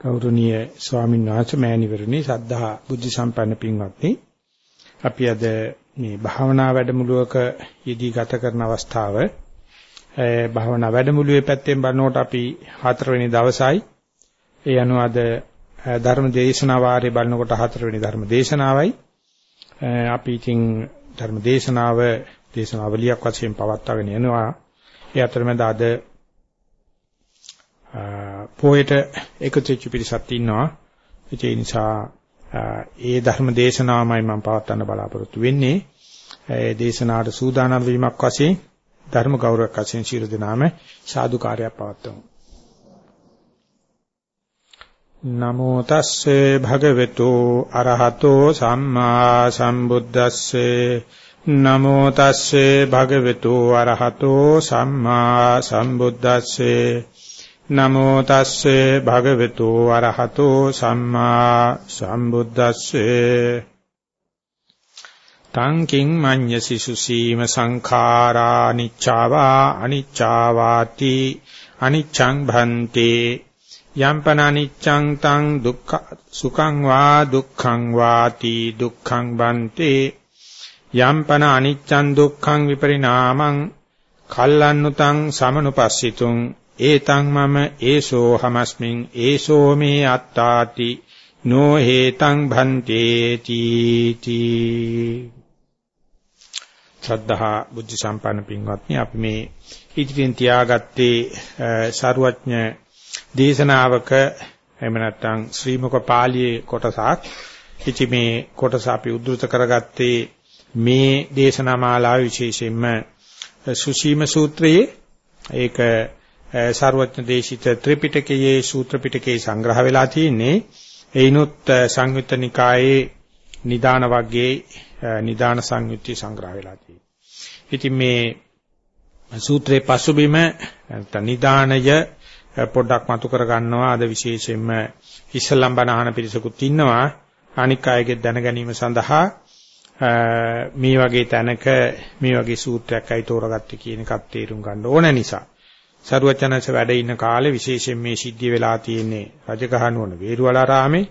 ගෞරවනීය ස්වාමීන් වහන්සේ මෑණිවරණි සද්ධා බුද්ධ සම්පන්න පින්වත්නි. අපි අද මේ භාවනා වැඩමුළුවක යෙදී ගත කරන අවස්ථාව ඒ භාවනා වැඩමුළුවේ පැත්තෙන් බලනකොට අපි හතරවෙනි දවසයි. ඒ අනුව අද ධර්ම දේශනා වාරයේ බලනකොට හතරවෙනි ධර්ම දේශනාවයි. අපි ඉතින් ධර්ම දේශනාව දේශනාවලියක් වශයෙන් පවත්වාගෙන යනවා. ඒ අතරමැද අද පොයට එකතු වෙච්ච පිරිසක් ඉන්නවා. ඒ නිසා ඒ ධර්ම දේශනාවමයි මම පවත්වන්න බලාපොරොත්තු වෙන්නේ. ඒ දේශනාවට සූදානම් වීමක් වශයෙන් ධර්ම ගෞරවයක් වශයෙන් ශිරු දනාම සාදුකාරයක් පවත්වමු. නමෝ තස්සේ භගවතු අරහතෝ සම්මා සම්බුද්දස්සේ නමෝ තස්සේ භගවතු අරහතෝ සම්මා සම්බුද්දස්සේ නමෝ තස්සේ භගවතු වරහතෝ සම්මා සම්බුද්දස්සේ. තං කිං මඤ්ඤසි සුසීම සංඛාරා නිච්ඡාවා අනිච්ඡාවාති අනිච්ඡං භන්තේ. යම්පන අනිච්ඡං තං දුක්ඛ සුඛං වා දුක්ඛං වාති දුක්ඛං භන්තේ යම්පන අනිච්ඡං දුක්ඛං විපරිණාමං කල්ලන්නුතං සමනුපස්සිතුං. ඒතං මම ඒසෝ හමස්මින් ඒසෝ මේ අත්තාති නෝ හේතං භන්තේති තී ශ්‍රද්ධා බුද්ධ සම්පන්න පින්වත්නි අපි මේ ඉදිරියෙන් තියාගත්තේ සරුවඥ දේශනාවක එහෙම නැත්නම් ශ්‍රීමුක පාළියේ කොටසක්. ඉති මේ කොටස අපි උද්දෘත කරගත්තේ මේ දේශනා මාලාවේ විශේෂයෙන්ම සුසීම සූත්‍රයේ ඒක සර්වඥ දේශිත ත්‍රිපිටකයේ සූත්‍ර පිටකයේ සංග්‍රහ වෙලා තියෙන්නේ එයිනුත් සංයුත්ත නිකායේ නිදාන වර්ගයේ නිදාන සංයුත්ති සංග්‍රහ වෙලා තියෙන්නේ. ඉතින් මේ සූත්‍රයේ පසුබිම නැත්නම් නිදානය පොඩ්ඩක් මතු කර ගන්නවා අද විශේෂයෙන්ම ඉස්ලාම් බණ අහන පිරිසකුත් ඉන්නවා අනික් අයගේ දැන ගැනීම සඳහා මේ වගේ තැනක මේ වගේ සූත්‍රයක් අයි තෝරගත්තේ කියන එකත් තේරුම් ගන්න ඕන නිසා සරුවචනස වැඩ ඉන්න කාලේ විශේෂයෙන් මේ සිද්ධිය වෙලා තියෙන්නේ රජගහනුවන වේරුවලාරාමේ.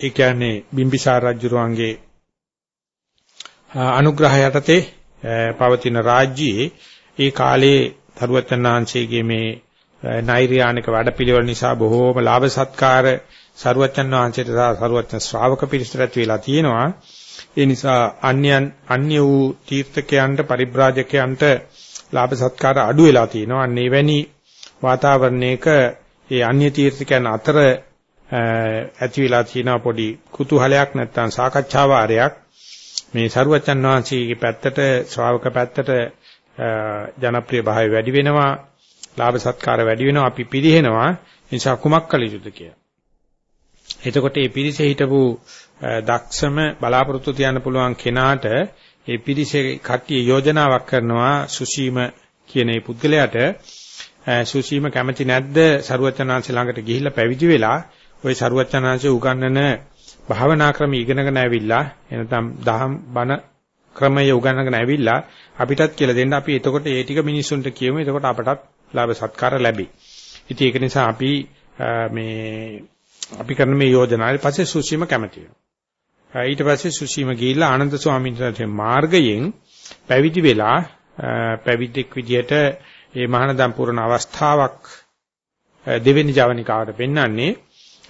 ඒ කියන්නේ බිම්බිසාර රජුරුවන්ගේ අනුග්‍රහය යටතේ පවතින රාජ්‍යයේ ඒ කාලේ සරුවචනාංශයේ මේ නෛර්යානික වැඩපිළිවෙල නිසා බොහෝම ලාභ සත්කාර සරුවචන් වහන්සේට සහ සරුවචන් ශ්‍රාවක පිරිසට වෙලා තියෙනවා. ඒ නිසා අන්‍යයන් අන්‍ය වූ තීර්ථකයන්ට පරිබ්‍රාජකයන්ට ලාභ සත්කාර අඩු වෙලා තියෙනවා. අන්න එවැනි වාතාවරණයක ඒ අන්‍ය තීර්ථකයන් අතර ඇති වෙලා තියෙන පොඩි කුතුහලයක් නැත්තම් සාකච්ඡා වාරයක් මේ සරුවචන් වහන්සේගේ පැත්තට ශ්‍රාවක පැත්තට ජනප්‍රිය භාවය වැඩි වෙනවා ලාභ සත්කාර වැඩි වෙනවා අපි පිළිහෙනවා නිසා කුමක් කළ යුතුද කියලා. එතකොට මේ පිරිසේ හිටපු දක්ෂම බලාපොරොත්තු තියන්න පුළුවන් කෙනාට ඒ පිරිසේ කට්ටිය යෝජනාවක් කරනවා සුසීම කියන ඒ පුද්ගලයාට සුසීම කැමති නැද්ද සරුවචනාංශ ළඟට ගිහිල්ලා පැවිදි වෙලා ওই සරුවචනාංශ උගන්වන භාවනා ක්‍රම ඉගෙනගෙන ඇවිල්ලා එනතම් දහම් බණ ක්‍රමය උගන්වගෙන ඇවිල්ලා අපිටත් කියලා දෙන්න අපි එතකොට ඒ ටික මිනිස්සුන්ට කියමු එතකොට අපටත් ලාභ සත්කාර ලැබෙයි. ඉතින් ඒක නිසා අපි මේ අපි කරන මේ යෝජනාවේ පස්සේ සුසීම කැමති වෙනවා. ඊට පස්සේ සුසීම ගිහිල්ලා ආනන්ද ස්වාමීන් වහන්සේ මාර්ගයෙන් පැවිදි වෙලා පැවිද්දෙක් විදියට මේ මහානදම් පුරන අවස්ථාවක් දෙවෙනි ජවනිකාවට පෙන්වන්නේ.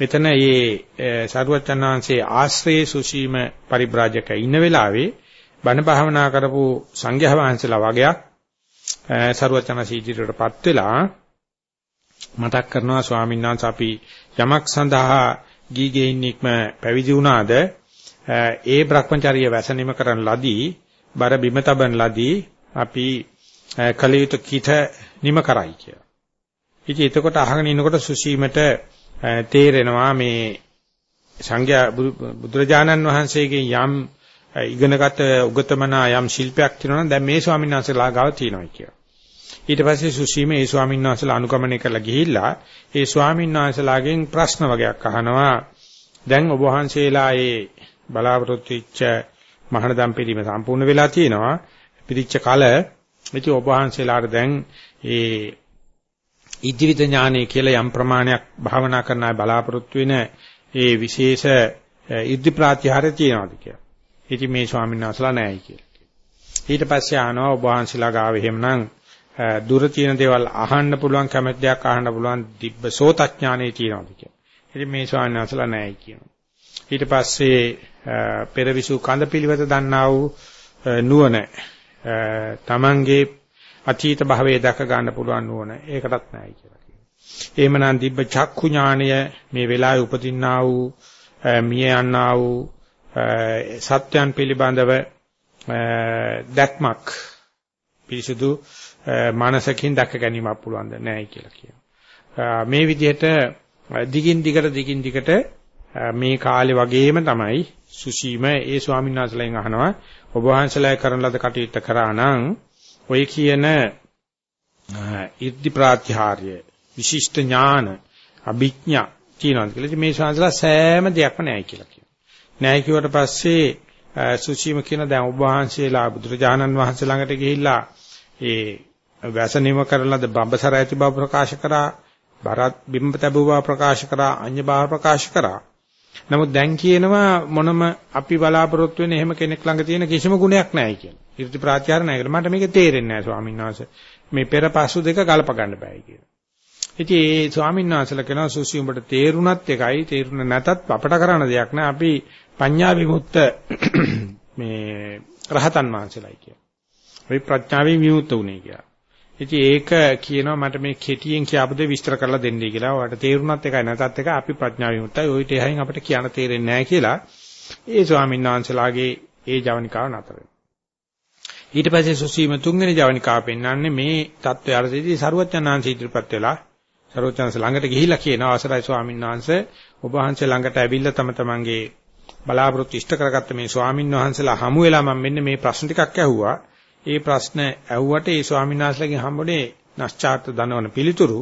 මෙතන මේ සරුවචනාංශයේ ආශ්‍රයේ සුසීම පරිබ්‍රාජක ඉන්න වෙලාවේ බණ භාවනා කරපු සංඝයා වහන්සේලා වගේක් සරුවචනා සීජිරටපත් වෙලා මතක් කරනවා ස්වාමීන් වහන්සේ අපි යමක් සඳහා ගීගෙයින්නික්ම පැවිදි වුණාද? ඒ Brahmacharya වැසනීම කරන ලදී බර බිම තබන ලදී අපි කලියුත කිත නිම කරයි කියලා. ඉතින් එතකොට අහගෙන ඉන්නකොට සුසීමට තේරෙනවා මේ සංඝයා බුදුරජාණන් වහන්සේගෙන් යම් ඉගෙනගත උගතමනා යම් ශිල්පයක් තියෙනවා දැන් මේ ස්වාමීන් වහන්සේලා ගාව තියෙනවා කියලා. ඊට පස්සේ සුසීම ඒ ස්වාමීන් වහන්සේලා අනුගමනය කරලා ගිහිල්ලා ඒ ස්වාමීන් වහන්සේලාගෙන් ප්‍රශ්න වගේක් අහනවා. දැන් ඔබ වහන්සේලා ඒ බලාපොරොත්තු වෙච්ච මහානදම් පිළිම සම්පූර්ණ වෙලා තියෙනවා. පිරිච්ච කල ඉතින් ඔබ වහන්සේලාට දැන් ඒ ඉදිවිද ඥානය කියලා යම් ප්‍රමාණයක් භාවනා කරන අය බලාපොරොත්තු වෙන ඒ විශේෂ ඉද්ධි ප්‍රාත්‍යහාරය තියෙනවාද කියලා. ඉතින් මේ ස්වාමීන් වහන්සේලා නැහැ කියලා. ඊට පස්සේ ආනවා ඔබ වහන්සේලා ගාව එහෙමනම් දුර තියෙන දේවල් අහන්න පුළුවන් කැමති දෙයක් අහන්න පුළුවන් දිබ්බ සෝතඥානෙ තියෙනවාද කියලා. ඉතින් මේ ස්වාමීන් වහන්සේලා නැහැ කියනවා. ඊට පස්සේ පෙරවිසු කඳ පිළිවෙත දන්නා වූ නුවණ තමන්ගේ අතීත භවයේ දැක ගන්න පුළුවන් නුවණ ඒකටත් නැහැ කියලා කියනවා. එහෙමනම් දිබ්බ චක්ඛු ඥානය මේ වෙලාවේ උපදින්නා වූ මිය යන්නා වූ සත්‍යයන් පිළිබඳව දැක්මක් පිරිසුදු මානසකින් දැක ගැනීමක් පුළුවන් ද නැහැ කියලා කියනවා. මේ විදිහට දිගින් දිගට දිගින් දිගට මේ කාලේ වගේම තමයි සුසීම ඒ ස්වාමීන් වහන්සේලාගෙන් අහනවා ඔබ වහන්සේලා කරන ලද කටයුත්ත කරා නම් ඔය කියන ඉර්ධි ප්‍රාත්‍යහාර්ය විශිෂ්ට ඥාන අභිඥා තියෙනවා කියලා. මේ ශාන්සලා සෑම දෙයක්ම නැහැ කියලා කියනවා. නැහැ කිව්වට පස්සේ සුචීම කියන දැන් ඔබ වහන්සේලා බුදුරජාණන් වහන්සේ ළඟට ගිහිල්ලා ඒ වැසනිම කරලද බඹසර ඇති බව ප්‍රකාශ කරා, බරත් බිම්බ තැබුව බව ප්‍රකාශ කරා, අඤ්‍ය බව ප්‍රකාශ කරා. නමුත් දැන් කියනවා මොනම අපි බලාපොරොත්තු වෙන එහෙම කෙනෙක් ළඟ තියෙන කිසිම ගුණයක් නැහැ කියන. ඉර්ධි ප්‍රාත්‍යාර නැහැ කියලා. මට මේක තේරෙන්නේ නැහැ ස්වාමීන් වහන්සේ. මේ පෙර පසු දෙක ගලප ගන්න බෑ කියලා. ඉතින් ඒ ස්වාමීන් වහන්සේලා කියනවා සුසි උඹට තේරුණත් එකයි තේරුණ නැතත් අපට කරන්න දෙයක් නෑ අපි පඤ්ඤා විමුක්ත මේ රහතන් වහන්සේලායි කියන. අපි ප්‍රඥාවෙන් විමුක්ත උනේ කියලා. ඉතින් ඒක කියනවා මට මේ කෙටියෙන් කියපු දේ විස්තර කරලා දෙන්නයි කියලා. ඔයාලට තේරුණත් එකයි නැතත් එකයි අපි ප්‍රඥාව විමුක්තයි. ওই ටික හැයින් අපිට කියන්න තේරෙන්නේ නැහැ කියලා. ඒ ස්වාමීන් වහන්සේලාගේ ඒ ජවනිකාව නතර ඊට පස්සේ සුසීම තුන්වෙනි ජවනිකාව පෙන්වන්නේ මේ தত্ত্বය අරදී සරුවචනාංශ ඉදිරිපත් වෙලා සරුවචනාංශ ළඟට ගිහිලා කියන අවසරයි ස්වාමීන් වහන්සේ ඔබ වහන්සේ ළඟට ඇවිල්ලා තම තමන්ගේ බලාපොරොත්තු ඉෂ්ට කරගත්ත මේ ස්වාමින් වහන්සේලා හමු වෙලා මම මෙන්න මේ ප්‍රශ්න ටිකක් ඇහුවා ඒ ප්‍රශ්න ඇහුවට ඒ ස්වාමීන් වහන්සේලාගෙන් හම්බුනේ නැස්චාර්ත දනවන පිළිතුරු.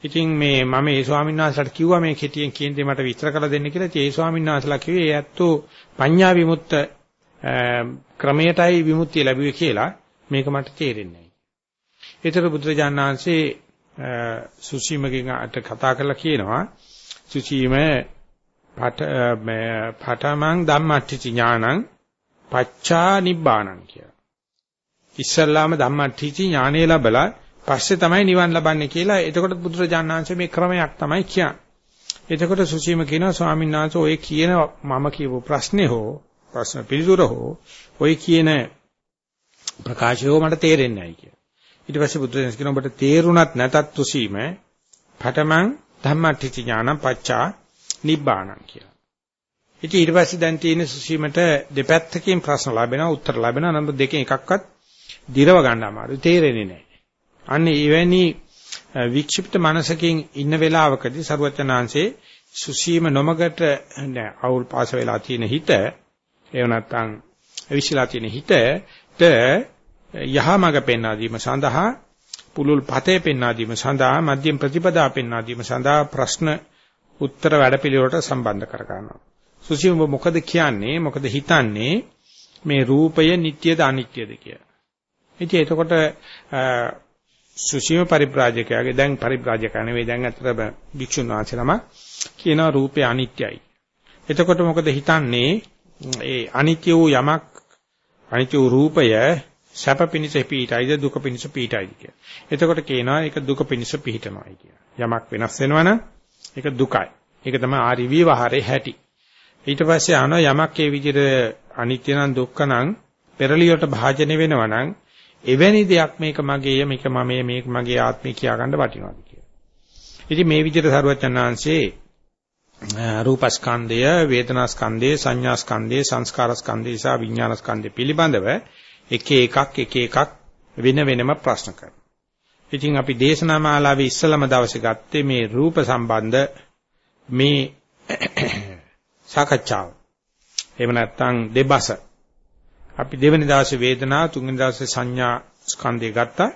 ඉතින් මේ මම ඒ ස්වාමීන් වහන්සේලාට කිව්වා මේ කෙටියෙන් කියන දේ මට විස්තර කරලා දෙන්න කියලා. ඒ ස්වාමීන් වහන්සේලා කිව්වේ ඒ ඇත්තෝ පඤ්ඤා විමුක්ත ක්‍රමයටයි විමුක්තිය ලැබුවේ කියලා. මේක මට තේරෙන්නේ නැහැ. ඒතර බුදුරජාණන් වහන්සේ සුචීමගෙන් අට කතා කරලා කියනවා සුචීම පට පඨමං ධම්මට්ඨි ඥානං පච්චා නිබ්බාණං කියලා. ඉස්සල්ලාම ධම්මට්ඨි ඥානෙ ලැබලා පස්සේ තමයි නිවන් ලබන්නේ කියලා එතකොට බුදුරජාණන් වහන්සේ මේ ක්‍රමයක් තමයි කියන්නේ. එතකොට සුචීම කියනවා ස්වාමීන් වහන්සේ ඔය කියන මම කියපු ප්‍රශ්නේ හෝ ප්‍රශ්න පිළිතුර හෝ ඔය කියන ප්‍රකාශය මට තේරෙන්නේ නැහැ කියලා. ඊට පස්සේ බුදුරජාණන් කියන ඔබට තේරුණත් නැතත් තුසීම පඨමං ධම්මට්ඨි ඥානං පච්චා නිබ්බාණං කියලා. ඉතින් ඊට පස්සේ දැන් තියෙන සුසීමට දෙපැත්තකින් ප්‍රශ්න ලැබෙනවා උත්තර ලැබෙනවා නම් දෙකෙන් එකක්වත් දිරව ගන්න අමාරුයි තේරෙන්නේ නැහැ. අන්න එවැනි වික්ෂිප්ත මනසකින් ඉන්න වෙලාවකදී සරුවචනාංශේ සුසීම නොමගට නෑ අවුල් පාස වෙලා තියෙන හිත එහෙම නැත්නම් විශ්ලා තියෙන හිතට යහමඟ පෙන්වා දීම සඳහා පුලුල් පතේ පෙන්වා දීම සඳහා මධ්‍යම ප්‍රතිපදා පෙන්වා දීම සඳහා ප්‍රශ්න උත්තර වැඩපිළිවෙලට සම්බන්ධ කර ගන්නවා. සුසීම මොකද කියන්නේ? මොකද හිතන්නේ? මේ රූපය නිට්ටයද අනිත්‍යද කියලා. ඉතින් එතකොට සුසීම පරිබ්‍රාජකයාගේ දැන් පරිබ්‍රාජකයා නෙවෙයි දැන් අතට භික්ෂුන් වහන්සේ නම කියනවා රූපය අනිත්‍යයි. එතකොට මොකද හිතන්නේ? ඒ අනිත්‍ය වූ යමක් අනිත්‍ය වූ රූපය සැප පිණිස පිහිටයිද දුක පිණිස පිහිටයිද කියලා. එතකොට කියනවා ඒක දුක පිණිස පිහිටනවායි කියලා. යමක් වෙනස් වෙනවනම් ඒක දුකයි. ඒක තමයි ආරි විවහාරේ හැටි. ඊට පස්සේ ආනවා යමක් ඒ විදිහට අනිත්‍ය නම් දුක්ඛ නම් පෙරලියට භාජනය වෙනවනම් එවැනි දෙයක් මේක මගේය මේක මමයේ මේක මගේ ආත්මය කියා ගන්න වටිනවාද කියලා. ඉතින් මේ විදිහට සරුවචනාංශේ රූපස්කන්ධය, වේදනාස්කන්ධය, සංඥාස්කන්ධය, සංස්කාරස්කන්ධය සහ විඥානස්කන්ධය පිළිබඳව එක එකක් එක එකක් වෙන වෙනම ප්‍රශ්න කරනවා. ඉතින් අපි දේශනා මාලාවේ ඉස්සලම දවසේ ගත්තේ මේ රූප සම්බන්ධ මේ සාකච්ඡාව. එහෙම නැත්නම් දෙබස. අපි දෙවෙනි දවසේ වේදනා තුන්වෙනි දවසේ සංඥා ස්කන්ධය ගත්තා.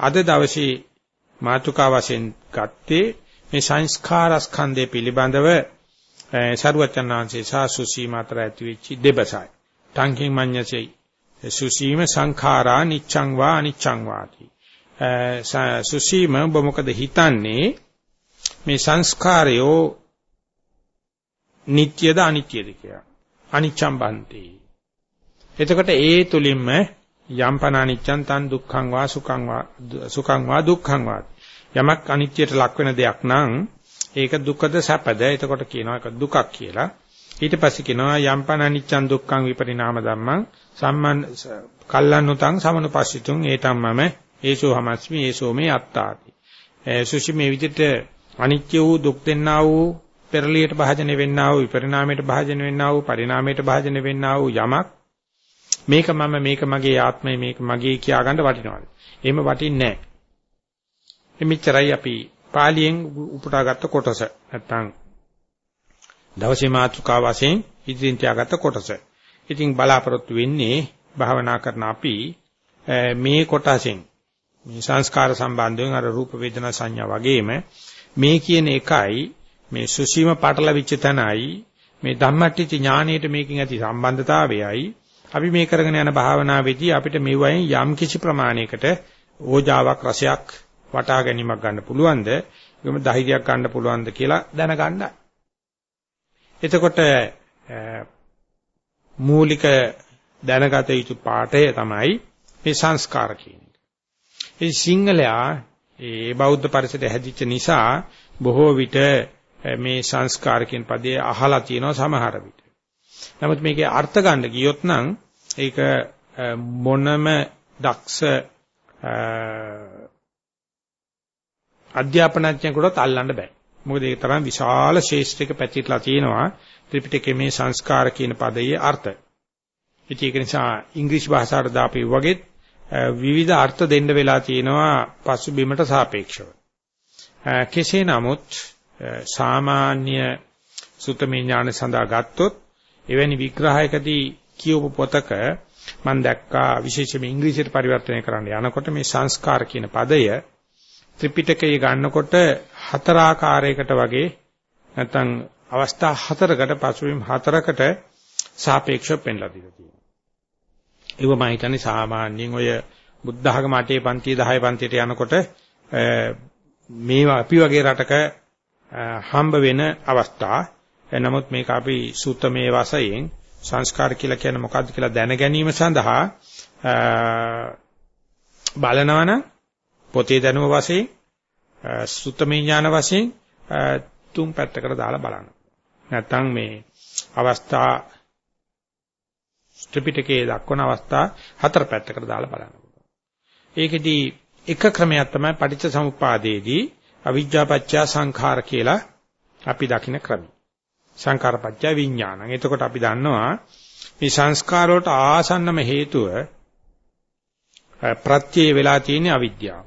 අද දවසේ මාතුකා වශයෙන් ගත්තේ මේ සංස්කාර ස්කන්ධය පිළිබඳව සරුවචනාංශේ සාසුසී මාතර ඇති වෙච්ච දෙබසයි. තංකින් මඤ්ඤසෙයි සුසීම සංඛාරා නිච්ඡං වා අනිච්ඡං වාති. සුසීම ඔබ මොකද හිතන්නේ මේ සංස්කාරයෝ නිට්ටයද අනිත්‍යද කියලා. අනිච්ඡම් බන්ති. එතකොට ඒ තුලින්ම යම්පන අනිච්ඡන් තන් දුක්ඛං වා සුඛං වා සුඛං වා දුක්ඛං වා. යමක් අනිත්‍යයට ලක් වෙන දෙයක් නම් ඒක දුකද සැපද? එතකොට කියනවා ඒක දුකක් කියලා. ඊට පස්සේ කියනවා යම්පන අනිච්ඡන් දුක්ඛං විපරිණාම ධම්මං සම්මන් කල්ලන්නුතං සමනුපස්සිතුං ඒතම්මම ඒසෝ හමස්මි ඒසෝ මේ අත්තාති. සුෂි මේ විදිහට අනිත්‍ය වූ දුක් දෙන්නා වූ පෙරලියට භාජනය වෙන්නා වූ විපරිණාමයට භාජනය වෙන්නා වූ පරිණාමයට භාජනය වෙන්නා වූ යමක් මේක මම මේක මගේ ආත්මය මේක මගේ කියා ගන්න වටිනවද? එහෙම වටින්නේ නැහැ. මෙච්චරයි අපි පාලියෙන් උපුටාගත්ත කොටස. නැත්තම් දවසේ මාතෘකා වශයෙන් ඉදිරින් තියාගත්ත කොටස. ඉතින් බලාපොරොත්තු වෙන්නේ භාවනා කරන අපි මේ කොටසෙන් මේ සංස්කාර සම්බන්ධයෙන් අර රූප වේදනා සංඥා වගේම මේ කියන එකයි මේ සුසීම පටලවිච්ච තැනයි මේ ධම්මට්ටි ඥානයට මේකෙන් ඇති සම්බන්ධතාවයයි අපි මේ කරගෙන යන භාවනාවේදී අපිට මෙවයින් යම් කිසි ප්‍රමාණයකට ඕජාවක් රසයක් වටා ගැනීමක් ගන්න පුළුවන්ද ඒකම ධෛර්යයක් ගන්න පුළුවන්ද කියලා දැනගන්නයි. එතකොට මූලික දැනගත යුතු පාඩය තමයි මේ සංස්කාර කියන එක. ඒ සිංහලයා ඒ බෞද්ධ පරිසරය හැදිච්ච නිසා බොහෝ විට මේ සංස්කාර කියන පදේ අහලා තියෙනවා සමහර විට. නමුත් මේකේ අර්ථ ගන්න ගියොත් නම් ඒක මොනම දක්ෂ අධ්‍යාපනඥයෙකුට අල්ලන්න බෑ. මොකද ඒ තරම් විශාල ශේෂ්ත්‍රයක පැතිරලා තියෙනවා ත්‍රිපිටකයේ මේ සංස්කාර කියන පදයේ අර්ථ. ඒක නිසා ඉංග්‍රීසි භාෂාවට දාපේ වගේ විවිධ අර්ථ දෙන්න වෙලා තියෙනවා පසුබිමට සාපේක්ෂව. කෙසේ නමුත් සාමාන්‍ය සුතමේ ඥාන සඳහා ගත්තොත් එවැනි විග්‍රහයකදී කියවපු පොතක මම දැක්කා විශේෂයෙන්ම ඉංග්‍රීසියට පරිවර්තනය කරන්න යනකොට මේ සංස්කාර කියන පදය ත්‍රිපිටකයේ ගන්නකොට හතර ආකාරයකට වගේ නැත්නම් අවස්ථා හතරකට පසුබිම් හතරකට සාපේක්ෂව පෙන්ලා දීලා තියෙනවා. ඒව මම හිතන්නේ සාමාන්‍යයෙන් ඔය බුද්ධ ධර්ම අටේ පන්තිය 10 පන්තියට යනකොට මේවා අපි වගේ රටක හම්බ වෙන අවස්ථා. නමුත් මේක අපි සූත්‍රමේ වශයෙන් සංස්කාර කියලා කියන්නේ මොකක්ද කියලා දැන ගැනීම සඳහා බලනවනම් පොතේ දැනුම වශයෙන් සුත්තමේ ඥාන වශයෙන් තුන් පැත්තකට දාලා බලන්න. නැත්තම් මේ අවස්ථා ත්‍රිපිටකයේ දක්වන අවස්ථා හතර පැත්තකට දාලා බලන්න. ඒකෙදි එක ක්‍රමයක් තමයි පටිච්ච සමුප්පාදයේදී අවිජ්ජාපච්චය සංඛාර කියලා අපි දකින්න ක්‍රමය. සංඛාරපච්චය විඥානං. එතකොට අපි දන්නවා මේ සංස්කාර වලට ආසන්නම හේතුව ප්‍රත්‍යේ වෙලා තියෙන අවිද්‍යාව.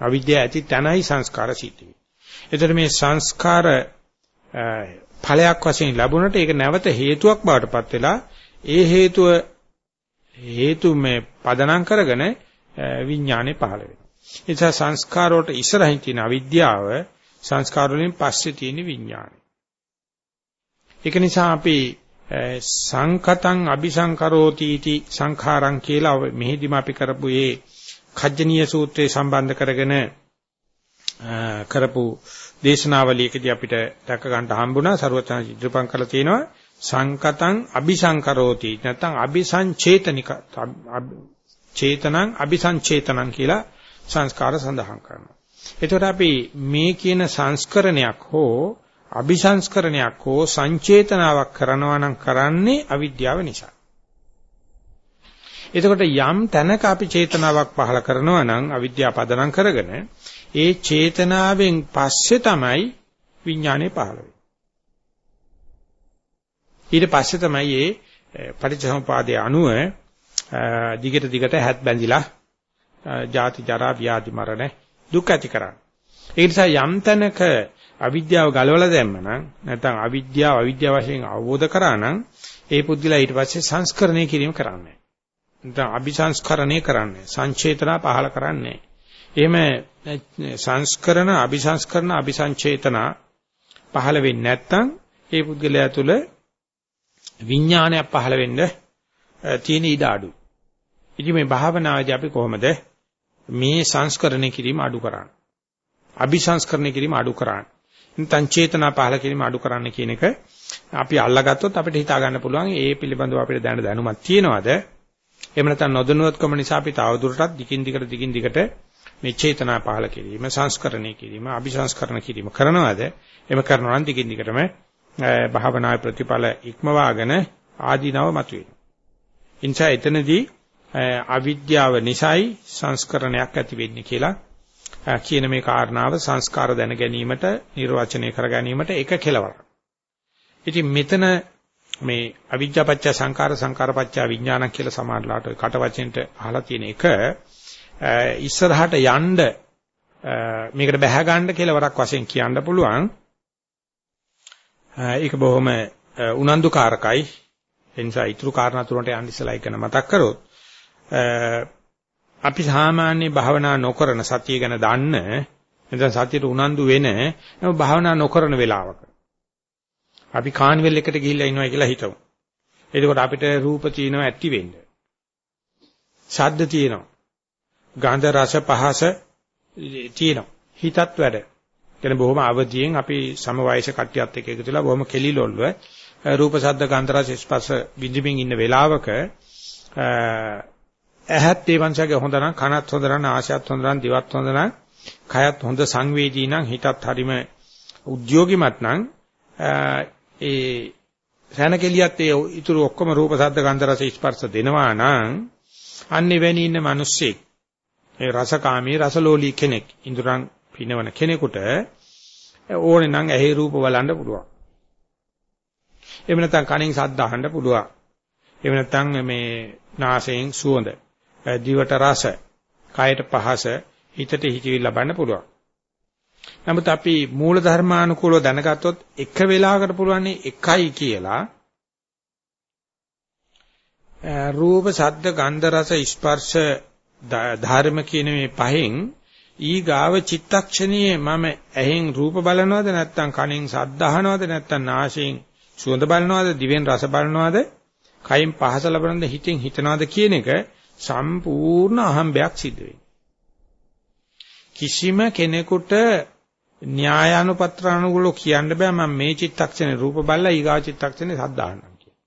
අවිද්‍යාව ඇති තැනයි සංස්කාර සිද්ධ වෙන්නේ. එතකොට මේ සංස්කාර ඵලයක් වශයෙන් ලැබුණට ඒක නැවත හේතුවක් බවට පත් වෙලා ඒ හේතුව හේතු මේ පදනම් කරගෙන විඥානේ පහළ වෙනවා. ඒ නිසා සංස්කාර වලට ඉස්සරහින් තියෙන අවිද්‍යාව සංස්කාර වලින් පස්සේ තියෙන විඥානය. ඒක නිසා අපි සංකතං අபிසංකරෝති इति සංඛාරං කියලා මෙහිදීම අපි කරපු ඒ කජ්ජනීය සූත්‍රය සම්බන්ධ කරගෙන කරපු දේශනාවලියකදී අපිට දැක ගන්න හම්බුණා. ਸਰවචන චිත්‍රපං කරලා තියෙනවා. සංකතං අபிසංකරෝති නැත්නම් අபிසංචේතනික චේතනං අபிසංචේතනං කියලා සංස්කාර සඳහන් කරනවා. එතකොට අපි මේ කියන සංස්කරණයක් හෝ අபிසංස්කරණයක් හෝ සංචේතනාවක් කරනවා නම් කරන්නේ අවිද්‍යාව නිසා. එතකොට යම් තැනක අපි චේතනාවක් පහල කරනවා නම් අවිද්‍යාව පදනම් කරගෙන ඒ චේතනාවෙන් පස්සේ තමයි විඥානේ පහළ වෙන්නේ. ඊට පස්සේ තමයි මේ පටිච්චසමුපාදයේ අණුව දිගට දිගට හැත් බැඳිලා ජාති ජරා ව්‍යාධි මරණ දුක් ඇති කරන්නේ. ඒ නිසා යම් තැනක අවිද්‍යාව ගලවලා දැම්මනම් නැත්නම් අවිද්‍යාව අවිද්‍යාව වශයෙන් අවබෝධ කරා නම් ඒ පුද්ගලයා ඊට පස්සේ සංස්කරණය කිරීම කරන්නේ නැත්නම් අபிසංස්කරණය කරන්නේ සංචේතනා පහල කරන්නේ එහෙම සංස්කරණ අபிසංස්කරණ අபிසංචේතනා පහළ වෙන්නේ නැත්නම් ඒ පුද්ගලයා තුළ විඥානයක් පහළ වෙන්න තියෙන ඉඩ අඩුයි. ඉතින් මේ භාවනාවේදී අපි කොහොමද මේ සංස්කරණය කිරීම අඩු කරන්නේ? අபிසංස්කරණය කිරීම අඩු කරන්නේ. නැත්නම් චේතනා පහල කිරීම අඩු කරන්න කියන එක අපි අල්ලාගත්තොත් අපිට හිතා ගන්න පුළුවන් ඒ පිළිබඳව අපිට දැන දැනුමක් තියෙනවද? එහෙම නැත්නම් නොදැනුවත්කම නිසා අපි තවදුරටත් දිගින් දිගට දිගින් දිගට මේ චේතනා පහල කිරීම, සංස්කරණය කිරීම, අபிසංස්කරණ කිරීම කරනවද? එහෙම කරනවා නම් දිගින් දිගටම භාවනාවේ ප්‍රතිඵල ඉක්මවාගෙන ආදීනව මතුවෙනවා. ඉන්සා එතනදී අවිද්‍යාව නිසායි සංස්කරණයක් ඇති වෙන්නේ කියලා කියන මේ කාරණාව සංස්කාර දැන ගැනීමට නිර්වචනය කර ගැනීමට එක කෙලවරක්. ඉතින් මෙතන මේ අවිජ්ජාපච්ච සංකාර සංකාරපච්ච විඥාන කියලා සමානලාට කට වචෙන්ට අහලා තියෙන එක ඉස්සරහට යන්න මේකට බැහැ ගන්න කියලා වරක් වශයෙන් කියන්න පුළුවන්. ඒක බොහොම උනන්දුකාරකයි. ඒ නිසා ඊතුරු කාරණා තුනට යන්න ඉස්සලා එක මතක් කරොත් අපි සාමාන්‍ය භාවනා නොකරන සතිය ගැන දන්න නැත්නම් සතියට උනන්දු වෙන භාවනා නොකරන වෙලාවක අපි කානිවල් එකට ගිහිල්ලා ඉනවා කියලා හිතමු. එතකොට අපිට රූප තියෙනවා ඇති වෙන්න. ශබ්ද තියෙනවා. ගන්ධ රස පහස තියෙනවා. හිතත් වැඩ. කියන බොහොම අවදියෙන් අපි සම වයස කට්ටියත් එක්ක එකතු වෙලා බොහොම කෙලිලොල්ව රූප ශබ්ද ගන්ධ රස ස්පර්ශ විඳින්මින් ඉන්න වෙලාවක ඇහත් ඒ වංශගේ හොඳ නම් කනත් හොඳ නම් ආශයත් හොඳ නම් දිවත් හොඳ නම් කයත් හොඳ සංවේදී නම් හිතත් හරිම උද්‍යෝගිමත් නම් ඒ සැනකෙලියත් ඒ ඉතුරු ඔක්කොම රූප ශබ්ද ගන්ධ රස ස්පර්ශ දෙනවා නම් අන්නේ වෙණි ඉන්න මිනිස්සෙක් ඒ රසකාමී රසලෝලී කෙනෙක් ඉඳුරන් පිනවන කෙනෙකුට ඕනේ නම් ඇහි රූප බලන්න පුළුවන්. එහෙම නැත්නම් කනින් ශබ්ද අහන්න පුළුවන්. එහෙම නැත්නම් මේ නාසයෙන් සුවඳ, දිවට රස, කයට පහස, හිතට හිතවිලි ලබන්න පුළුවන්. නමුත් අපි මූල ධර්මානුකූලව දැනගත්තොත් එක වෙලාවකට පුළුවන් එකයි කියලා රූප, ශබ්ද, ගන්ධ, රස, ස්පර්ශ ධර්ම කියන මේ පහෙන් ඊ ගාව චිත්තක්ෂණයේ මම ඇහෙන් රූප බලනවද නැත්නම් කනෙන් ශබ්ද අහනවද නැත්නම් නාසයෙන් සුවඳ බලනවද දිවෙන් රස බලනවද කයින් පහස ලබනද හිතෙන් හිතනවද කියන එක සම්පූර්ණ අහම්බයක් සිද්ධ වෙනවා කිසිම කෙනෙකුට න්‍යායානුපත්‍ර අනුගුලෝ කියන්න බෑ මම මේ චිත්තක්ෂණේ රූප බලලා ඊගා චිත්තක්ෂණේ සද්ද අහන්නම් කියලා.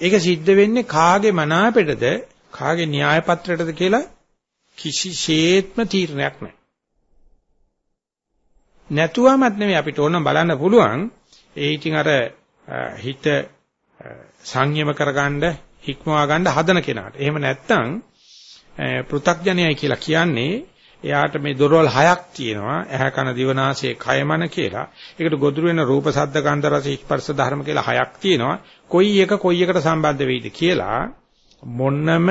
ඒක සිද්ධ වෙන්නේ කාගේ මනාපෙටද කාගේ න්‍යාය පත්‍රයටද කියලා කිසිසේත්ම තීරණයක් නැහැ. නැතුවමත් නෙමෙයි අපිට ඕන බලන්න පුළුවන් ඒ ඉතින් අර හිත සංයම කරගන්න හික්මවා ගන්න හදන කෙනාට. එහෙම නැත්නම් පෘ탁ජනයයි කියලා කියන්නේ එයාට මේ දොරවල් හයක් තියෙනවා ඇහැ කන දිව නාසය කය මන කියලා. ඒකට ගොදුරු වෙන රූප ශබ්ද ගන්ධ රස ස්පර්ශ ධර්ම කියලා හයක් තියෙනවා. කොයි එක කොයි එකට සම්බන්ධ වෙයිද කියලා මොන්නම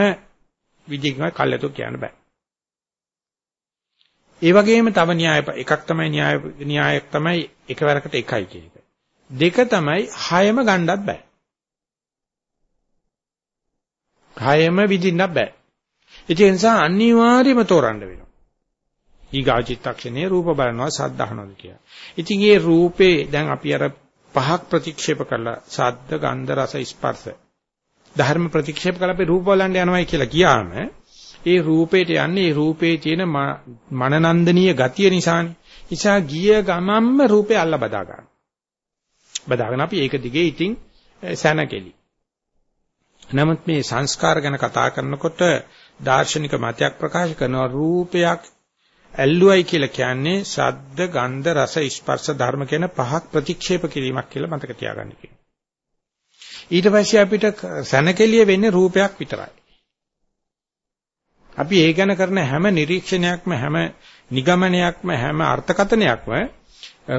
විදිහකින් කල්යතු කියන්න බෑ. ඒ වගේම තව න්‍යාය එකක් තමයි න්‍යාය න්‍යායක් තමයි එකවරකට එකයි කියන එක. දෙක තමයි හයම ගන්නත් බෑ. හයම විදින්නත් බෑ. ඒ නිසා අනිවාර්යයෙන්ම තෝරන්න වෙනවා. ඊගා චිත්තක්ෂණයේ රූප බලනවා සද්ද අහනවාද කියලා. ඉතින් මේ රූපේ දැන් අපි අර පහක් ප්‍රතික්ෂේප කළා සද්ද ගන්ධ රස ස්පර්ශ. ධර්ම ප්‍රතික්ෂේප කළා අපි රූප බලන්න යනවායි කියලා කියාම ඒ රූපේට යන්නේ ඒ රූපේ තියෙන මනනන්දනීය ගතිය නිසානේ. නිසා ගිය ගමම්ම රූපේ අල්ල බදා ගන්න. බදාගෙන අපි ඒක දිගේ ඉතින් සැනකෙලි. නමුත් මේ සංස්කාර ගැන කතා කරනකොට දාර්ශනික මතයක් ප්‍රකාශ කරනවා රූපයක් ඇල්ලුවයි කියලා කියන්නේ ශබ්ද ගන්ධ රස ස්පර්ශ ධර්ම කියන පහක් ප්‍රතික්ෂේප කිරීමක් කියලා මතක තියාගන්න කියනවා. ඊට පස්සේ අපිට සැනකෙලිය වෙන්නේ රූපයක් විතරයි. අපි ඒ ගැන කරන හැම නිරීක්ෂණයක්ම හැම නිගමනයක්ම හැම අර්ථකතනයක්ම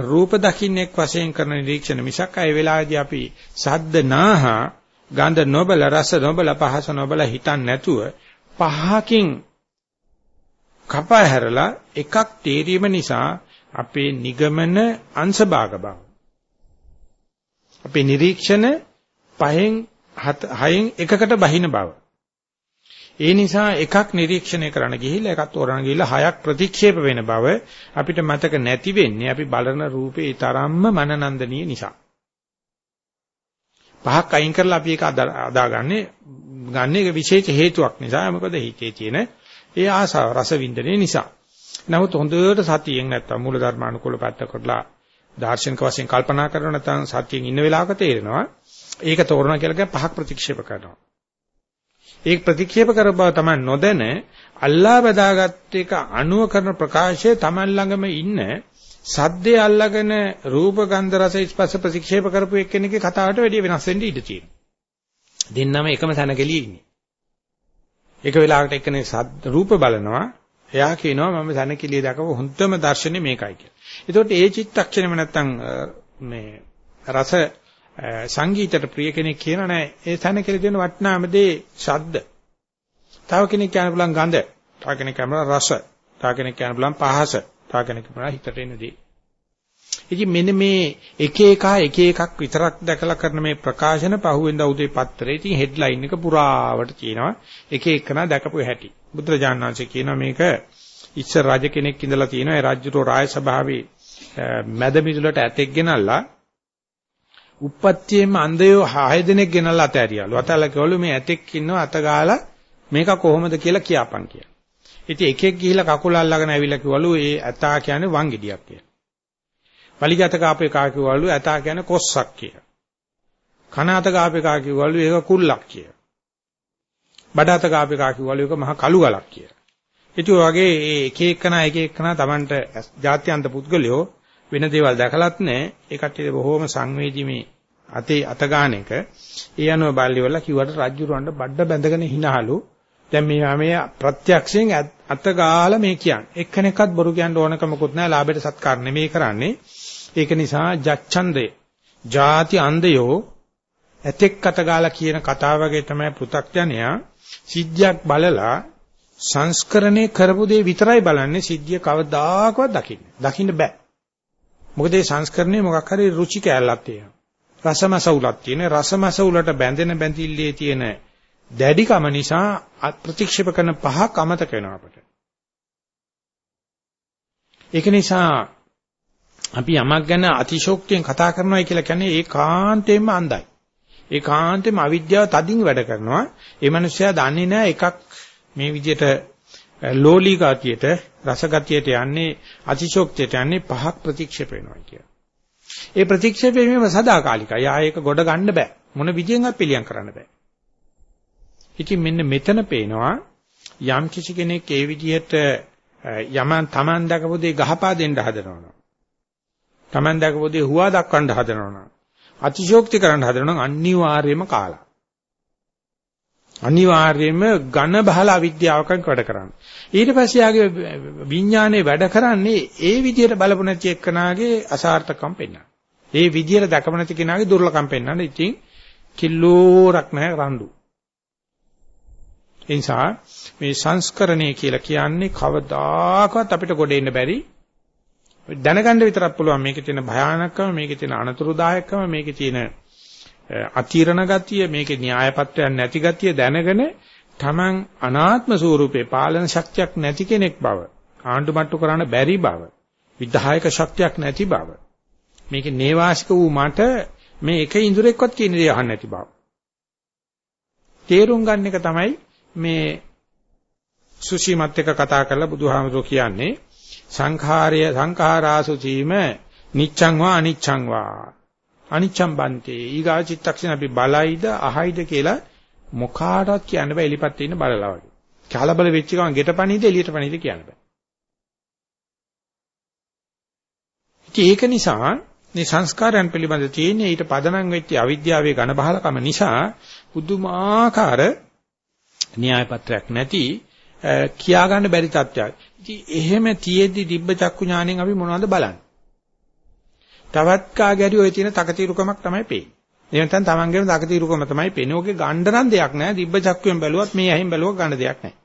රූප දකින්නෙක් වශයෙන් කරන නිරීක්ෂණ මිසක් ඒ වෙලාවේදී අපි සද්ද නාහා ගන්ධ නොබල රස නොබල පහස නොබල හිතන්නේ නැතුව පහකින් කපා හැරලා එකක් තේරීම නිසා අපේ නිගමන අංශභාග බව. අපේ නිරීක්ෂණ පහෙන් හයෙන් එකකට බහින බව. ඒ නිසා එකක් නිරීක්ෂණය කරන්න ගිහිල්ලා එකක් තෝරන්න ගිහිල්ලා හයක් ප්‍රතික්ෂේප වෙන බව අපිට මතක නැති වෙන්නේ අපි බලන රූපේ තරම්ම මනනන්දනීය නිසා. පහක් අයින් කරලා අපි ඒක අදාගන්නේ ගන්න එක විශේෂ හේතුවක් නිසා මොකද හිතේ තියෙන ඒ ආසාව රස වින්දනයේ නිසා. නමුත් හොඳට සතියෙන් නැත්තම් මූල ධර්මානුකූල පැත්ත කරලා දාර්ශනික වශයෙන් කල්පනා කරන නැත්නම් සතියෙන් ඉන්න වෙලාවක තේරෙනවා ඒක තෝරනවා කියලා කියන පහක් ප්‍රතික්ෂේප කරනවා. ඒක ප්‍රතික්ෂේප කර බව තමයි නොදැන අල්ලා බදාගත් එක අනුව කරන ප්‍රකාශය Taman ළඟම ඉන්න සද්දේ අල්ලාගෙන රූප ගන්ධ රස ස්පර්ශ ප්‍රතික්ෂේප කරපු එක්කෙනෙක්ගේ කතාවට වැඩිය වෙනස් වෙන්න ඉඩ තියෙනවා. දෙන්නම එකම තැනකලිය ඉන්නේ. එක වෙලාවකට එක්කෙනෙක් සද්ද රූප බලනවා එයා කියනවා මම තැනකලිය දැකපු හොඳම දර්ශනේ මේකයි කියලා. ඒතකොට ඒ චිත්තක්ෂණයම නැත්තම් මේ රස සංගීතයට ප්‍රිය කෙනෙක් කියන නෑ ඒ තැනකලිය තියෙන වටිනාම දේ ශබ්ද. තව කෙනෙක් කියන්න පුළුවන් ගඳ. තව කෙනෙක් කියන්න පුළුවන් රස. තව කෙනෙක් කියන්න පුළුවන් පහස. තව කෙනෙක් කියන්න හිතට එන දේ. ඉතින් මෙන්න මේ එක එක එක එකක් විතරක් දැකලා කරන මේ ප්‍රකාශන පහුවෙන්ද උදේ පත්තරේ ඉතින් හෙඩ්ලයින් එක පුරාවට තියෙනවා එක එකන දැකපු හැටි. බුදුරජාණන් වහන්සේ කියනවා මේක ඉස්සර රජ කෙනෙක් ඉඳලා තියෙනවා. ඒ රාජ්‍යරෝ රාය සභාවේ මැද මිදුලට ඇතෙක් ගෙනල්ලා උප්පත්තියේම අන්දයෝ 6 දෙනෙක් ගෙනල්ලා අතෑරියලු. අතල්ලා කිව්වලු මේ ඇතෙක් ඉන්නවා අත ගාලා මේක කොහොමද කියලා කියපන් කියලා. ඉතින් එකෙක් ගිහිලා කකුල අල්ලගෙන ඇවිල්ලා කිව්වලු ඒ ඇතා කියන්නේ වංගෙඩියක් කියලා වලිගත කාපේ කා කිව්වලු ඇතා කියන්නේ කොස්සක් කියලා. කනාත කාපේ කා කිව්වලු ඒක කුල්ලක් කියලා. බඩත කාපේ කා කිව්වලු ඒක මහා කළු ගලක් කියලා. ඉතින් වගේ මේ එක එකනා එක එකනා Tamanට ජාත්‍යන්ත පුද්ගලයෝ වෙන දේවල් දැකලත් නැහැ. ඒ කට්ටිය බොහොම සංවේදී මේ අතේ අත ගන්න එක. ඒ අනුව බල්ලිවල කිව්වට රජුරවන්ට බඩ බැඳගෙන හිනහලු. දැන් මේ මේ ප්‍රත්‍යක්ෂයෙන් අත ගාලා මේ කියන්නේ. එක්කෙනෙක්වත් බොරු කියන්න ඕනකමකුත් නැහැ. ලාභයට සත්කාර නෙමෙයි කරන්නේ. ඒක නිසා ජච්ඡන්දේ ಜಾති අන්දයෝ ඇතෙක් කතගාලා කියන කතාව වගේ තමයි පෘ탁ජනයා සිද්ධියක් බලලා සංස්කරණය කරපු දේ විතරයි බලන්නේ සිද්ධිය කවදාකවත් දකින්න. දකින්න බෑ. මොකද මේ සංස්කරණය මොකක් හරි රුචි කැලලක් තියෙනවා. රසමසවුලක් තියෙන රසමස උලට බැඳෙන බැඳිල්ලේ තියෙන දැඩිකම නිසා ප්‍රතික්ෂේප කරන පහක් අමතක වෙනවා අපට. ඒක නිසා අපි යමක් ගැන අතිශෝක්තියෙන් කතා කරනවායි කියලා කියන්නේ ඒකාන්තයෙන්ම අන්ධයි. ඒකාන්තයෙන්ම අවිද්‍යාව තදින් වැඩ කරනවා. ඒ මනුස්සයා දන්නේ නැහැ එකක් මේ විදිහට ලෝලී ගතියට රස ගතියට යන්නේ අතිශෝක්තියට යන්නේ පහක් ප්‍රතික්ෂේප වෙනවා කියලා. ඒ ප්‍රතික්ෂේප වීම සදාකාලිකයි. ආ ඒක ගොඩ ගන්න බෑ. මොන විදියෙන්වත් පිළියම් කරන්න බෑ. ඉතින් මෙන්න මෙතන පේනවා යම් කිසි කෙනෙක් ඒ විදිහට යමන් Taman දකපු දේ ගහපා දෙන්න හදනවා. Taman දැකපු දේ හුවා දක්වන්න හදනවනම් අතිශෝක්ති කරන්න හදනවනම් අනිවාර්යයෙන්ම කාලා. අනිවාර්යයෙන්ම ඝන බහල අවිද්‍යාවකන් වැඩ කරන්නේ. ඊට පස්සේ යාගේ විඥානේ වැඩ කරන්නේ ඒ විදිහට බලපු නැති එක්කනාගේ අසාර්ථකම් පෙන්වන්න. ඒ විදිහට දැකම නැති කෙනාගේ දුර්ලභකම් පෙන්වන්න. ඉතින් කිල්ලෝරක් නැහැ රණ්ඩු. ඒ නිසා මේ සංස්කරණය කියලා කියන්නේ කවදාකවත් අපිට ගොඩ එන්න බැරි. දැනගන්න විතරක් පුළුවන් මේකේ තියෙන භයානකම මේකේ තියෙන අනතුරුදායකම මේකේ තියෙන අතිරණ ගතිය මේකේ න්‍යායපත්‍රයක් නැති ගතිය දැනගෙන Taman අනාත්ම ස්වරූපේ පාලන ශක්තියක් නැති කෙනෙක් බව ආණ්ඩු මට්ටු කරන්න බැරි බව විධායක ශක්තියක් නැති බව මේකේ නේවාසික වූ මට මේ එක ඉඳුරෙක්වත් කියන දේ අහන්න නැති බව. තේරුම් ගන්න එක තමයි මේ සුෂිමත් එක්ක කතා කරලා බුදුහාමසෝ කියන්නේ සංඛාරය සංඛාරාසු චීම නිච්ඡං වා අනිච්ඡං වා අනිච්ඡම් බන්තේ ඊගා චිත්තක්ෂණ අපි බලයිද අහයිද කියලා මොකාටවත් කියන්න බෑ එලිපත් ඉන්න බලලා වගේ. කලබල වෙච්ච ගමන් ගෙට පණීද එළියට පණීද කියන්න බෑ. ඒක නිසා මේ සංස්කාරයන් පිළිබඳ තියෙන ඊට පදනම් වෙච්ච අවිද්‍යාවේ ඝන බහලකම නිසා පුදුමාකාර න්‍යාය පත්‍රයක් නැති කියා ගන්න බැරි තත්ත්වයක්. ඉතින් එහෙම තියෙද්දි දිබ්බ චක්කු ඥාණයෙන් අපි මොනවද බලන්නේ? තවත් කාගෑරි ඔය තියෙන තකතිරුකමක් තමයි පේන්නේ. එහෙම නැත්නම් Tamanගේම තකතිරුකම තමයි පේන්නේ. ඕකේ ගණ්ඩ නම් දෙයක් නැහැ. දිබ්බ චක්කුවෙන් බැලුවත් මේ ඇහෙන් බැලුවක් ගන්න දෙයක් නැහැ.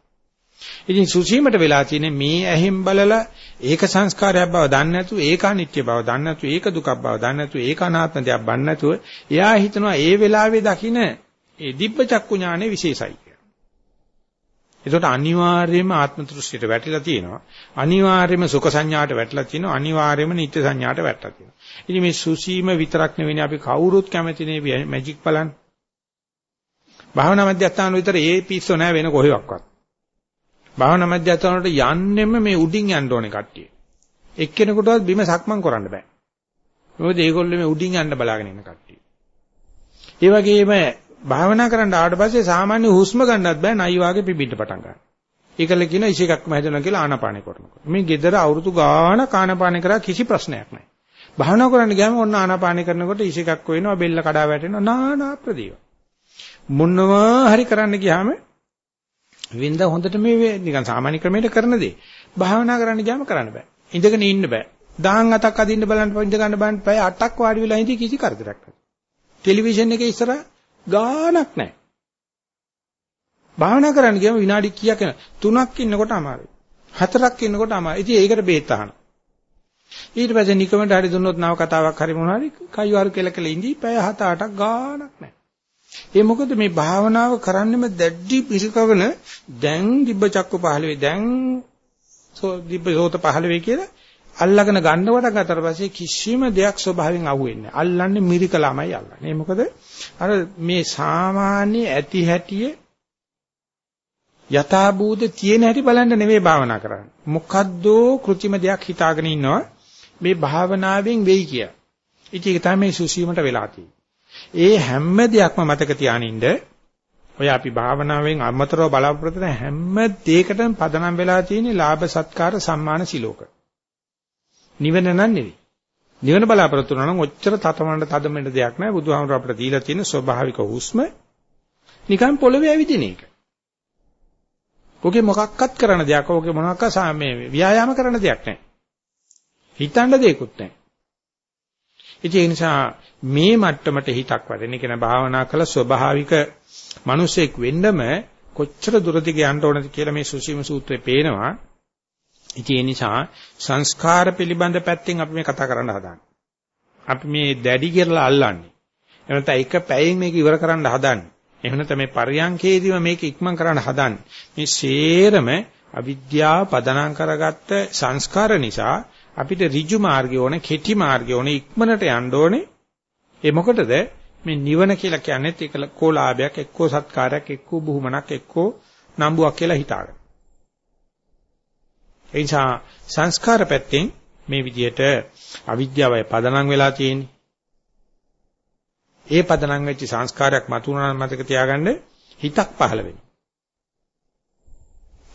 ඉතින් සුසීමට වෙලා තියෙන්නේ මේ ඇහෙන් බලලා ඒක සංස්කාරයක් බව දන්නේ නැතුව ඒක අනිත්‍ය බව දන්නේ නැතුව ඒක දුකක් බව දන්නේ නැතුව ඒක අනාත්ම දෙයක් බන්නේ නැතුව එයා හිතනවා ඒ වෙලාවේ දකින්න ඒ දිබ්බ චක්කු ඥානෙ විශේෂයි ඒකට අනිවාර්යයෙන්ම ආත්ම දෘෂ්ටියට වැටිලා තියෙනවා. අනිවාර්යයෙන්ම සුඛ සංඥාට වැටලා තියෙනවා. අනිවාර්යයෙන්ම නිත්‍ය සංඥාට වැටලා තියෙනවා. ඉතින් මේ සුසීම විතරක් නෙවෙයි අපි කවුරුත් කැමති නේ මැජික් බලන්න. භාවනා මධ්‍යස්ථාන විතර ඒ පිස්සෝ නැහැ වෙන කොහෙවත්. භාවනා මධ්‍යස්ථාන වලට යන්නෙම මේ උඩින් යන්න ඕනේ කට්ටිය. එක්කෙනෙකුටවත් බිම සක්මන් කරන්න බෑ. මොකද ඒගොල්ලෝ මේ උඩින් යන්න බලාගෙන ඉන්න කට්ටිය. ඒ වගේම භාවනා කරන්න ආවට පස්සේ සාමාන්‍ය හුස්ම ගන්නත් බෑ නයි වාගේ පිබින්න පටන් ගන්නවා. ඒකල කියන ඉෂේකක්ම හැදෙනවා කියලා ආනාපානෙ කරනකොට. මේ gedara අවුරුදු ගාණක් ආනාපානෙ කරා කිසි ප්‍රශ්නයක් නැහැ. භාවනා කරන්න ගියාම ඔන්න ආනාපානෙ කරනකොට ඉෂේකක් වෙනවා බෙල්ල කඩා වැටෙනවා නානා ප්‍රදීව. මොනවා හරි කරන්න ගියාම වින්ද හොඳට මේ නිකන් සාමාන්‍ය ක්‍රමයට කරන දේ. භාවනා කරන්න ගියාම කරන්න බෑ. ඉඳගෙන ඉන්න බෑ. දහන් අතක් අදින්න බලන්න ඉඳ ගන්න බලන්න පැය 8ක් වාඩි වෙලා ඉඳි කිසි කරදරයක් නැහැ. ටෙලිවිෂන් එකේ ඉස්සර ගාණක් නැහැ. භාවනා කරන්න ගියාම විනාඩි කීයක් යන තුනක් ඉන්නකොට අමාරුයි. හතරක් ඉන්නකොට අමාරුයි. ඉතින් ඒකට බේත් අහන. ඊට පස්සේ නිකමට හරි දුන්නොත් නව කතාවක් හරි මොනවා හරි කයිවාරු කෙල කෙල ඉඳි පැය 7 8ක් ගාණක් නැහැ. ඒ මොකද මේ භාවනාව කරන්නෙම දැඩි පිරිකවන දැන් දිබ්බ චක්ක පහළ වේ දැන් සෝ දිබ්බ සෝත පහළ වේ කියලා අල්ලගෙන ගන්න වට ගතට පස්සේ කිසිම දෙයක් ස්වභාවයෙන් අහුවෙන්නේ අල්ලන්නේ මිරිකලාමයි අල්ලන්නේ. මොකද අර මේ සාමාන්‍ය ඇති හැටිය යථාභූත තියෙන හැටි බලන්න නෙවෙයි භාවනා කරන්නේ. මොකද්දෝ કૃතිම දෙයක් හිතාගෙන ඉන්නවා මේ භාවනාවෙන් වෙයි කිය. ඉතින් ඒක තමයි මේ සුසීමට වෙලා තියෙන්නේ. ඒ හැම දෙයක්ම මතක තියානින්න ඔය අපි භාවනාවෙන් අමතරව බලාපොරොත්තු වෙන හැම දෙයකටම පදනම් වෙලා තියෙන්නේ ලාභ සත්කාර සම්මාන සිලෝක. නිවන නන් නෙවෙයි. නිවන බලාපොරොත්තු වෙනවා නම් ඔච්චර තතමඬ තදමඬ දෙයක් නෑ බුදුහාමුදුර අපිට දීලා තියෙන ස්වභාවික හුස්ම නිකන් පොළවේ ඇවිදින එක. ඔකේ මොකක්වත් කරන දෙයක් ඔකේ මොනවාක්වත් මේ ව්‍යායාම කරන දෙයක් නෑ. හිතන්න දෙයක්වත් නෑ. ඒ නිසා මේ මට්ටමට හිතක් වැඩෙන කියන භාවනා කළ ස්වභාවික මිනිසෙක් වෙන්නම කොච්චර දුරදිග යන්න ඕනද කියලා මේ සුසීම සූත්‍රයේ පේනවා. ඉතින් ඒ නිසා සංස්කාර පිළිබඳ පැත්තෙන් අපි මේ කතා කරන්න හදාන්නේ. අපි මේ දැඩි කියලා අල්ලන්නේ. එහෙම නැත්නම් එක පැයෙන් මේක ඉවර කරන්න හදන්නේ. එහෙම නැත්නම් මේ පරියංකේදීම මේක ඉක්මන් කරන්න හදන්නේ. මේ සේරම අවිද්‍යාව පදනම් කරගත්ත සංස්කාර නිසා අපිට ඍජු මාර්ගය ඕනේ, කෙටි මාර්ගය ඕනේ, ඉක්මනට යන්න ඕනේ. ඒ මොකටද? මේ නිවන කියලා කියන්නේත් ඒක කෝලාභයක්, එක්කෝ සත්කාරයක්, එක්කෝ බුහුමනක්, එක්කෝ නම්බුවක් කියලා හිතාගන්න. ඒ නිසා සංස්කාර පැත්තෙන් මේ විදිහට අවිද්‍යාවයි පදනම් වෙලා තියෙන්නේ. ඒ පදනම් වෙච්ච සංස්කාරයක් මතුවන මතක තියාගන්න හිතක් පහළ වෙනවා.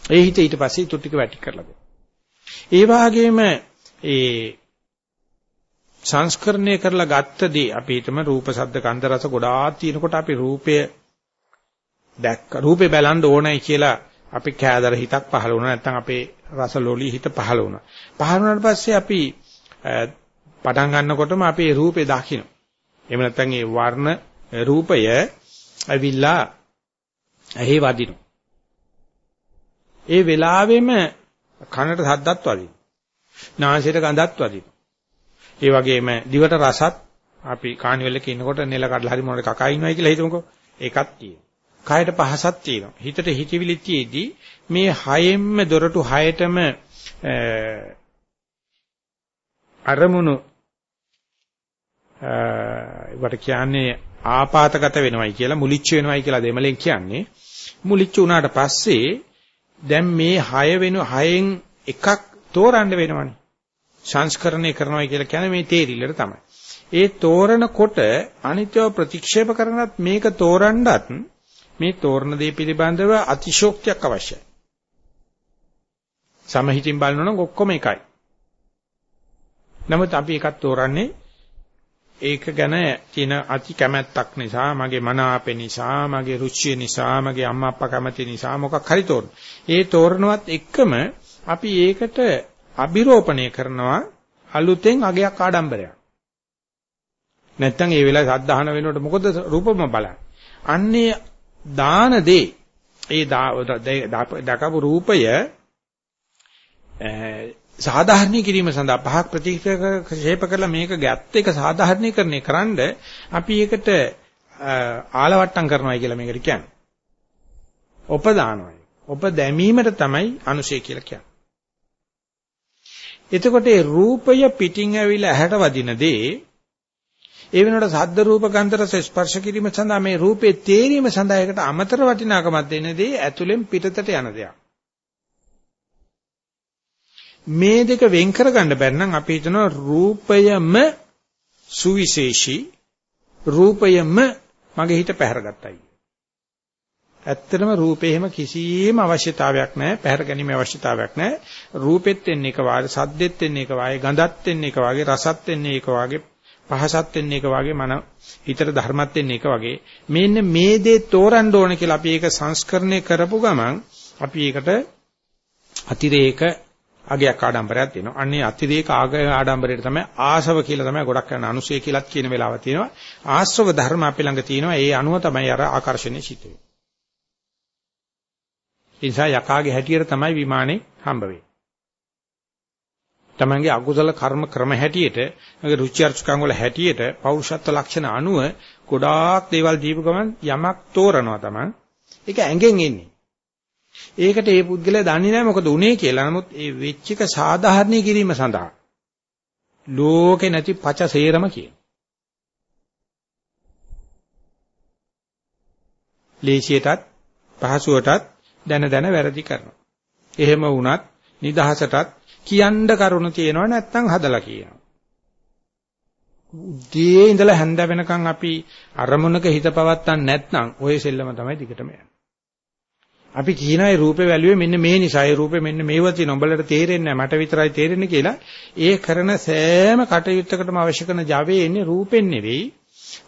ඒ හිත ඊට පස්සේ ඊටු ටික වැටි කරලා දෙනවා. ඒ වගේම ඒ සංස්කරණය කරලා ගත්තදී අපි හිතමු රූප ශබ්ද ගන්ධ රස ගොඩාක් තියෙනකොට අපි රූපය දැක්ක රූපේ බලන්න ඕනයි කියලා අපි කෑදර හිතක් පහළ වුණා නැත්නම් අපේ රසලෝලී හිත පහළ වුණා. පහළ වුණාට පස්සේ අපි පටන් ගන්නකොටම අපේ රූපේ දකින්න. එහෙම නැත්නම් ඒ වර්ණ රූපය ඇවිල්ලා ඇහි වදිනවා. ඒ වෙලාවෙම කනට සද්දත් වදිනවා. නාසයට ගඳත් වදිනවා. ඒ වගේම දිවට රසත් අපි කානිවල් එකේ ඉන්නකොට නෙල කඩලා හරි මොනවාට කකා ඉනවයි කියලා හිතමුකෝ. ඒකත් තියෙනවා. කයට පහසක් තියෙනවා. හිතට හිතවිලි තියේදී මේ හයෙන්ම දොරටු හයටම අරමුණු ඒවට කියන්නේ ආපాతගත වෙනවයි කියලා මුලිච්ච වෙනවයි කියලා දෙමලෙන් කියන්නේ මුලිච්ච වුණාට පස්සේ දැන් මේ හය වෙන හයෙන් එකක් තෝරන්න වෙනවනේ සංස්කරණය කරනවා කියලා කියන්නේ මේ තේරිල්ලට තමයි. ඒ තෝරනකොට අනිත්‍යව ප්‍රතික්ෂේප කරනත් මේක තෝරන්නත් මේ තෝරන දේ පිළිබඳව අතිශෝක්තියක් අවශ්‍යයි. සමහිතින් බලනවා නම් ඔක්කොම එකයි. නමුත් අපි එකක් තෝරන්නේ ඒක ගැන තියෙන අති කැමැත්තක් නිසා, මගේ මන ආපේ නිසා, මගේ රුචිය නිසා, මගේ අම්මා අප්පා කැමති නිසා මොකක් හරි තෝරන. ඒ තෝරනවත් එක්කම අපි ඒකට අභිරෝපණය කරනවා අලුතෙන් අගයක් ආඩම්බරයක්. නැත්තම් ඒ වෙලාවේ සද්ධාහන වෙනකොට මොකද රූපම බලන්නේ. අන්නේ දාන දේ ඒ දකපු රූපය සාධාරණී කිරීම සඳහා පහක් ප්‍රතික්ෂේප කරලා මේක ගැත් එක සාධාරණීකරණය කරන්න අපි ඒකට ආලවට්ටම් කරනවා කියලා මේකට කියන්නේ. උපදානවයි. ඔබ දැමීමට තමයි අනුශය කියලා කියන්නේ. එතකොට ඒ රූපය පිටින් ඇවිල්ලා ඇහැට වදින දේ ඒ වෙනකොට සද්ද රූප ගන්ධ රස ස්පර්ශ කිරීම සඳහා මේ රූපේ තේරීම සඳහා ඒකට අමතර වටිනාකමක් දෙන දේ ඇතුලෙන් පිටතට යන දෙයක්. මේ දෙක වෙන් කරගන්න බැරි නම් අපි හිතනවා රූපයම සුවිශේෂී රූපයම මගේ හිත පැහැරගත්තයි. ඇත්තටම රූපේ එහෙම කිසිම අවශ්‍යතාවයක් නැහැ පැහැර ගැනීම අවශ්‍යතාවයක් නැහැ රූපෙත් එන්නේ එක වාගේ සද්දෙත් එන්නේ එක වාගේ ගඳත් එන්නේ එක වාගේ රසත් එන්නේ එක වාගේ පහසත් එන්නේ එක වාගේ මන හිතට ධර්මත් එන්නේ එක වාගේ මෙන්න මේ දේ තෝරන්න ඕන කියලා අපි ඒක සංස්කරණය කරපු ගමන් අපි ඒකට අතිරේක අගයක් ආඩම්බරයක් දෙනවා. අන්නේ අතිරේක ආගය ආඩම්බරයට තමයි ආශව කියලා තමයි ගොඩක් කරන අනුසය කියලාත් කියන වෙලාව තියෙනවා. ආශ්‍රව ධර්ම අපි ළඟ තියෙනවා. ඒ අනුව තමයි අර ආකර්ෂණය සිද්ධ වෙන්නේ. ඒ නිසා යකාගේ හැටියට තමයි විමානේ හම්බ වෙන්නේ. තමන්ගේ අකුසල කර්ම ක්‍රම හැටියට, මගේ රුචි අරුචිකම් වල හැටියට පෞරුෂත්ව ලක්ෂණ අනුව ගොඩාක් දේවල් දීපු ගමන් යමක් තෝරනවා තමන්. ඒක ඇඟෙන් එන්නේ. ඒකට ඒ පුද්ගලයා දන්නේ නැහැ මොකද උනේ කියලා. නමුත් ඒ වෙච්ච එක සාධාරණී කිරීම සඳහා ලෝකේ නැති පච සේරම කියන. ලේසියටත් පහසුවටත් දැන දැන වැරදි කරනවා. එහෙම වුණත් නිදහසටත් කියන්න කරුණ තියෙනවා නැත්නම් හදලා කියනවා. උදේ ඉඳලා හැන්ද වෙනකන් අපි අරමුණක හිත පවත්තන් නැත්නම් ওই සෙල්ලම තමයි දිගටම යන්නේ. අපි කියනවා ඒ රූපේ වැළුවේ මෙන්න මේ නිසා ඒ රූපේ මෙන්න මේව තියෙන උඹලට තේරෙන්නේ මට විතරයි තේරෙන්නේ කියලා ඒ කරන සෑම කටයුත්තකටම අවශ්‍ය කරන Java එන්නේ රූපෙන් නෙවෙයි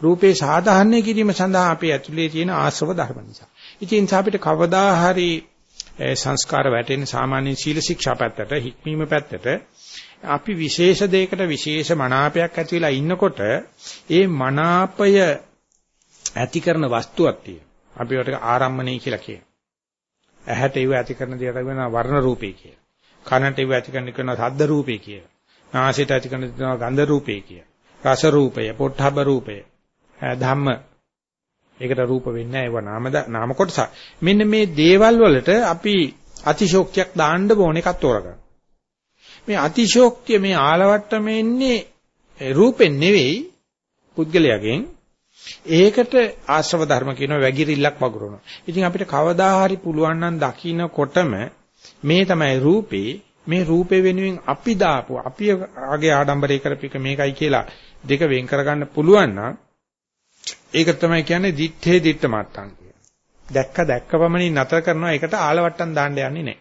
රූපේ සාධාරණය කිරීම සඳහා අපි ඇතුලේ තියෙන ආශ්‍රව ධර්ම නිසා. ඉතින් අපිට කවදා හරි සංස්කාර වැටෙන සාමාන්‍ය සීල ශික්ෂා පැත්තට හික්මීම පැත්තට අපි විශේෂ දෙයකට විශේෂ මනාපයක් ඇති වෙලා ඉන්නකොට ඒ මනාපය ඇති කරන වස්තුවක් තියෙනවා. අපි ඒකට ආරම්මණය කියලා කියනවා. ඇහැට ඒව ඇති කරන දේට වෙනවා වර්ණ රූපේ කියලා. කනට ඒව ඇති කරන කෙනා ශබ්ද රූපේ කියලා. නාසයට ඇති කරන දේනවා ගන්ධ රූපේ කියලා. රස රූපය, පොට්ටබ රූපය, ධම්ම ඒකට රූප වෙන්නේ නැහැ ඒවා නාම නාම කොටස. මෙන්න මේ දේවල් වලට අපි අතිශෝක්තියක් දාන්න ඕන එකක් තෝරගන්න. මේ අතිශෝක්තිය මේ ආලවට්ටමේ ඉන්නේ රූපෙන් නෙවෙයි පුද්ගලයාගෙන් ඒකට ආශ්‍රව ධර්ම කියන වැගිරිල්ලක් වගුරුනවා. ඉතින් අපිට කවදා හරි පුළුවන් නම් දකින්නකොටම මේ තමයි රූපේ මේ රූපේ වෙනුවෙන් අපි දාපු අපි ආගේ ආඩම්බරේ කරපික මේකයි කියලා දෙක වෙන් කරගන්න පුළුවන් නම් ඒක තමයි කියන්නේ දිත්තේ දිත්ත මත්තන් කියන. දැක්ක දැක්ක පමණින් නතර කරනවා ඒකට ආලවට්ටම් දාන්න යන්නේ නැහැ.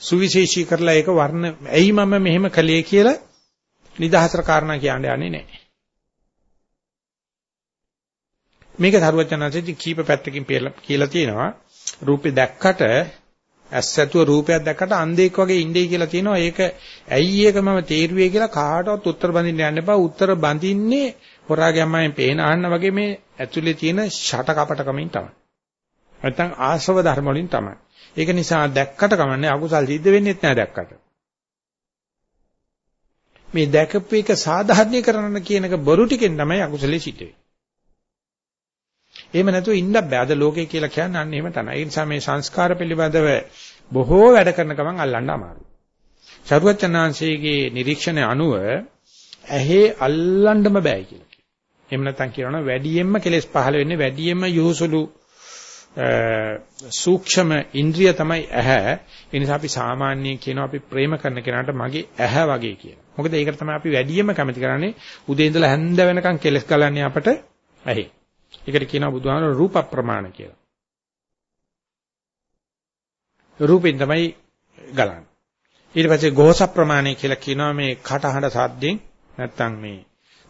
සුවිශේෂී කරලා ඒක වර්ණ ඇයි මම මෙහෙම කළේ කියලා නිදහතර කාරණා කියන්න යන්නේ නැහැ. මේක සරුවචනාංශයේ කීප පැත්තකින් කියලා තියෙනවා රූපේ දැක්කට ඇස්සතුව රූපයක් දැක්කට අන්ධෙක් වගේ ඉන්නේ කියලා තියෙනවා ඒක ඇයි ඒක මම තේරුවේ කියලා කාටවත් උත්තර බඳින්න යන්න එපා උත්තර බඳින්නේ හොරාගේ අම්මෙන් පේන අහන්න වගේ මේ ඇතුලේ තියෙන ෂට කපටකමින් තමයි. නැත්තම් ආශ්‍රව ධර්ම වලින් තමයි. ඒක නිසා දැක්කට කමන්නේ අකුසල් සිද්ධ වෙන්නේත් නැහැ දැක්කට. මේ දැකපු එක සාධාරණීකරණ කියන එක බොරු ටිකෙන් තමයි අකුසලේ සිද්ධ වෙන්නේ. එහෙම නැතුව ඉන්න බෑ. අද ලෝකේ කියලා කියන්නේ අන්න එහෙම තමයි. ඒ නිසා මේ සංස්කාර පිළිබඳව බොහෝ වැඩ කරන ගමන් අල්ලන්න අමාරුයි. සරුවචනාංශයේ නිරීක්ෂණය අනුව ඇහි අල්ලන්නම බෑ කියලා. එහෙම නැත්නම් කියනවා වැඩියෙන්ම කෙලෙස් පහළ වෙන්නේ වැඩියෙන්ම යොහුසුළු සූක්ෂම ඉන්ද්‍රිය තමයි ඇහැ. ඒ නිසා අපි සාමාන්‍යයෙන් කියනවා අපි ප්‍රේම කරන කෙනාට මගේ ඇහැ වගේ කියලා. මොකද ඒකට තමයි අපි වැඩියෙන්ම කැමති කරන්නේ උදේ ඉඳලා හැන්ද වෙනකන් කෙලස් ගලන්නේ අපට ඇහි. ඒකට කියනවා බුදුහාමර රූප ප්‍රමාණ කියලා. රූපෙන් තමයි ගලන්නේ. ඊට පස්සේ ගෝස ප්‍රමාණය කියලා කියනවා මේ කටහඬ සාද්දෙන් නැත්තම් මේ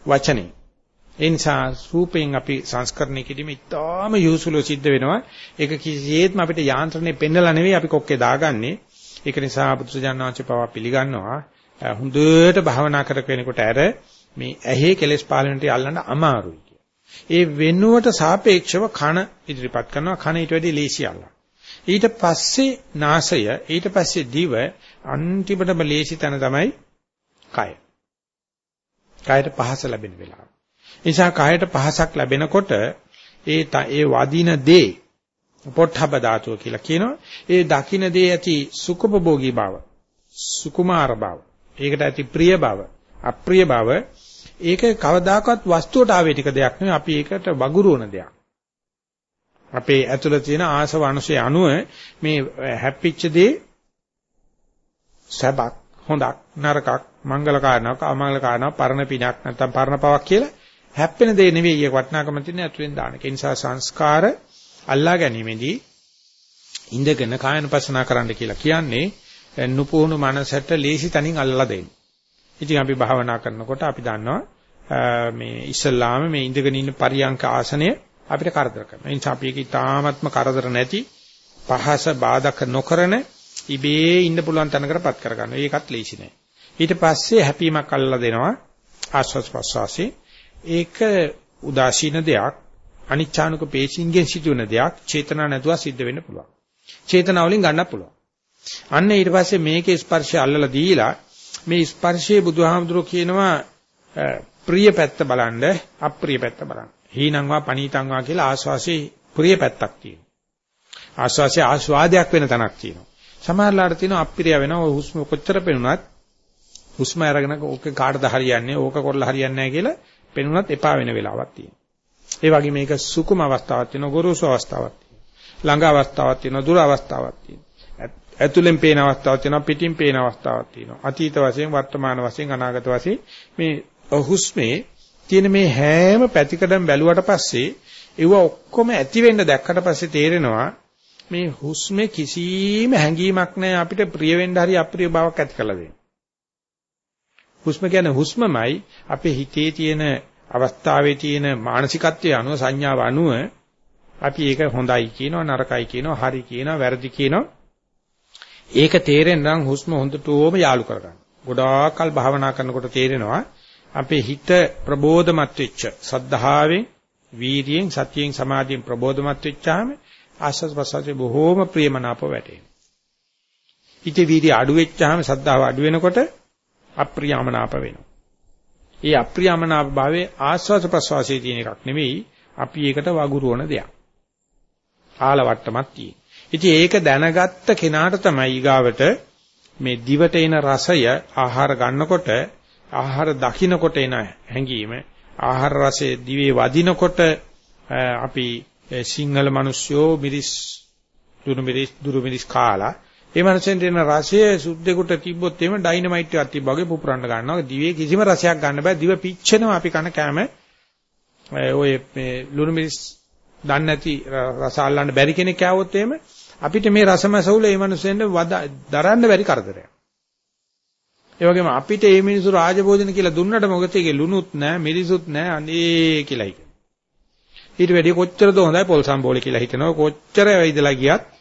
වචනේ. ඒ නිසා රූපයෙන් අපි සංස්කරණය කිරීම ඉතාම යොසුලෝ සිද්ධ වෙනවා. ඒක කිසිසේත්ම අපිට යාන්ත්‍රණය පෙන්නලා නෙවෙයි අපි කොක්කේ දාගන්නේ. ඒක නිසා බුදුසජාණන්වහන්සේ පවා පිළිගන්නවා. හොඳට භාවනා කර කෙනෙකුට ඇර මේ ඇහි කෙලෙස් පාලනට යල්ලන්න අමාරුයි කිය. ඒ වෙනුවට සාපේක්ෂව කන ඉදිරිපත් කරනවා. කන ඊට වැඩි ලේසියල්ල. ඊට පස්සේ නාසය, ඊට පස්සේ දිව අන්තිමටම ලේසි තැන තමයි කය. කයට පහස ලැබෙන වෙලාව. නිසා කයට පහසක් ලැබෙනකොට ඒ ඒ වදින දේ පොට්ටබ ධාතුව කියලා කියනවා. ඒ දකින්න දේ ඇති සුඛපභෝගී බව, සුකුමාර බව, ඒකට ඇති ප්‍රිය බව, අප්‍රිය බව, ඒක කවදාකවත් වස්තුවට ආවේ ටික දෙයක් නෙවෙයි අපි ඒකට වගුරුවන දෙයක්. අපේ ඇතුළත තියෙන ආසව අනුසය අනුව මේ හැප්පිච්ච දේ සබක් හොඳක් නරකක් මංගල කාරණාවක් අමංගල කාරණාවක් පරණ පිනක් නැත්නම් පරණ පවක් කියලා හැප්පෙන දේ නෙවෙයි ඒක වටිනාකම තියෙන ඇතුලෙන් දාන. ඒ නිසා සංස්කාර අල්ලා ගැනීමේදී ඉඳගෙන කායනපසනා කරන්න කියලා කියන්නේ නුපුහුණු මනසට ලේසි තනින් අල්ලලා දෙන්න. ඉතින් අපි භාවනා කරනකොට අපි දන්නවා මේ ඉස්ලාම මේ ඉඳගෙන ඉන්න පරියංක ආසනය අපිට කරදර කරනවා. ඒ නිසා අපි ඒක ඊ타ත්ම කරදර නැති පහස බාධක නොකරන ඉබේ ඉන්න පුළුවන් තැනකටපත් කරගන්නවා. ඒකත් ලේසි නෑ. ඊට පස්සේ හැපීමක් අල්ලලා දෙනවා ආස්වාස් ප්‍රස්වාසී. ඒක උදාසීන දෙයක් අනිච්ඡානුක පේශින්ගෙන් සිදුවෙන දෙයක් චේතනා නැතුව සිද්ධ වෙන්න පුළුවන්. චේතනා වලින් ගන්නත් පුළුවන්. අන්න ඊට පස්සේ මේකේ ස්පර්ශය අල්ලලා දීලා මේ ස්පර්ශයේ බුදුහාමුදුරුවෝ කියනවා ප්‍රිය පැත්ත බලන්න අප්‍රිය පැත්ත බලන්න. හීනංවා පනීතංවා කියලා ආස්වාසේ ප්‍රිය පැත්තක් තියෙනවා. ආස්වාසේ ආස්වාදයක් වෙන තැනක් තියෙනවා. සමහරලාට තියෙනවා අප්‍රිය වෙනවා හුස්ම කොච්චර පෙනුනත් හුස්ම අරගෙන ඕක කාටද හරියන්නේ ඕක කරලා හරියන්නේ නැහැ කියලා පෙනුනත් එපා වෙන වෙලාවක් තියෙනවා. ඒ වගේ මේක සුකුම අවස්ථාවක් තියෙනවා ගොරෝසු අවස්ථාවක් තියෙනවා. ළඟ අවස්ථාවක් තියෙනවා දුර අවස්ථාවක් තියෙනවා. ඇතුලෙන් පේන අවස්ථාවක් තියෙනවා පිටින් පේන අවස්ථාවක් තියෙනවා. අතීත වශයෙන් වර්තමාන වශයෙන් අනාගත වශයෙන් මේ හුස්මේ තියෙන මේ හැම පැතිකඩම් බැලුවට පස්සේ ඒව ඔක්කොම ඇති වෙන්න දැක්කට පස්සේ තේරෙනවා මේ හුස්මේ කිසිම හැඟීමක් නැහැ අපිට ප්‍රිය වෙන්න හරි අප්‍රිය බවක් ඇති කරලා දෙන්න. හුස්ම කියන්නේ හුස්මමයි අපේ හිතේ තියෙන අවස්ථාවේ තියෙන මානසිකත්වයේ අනුව සංඥාව අනුව අපි ඒක හොඳයි කියනවා නරකයි කියනවා හරි කියනවා වැරදි කියනවා ඒක තේරෙන්න නම් හුස්ම හොඳටම යාලු කරගන්න. ගොඩාක් කල් භාවනා කරනකොට තේරෙනවා අපේ හිත ප්‍රබෝධමත් වෙච්ච සද්ධාවෙන් වීර්යයෙන් සතියෙන් සමාධියෙන් ප්‍රබෝධමත් වෙච්චාම ආස්වාද ප්‍රසවාසයේ බොහෝම ප්‍රියමනාප වැටෙනවා. හිතේ වීර්ය අඩු වෙච්චාම සද්ධාව අඩු වෙනකොට අප්‍රියමනාප වෙනවා. ඒ අප්‍රියමනාප භාවයේ ආස්වාද ප්‍රසවාසයේ තියෙන එකක් නෙවෙයි අපි ඒකට වගුරුවන දෙයක්. ආලවට්ටමක් තියෙන. ඉතින් ඒක දැනගත්ත කෙනාට තමයි ඊගාවට මේ දිවට එන රසය ආහාර ගන්නකොට ආහාර දකින්නකොට එන හැඟීම ආහාර රසයේ දිවේ වදිනකොට අපි සිංහල මිනිස්සුયો මිරිස් දුරු මිරිස් දුරු මිරිස් කාලා ඒ මනුස්සෙන් දෙන රසය සුද්දෙකුට තිබ්බොත් එහෙම ඩයිනමයිට් එකක් තිබ්බා වගේ පුපුරන්න ගන්නවා. දිවේ කිසිම රසයක් ගන්න බෑ. දිව පිච්චෙනවා අපි කන කෑම. ඔය මේ ලුණු මිරිස් දන්නේ නැති රස අල්ලන්න බැරි කෙනෙක් ආවොත් එහෙම අපිට මේ රසමසවුල ඒ මනුස්සෙන්ට දරන්න බැරි කරදරයක්. ඒ වගේම අපිට මේ මිනිස්සු රාජභෝජන කියලා දුන්නට මොකද ඒකේ ලුණුත් නැහැ මිරිසුත් නැහැ අනේ කියලා හිතන. ඊට වැඩිය කොච්චරද හොඳයි පොල් සම්බෝලේ කියලා හිතනවා කොච්චර වෙයිදලා ගියත්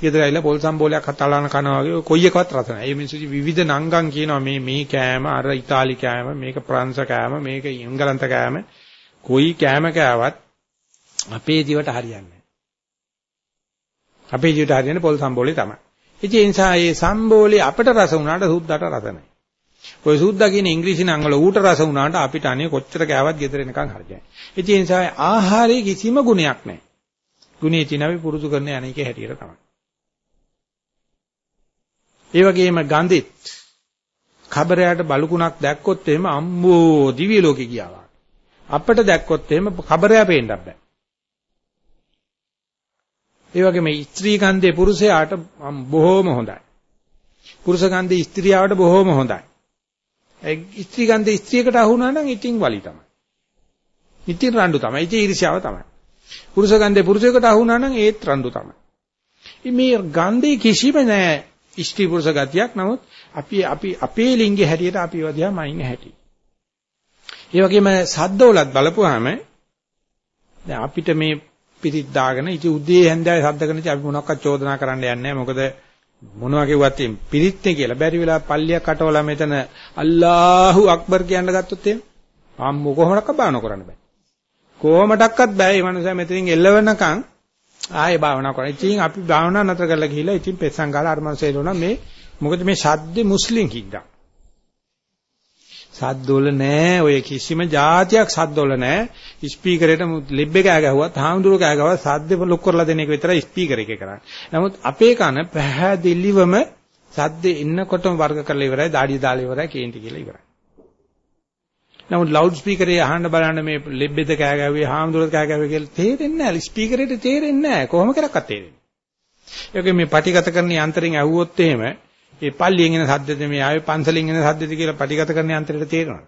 ගෙදර ඇවිල්ලා පොල් සම්බෝලයක් හතලාන කනවා වගේ කොයි එකවත් රස නැහැ. මේ මිනිස්සු විවිධ නංගම් කියනවා මේ මේ කෑම අර ඉතාලි කෑම මේක ප්‍රංශ කෑම මේක එංගලන්ත කෑම කොයි කෑම කෑවත් අපේ ජීවිත හරියන්නේ අපේ ජීවිත හරියන්නේ පොල් සම්බෝලේ තමයි. ඉතින් ඒ නිසා මේ සම්බෝලේ අපට රස වුණාට සුද්දාට රස නැහැ. ඔය සුද්දා කියන ඉංග්‍රීසි නම් වල ඌට රස වුණාට අපිට අනේ කොච්චර කෑවත් ගෙදර එනකන් හරියන්නේ. ඉතින් ඒ නිසා ආහාරයේ කිසිම ගුණයක් නැහැ. ගුණේ තියෙන අපි පුරුදු කරන අනේකේ හැටියට තමයි. ඒ වගේම ගඳෙත් කබරයට බලුකුණක් දැක්කොත් එහෙම අම්බෝ දිව්‍ය ලෝකෙ ගියා අපිට දැක්කොත් එහෙම කබරය පේන්නත් බෑ. ඒ වගේම ස්ත්‍රී ගන්ධේ පුරුෂයාට බොහෝම හොඳයි. පුරුෂ ගන්ධේ ස්ත්‍රියාවට බොහෝම හොඳයි. ඒ ස්ත්‍රී ගන්ධේ ස්ත්‍රියකට අහු වුණා නම් ඉතින් වලි තමයි. ඉතින් රණ්ඩු තමයි. ඉතින් ඊර්ෂ්‍යාව තමයි. පුරුෂ ගන්ධේ පුරුෂයෙකුට අහු වුණා නම් ඒත් රණ්ඩු තමයි. මේ ගන්ධේ කිසිම නෑ ඉෂ්ටි පුරුෂ ගතියක්. නමුත් අපි අපි අපේ ලිංගයේ හැටියට අපි වදියා මයින් හැටි. ඒ වගේම සද්දවලත් බලපුවාම දැන් අපිට මේ පිරිත් දාගෙන ඉති උදේ හැන්දෑවේ සද්ද කරන ඉති අපි මොනවක්වත් චෝදනා කරන්න යන්නේ නැහැ. මොකද මොනවා කිව්වත් පිරිත්නේ කියලා. බැරි වෙලා පල්ලියක් අටවලා මෙතන අල්ලාහු අක්බර් කියන්න ගත්තොත් එහෙම අම්මෝ කොහොමඩක්ක බාන කරන්න බෑ. කොහොමඩක්වත් බෑ. මේ මනුස්සයා මෙතනින් එල්ලවෙනකන් ආයේ භාවනා කරා. ඉතින් අපි භාවනා නතර කරලා ගිහිල්ලා ඉතින් පෙස්සන් ගාලා අර මනුස්සයෙ මේ මොකද මේ ශබ්දේ මුස්ලිම් කිද්දා. සද්දවල නෑ ඔය කිසිම જાතියක් සද්දවල නෑ ස්පීකරේට ලෙබ් එක ගෑගහුවත් හාමුදුරුව ගෑගහුවත් සද්ද ලොක් කරලා දෙන එක විතරයි ස්පීකර එකේ කරන්නේ. නමුත් අපේ කන පැහැදිලිවම සද්ද එන්නකොටම වර්ග කරලා ඉවරයි, දාඩිය දාලා ඉවරයි, කේන්ති කියලා ඉවරයි. නමුත් ලවුඩ් ස්පීකරේ අහන්න බලන්න මේ ලෙබ් එක කෑ ගැව්වේ හාමුදුරුවෝ කෑ ගැව්වේ කියලා තේරෙන්නේ නැහැ. ස්පීකරේට තේරෙන්නේ නැහැ. කොහොම කරක්වත් තේරෙන්නේ. ඒකේ මේ පටිගත කරන යන්ත්‍රයෙන් ඇහුවොත් එහෙම ඒ පල්ලියෙන් එන සද්දද මේ ආවේ පන්සලෙන් එන සද්දද කියලා පටිගත කරන යන්ත්‍රයට තේරෙනවා.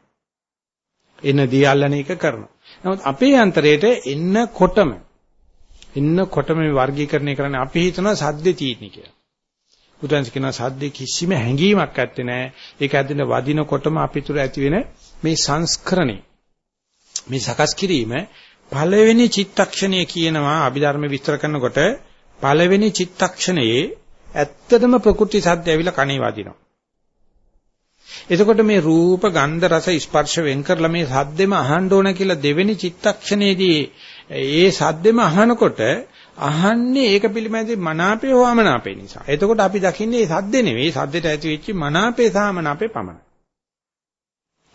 එන දී අල්ලන එක කරනවා. නමුත් අපේ යන්ත්‍රයට එන්නකොටම එන්නකොටම මේ වර්ගීකරණය කරන්නේ අපි හිතනවා සද්දේ තියෙන කියලා. බුදුන්ස් කියනවා සද්දේ කිසිම හැඟීමක් ඇත්තේ නැහැ. ඒක ඇදින වදිනකොටම අපි තුර ඇති වෙන මේ සංස්කරණේ මේ සකස් කිරීම පළවෙනි චිත්තක්ෂණය කියනවා අභිධර්ම විස්තර කරනකොට පළවෙනි චිත්තක්ෂණයේ ඇත්තටම ප්‍රකෘති සද්ද ඇවිල්ලා කණේ වදිනවා. එතකොට මේ රූප ගන්ධ රස ස්පර්ශ වෙන් කරලා මේ සද්දෙම අහන්න ඕන කියලා දෙවෙනි චිත්තක්ෂණයේදී ඒ සද්දෙම අහනකොට අහන්නේ ඒක පිළිබඳව මනාපේ හෝ අමනාපේ නිසා. එතකොට අපි දකින්නේ මේ සද්ද නෙවෙයි සද්දෙට ඇති වෙච්ච මනාපේ සහ අමනාපේ පමණයි.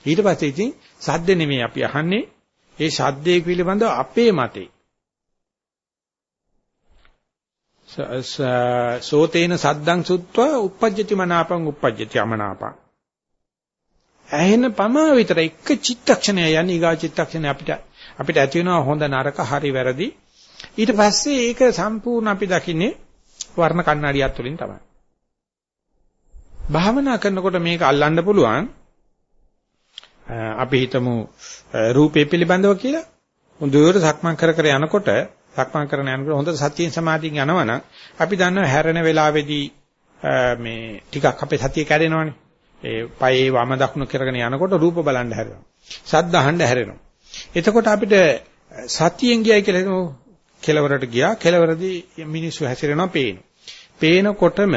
ඊට පස්සේ ඉතින් සද්ද නෙවෙයි අපි අහන්නේ ඒ ශබ්දයේ පිළිබඳව අපේ මතේ. සෝතේන සද්දං සුත්වා uppajjati මනාපං uppajjati අමනාපං. ඇහෙන පමා විතර එක චිත්තක්ෂණය යන්නේ ඊගා චිත්තක්ෂණය අපිට අපිට ඇති වෙනවා හොඳ නරක හරි වැරදි. ඊට පස්සේ ඒක සම්පූර්ණ අපි දකින්නේ වර්ණ කණ්ණාඩියක් තුළින් තමයි. භාවනා කරනකොට මේක අල්ලන්න පුළුවන් අපි හිතමු රූපේ පිළිබඳව කියලා හොඳට සක්මන් කර කර යනකොට සක්මන් කරන යනකොට හොඳ සතියෙන් සමාධියෙන් යනවනම් අපි දන්නවා හැරෙන වෙලාවේදී මේ ටිකක් අපේ සතිය කැඩෙනවනේ. ඒ පයේ වම දකුණු කරගෙන යනකොට රූප බලන්න හැරෙනවා. ශබ්ද අහන්න හැරෙනවා. එතකොට අපිට සතියෙන් ගියයි කියලා හිතමු කෙලවරට ගියා කෙලවරදී මිනිස්සු හැසිරෙනවා පේන. පේනකොටම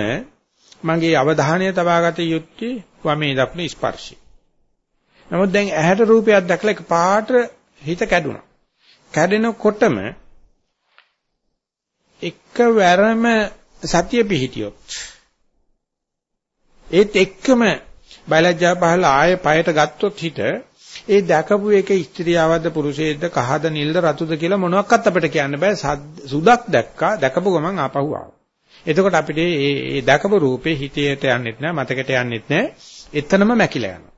මගේ අවධානය තබාගත යුත්තේ වමේ දකුණේ ස්පර්ශය. නමුත් දැන් ඇහැට රූපයක් දැකලා එකපාරට හිත කැඩුනා. කැඩෙනකොටම එකවරම සතිය පිහිටියොත් ඒත් එක්කම බයලජ්ජා පහල ආයේ පයට ගත්තොත් හිත ඒ දැකපු එක ස්ත්‍රියවද පුරුෂයෙක්ද කහද නිල්ද රතුද කියලා මොනවත් අපිට කියන්න බෑ සුදක් දැක්කා දැකපු ගමන් ආපහු ආවා. එතකොට අපිට මේ දැකපු රූපේ හිතේට යන්නෙත් නෑ මතකයට යන්නෙත් නෑ එතනම මැකිලා යනවා.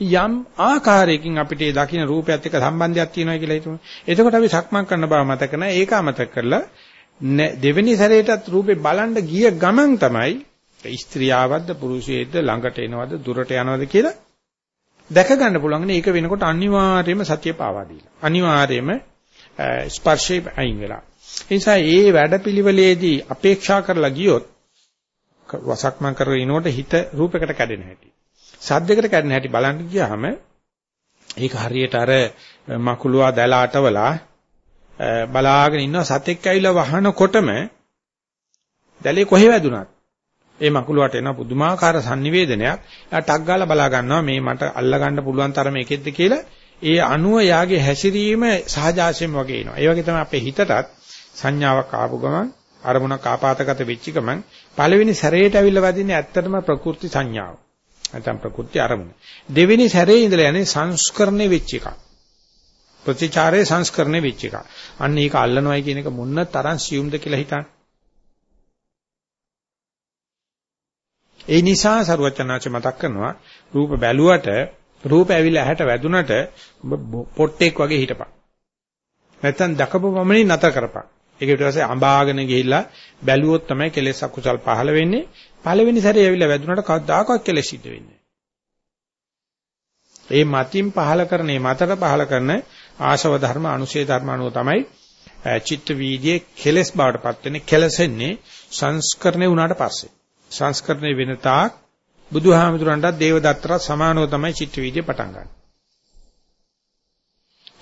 යම් ආකාරයකින් අපිට ඒ දකින්න රූපයත් එක්ක සම්බන්ධයක් තියෙනවා කියලා හිතමු. එතකොට අපි සක්මන් කරන බව මතක නැහැ. ඒක අමතක කරලා දෙවෙනි සැරේටත් රූපේ බලන්න ගිය ගමන් තමයි ස්ත්‍රියාවක්ද පුරුෂයෙක්ද ළඟට එනවද දුරට යනවද කියලා දැක ගන්න පුළුවන් නේ. ඒක වෙනකොට අනිවාර්යයෙන්ම සතිය පාවා දීලා. අනිවාර්යයෙන්ම ස්පර්ශේ අයින් වෙලා. ඒ නිසා මේ වැඩපිළිවෙලේදී අපේක්ෂා කරලා ගියොත් වසක්මන් කරගෙන ඉනකොට හිත රූපයකට කැඩෙන හැටි. සද්දයකට කැඩෙන හැටි බලන්න ගියාම ඒක හරියට අර මකුලුවා දැලාටවලා බලාගෙන ඉන්නවා සතෙක් ඇවිල්ලා වහනකොටම දැලේ කොහෙ වැදුනත් ඒ මකුලුවට එන පුදුමාකාර sannivedanayak එයා ටක් ගාලා බලා ගන්නවා මේ මට අල්ලා ගන්න පුළුවන් තරම එකෙද්ද කියලා ඒ අණුව යාගේ හැසිරීම සහජාසයෙන් වගේ එනවා. ඒ වගේ තමයි අපේ හිතටත් සංඥාවක් ආපු ගමන් අරමුණක් ආපాతගත වෙච්ච ගමන් පළවෙනි සැරේට ඇවිල්ලා වදින්නේ ඇත්තටම ප්‍රකෘති සංඥාව. නැත්නම් ප්‍රකෘති අරමුණ. දෙවෙනි සැරේ ඉඳලා යන්නේ සංස්කරණය වෙච්ච එක. ප්‍රතිචාරයේ සංස්කරණය වෙච්ච එක. අන්න ඒක අල්ලනවයි කියන එක මොන්න තරම් සියුම්ද කියලා හිතන්න. ඒ නිසා සරුවචනාච මතක් කරනවා රූප බැලුවට රූප ඇවිල්ලා ඇහැට වැදුනට ඔබ පොට්ටෙක් වගේ හිටපන්. නැත්තම් දකපු පමණින් නතර කරපන්. ඒක ඊට පස්සේ අඹාගෙන ගිහිල්ලා බැලුවොත් තමයි කෙලෙස් අකුසල් පහළ වෙන්නේ. පළවෙනි සැරේ ඇවිල්ලා වැදුනට කවදාකවත් කෙලෙස් සිද්ධ වෙන්නේ ඒ මතින් පහල කරන මේ මතට පහල කරන ආශව ධර්ම අනුශේ ධර්ම අනුව තමයි චිත්ත වීදියේ කෙලස් බවටපත් වෙන්නේ කෙලසෙන්නේ සංස්කරණේ වුණාට පස්සේ සංස්කරණේ වෙන තාක් බුදුහාමුදුරන්ටත් දේවදත්තට සමානව තමයි චිත්ත වීදියේ පටන් ගන්න.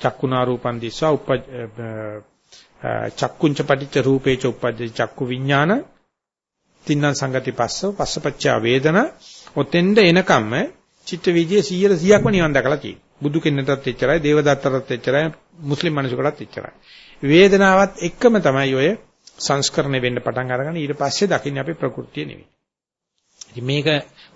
චක්කුණා රූපං දිස්වා උප චක්කුංච පටිච්ච රූපේච උපද්දි චක්කු විඥාන තින්නම් සංගති පස්සව පස්සපච්චා වේදන ඔතෙන්ද එනකම්ම චිත්ත විදියේ 100 100ක්ම නිවන් දැකලා තියෙනවා. බුදු කෙනෙක්ටත් එච්චරයි, දේවදත්තටත් එච්චරයි, මුස්ලිම් මිනිසෙකුටත් එච්චරයි. වේදනාවත් එක්කම තමයි ඔය සංස්කරණය වෙන්න පටන් අරගෙන ඊට පස්සේ දකින්නේ අපි ප්‍රകൃතිය නෙවෙයි. ඉතින් මේක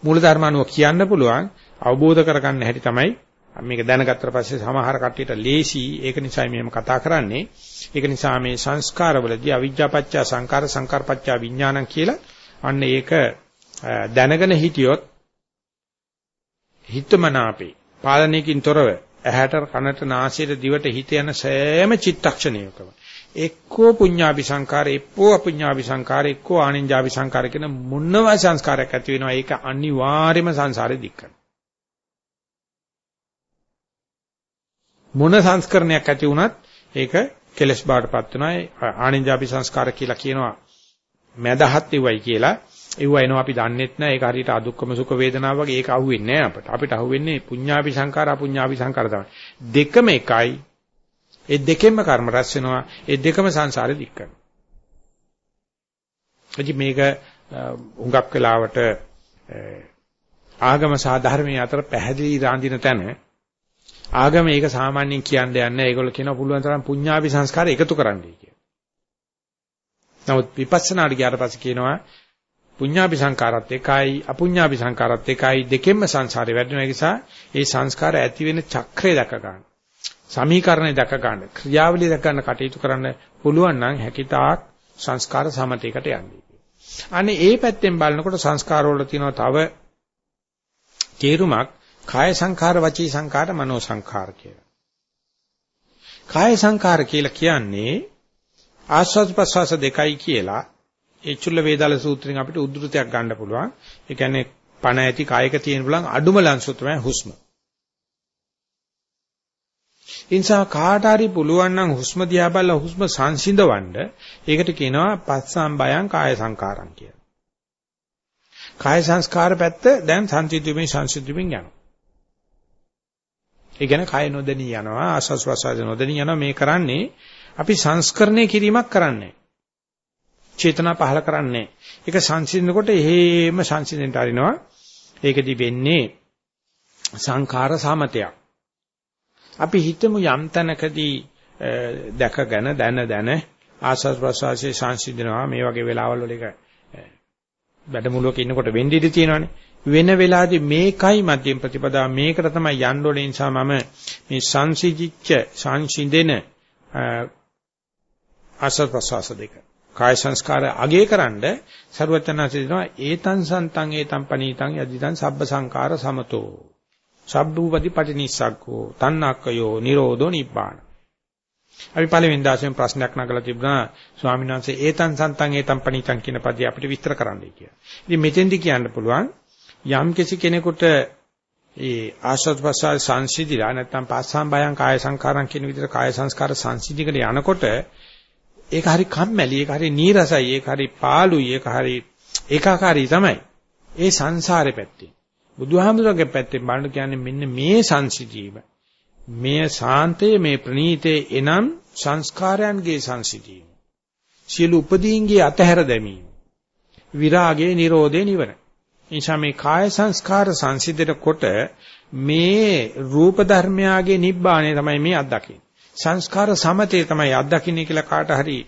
මූලධර්මානුව කියන්න පුළුවන් අවබෝධ කරගන්න හැටි තමයි මේක දැනගත්තට පස්සේ සමහර කට්ටියට ලේසි ඒක නිසා මෙහෙම කතා කරන්නේ. ඒක නිසා මේ සංස්කාරවලදී අවිජ්ජාපච්ච සංකාර සංකාරපච්ච විඥානං කියලා අන්න ඒක දැනගෙන හිටියොත් හිතමනාපේ පාලනයකින් තොරව ඇහැට කනට නාසයට දිවට හිත යන සෑම චිත්තක්ෂණයකම එක්කෝ පුඤ්ඤාභි සංකාර එක්කෝ අපුඤ්ඤාභි සංකාර එක්කෝ ආනින්ජාභි සංකාර කියන මොනම සංස්කාරයක් ඇති වෙනවා. ඒක අනිවාර්යයෙන්ම සංසාරේ දික් මොන සංස්කරණයක් ඇති වුණත් ඒක කෙලස් බාටපත් වෙනවා. ආනින්ජාපි සංස්කාර කියලා කියනවා. මදහත් ඉවයි කියලා. ඒව එනවා අපි දන්නෙත් නැහැ ඒක හරියට අදුක්කම සුඛ වේදනාව වගේ ඒක අහුවෙන්නේ නැහැ අපට. අපිට අහුවෙන්නේ පුඤ්ඤාපි සංකාර අපුඤ්ඤාපි සංකාර තමයි. දෙකම එකයි. ඒ දෙකෙන්ම කර්ම රැස් වෙනවා. ඒ දෙකම සංසාරෙ දික් කරනවා. මේක හුඟක් වෙලාවට ආගම සාධර්මයේ අතර පැහැදිලි රාඳින තැන ආගම ඒක සාමාන්‍යයෙන් කියන්න යන්නේ ඒගොල්ලෝ කියන පුළුවන් තරම් පුඤ්ඤාවි සංස්කාර එකතු කරන්නයි කියන. නමුත් විපස්සනාට ගියාට පස්සේ කියනවා පුඤ්ඤාවි සංකාරත් එකයි අපුඤ්ඤාවි සංකාරත් එකයි දෙකෙන්ම සංසාරේ වැඩෙන නිසා ඒ සංස්කාර ඇති වෙන චක්‍රය දැක ගන්න. සමීකරණය දැක ගන්න. ක්‍රියාවලිය දැක ගන්න කටයුතු කරන්න පුළුවන් නම් හැකිතාක් සංස්කාර සමතේකට යන්නේ. අනේ ඒ පැත්තෙන් බලනකොට සංස්කාර වල තියෙනවා තව තේරුමක් කාය සංඛාර වචී සංඛාර මනෝ සංඛාර කියලා. කාය සංඛාර කියලා කියන්නේ ආස්වාද ප්‍රසවාස දෙකයි කියලා ඒ චුල්ල වේදාල සූත්‍රයෙන් අපිට උද්දෘතයක් ගන්න පුළුවන්. ඒ කියන්නේ පණ ඇති කායක තියෙන පුළුවන් අඩුම ලංසු තමයි හුස්ම. ඉන්සා කාට හරි පුළුවන් නම් හුස්ම දිහා බලලා හුස්ම සංසිඳවන්න ඒකට කියනවා පස්සම් බයං කාය සංකාරම් කියලා. කාය සංස්කාර පැත්ත දැන් සංසිඳුමින් සංසිඳුමින් යනවා. ඒ කියන්නේ කය නොදෙනී යනවා ආස්වාස් ප්‍රසාද නොදෙනී යනවා මේ කරන්නේ අපි සංස්කරණය කිරීමක් කරන්නේ. චේතනා පහල කරන්නේ. ඒක සංසිඳනකොට එහෙම සංසිඳෙන්ට අරිනවා. ඒකෙදි වෙන්නේ සංඛාර සමතයක්. අපි හිතමු යම් තැනකදී දැකගෙන දැන දැන ආස්වාස් ප්‍රසාසයේ සංසිඳනවා මේ වගේ වෙලාවල් වල ඒක වැඩමුළුවක ඉන්නකොට වෙන්න ඉඩ තියෙනවානේ. වෙන වෙලාවදී මේකයි මධ්‍යම ප්‍රතිපදා මේකට තමයි යන්න ඕනේ. නිසා මම මේ සංසිජිච්ච සංසිඳෙන ආසස්වාස දෙක කාය සංස්කාර අගේකරනද ਸਰවචනාසී දෙනවා ඒතං සන්තං ඒතං පනීතං යදිතං සබ්බ සංකාර සමතෝ. සබ්බූපති පටිනිස්සග්ගෝ තන්නක්කයෝ නිරෝධෝ නිබ්බාන. අපි පළවෙනි දාසයෙන් ප්‍රශ්නයක් නගලා තිබුණා ස්වාමීන් වහන්සේ ඒතං සන්තං ඒතං පනීතං කියන පදේ අපිට විස්තර කරන්නයි කියලා. ඉතින් මෙතෙන්දි කියන්න පුළුවන් යම් කිසි කෙනෙකුට ඒ ආශ්‍රත් ප්‍රසාර සංසිඳිලා නැත්නම් පාස්සම් බයං කාය සංකාරම් කියන විදිහට කාය සංස්කාර සංසිඳිකට යනකොට ඒක හරි කම්මැලි ඒක හරි නීරසයි ඒක හරි පාළුයි ඒක හරි ඒකාකාරී තමයි. ඒ සංසාරේ පැත්තේ බුදුහාමුදුරගේ පැත්තෙන් බලන්න කියන්නේ මෙන්න මේ සංසිඳීම. මේ සාන්තයේ මේ ප්‍රණීතේ එනම් සංස්කාරයන්ගේ සංසිඳීම. සියලු උපදීන්ගේ අතහැර දැමීම. විරාගයේ නිරෝධේ නිවන. නිසා මේ කාය සංස්කාර සංසිඳනකොට මේ රූප ධර්මයාගේ නිබ්බාණය තමයි මේ අත්දකින්නේ. සංස්කාර සමතේ තමයි අත්දකින්නේ කියලා කාට හරි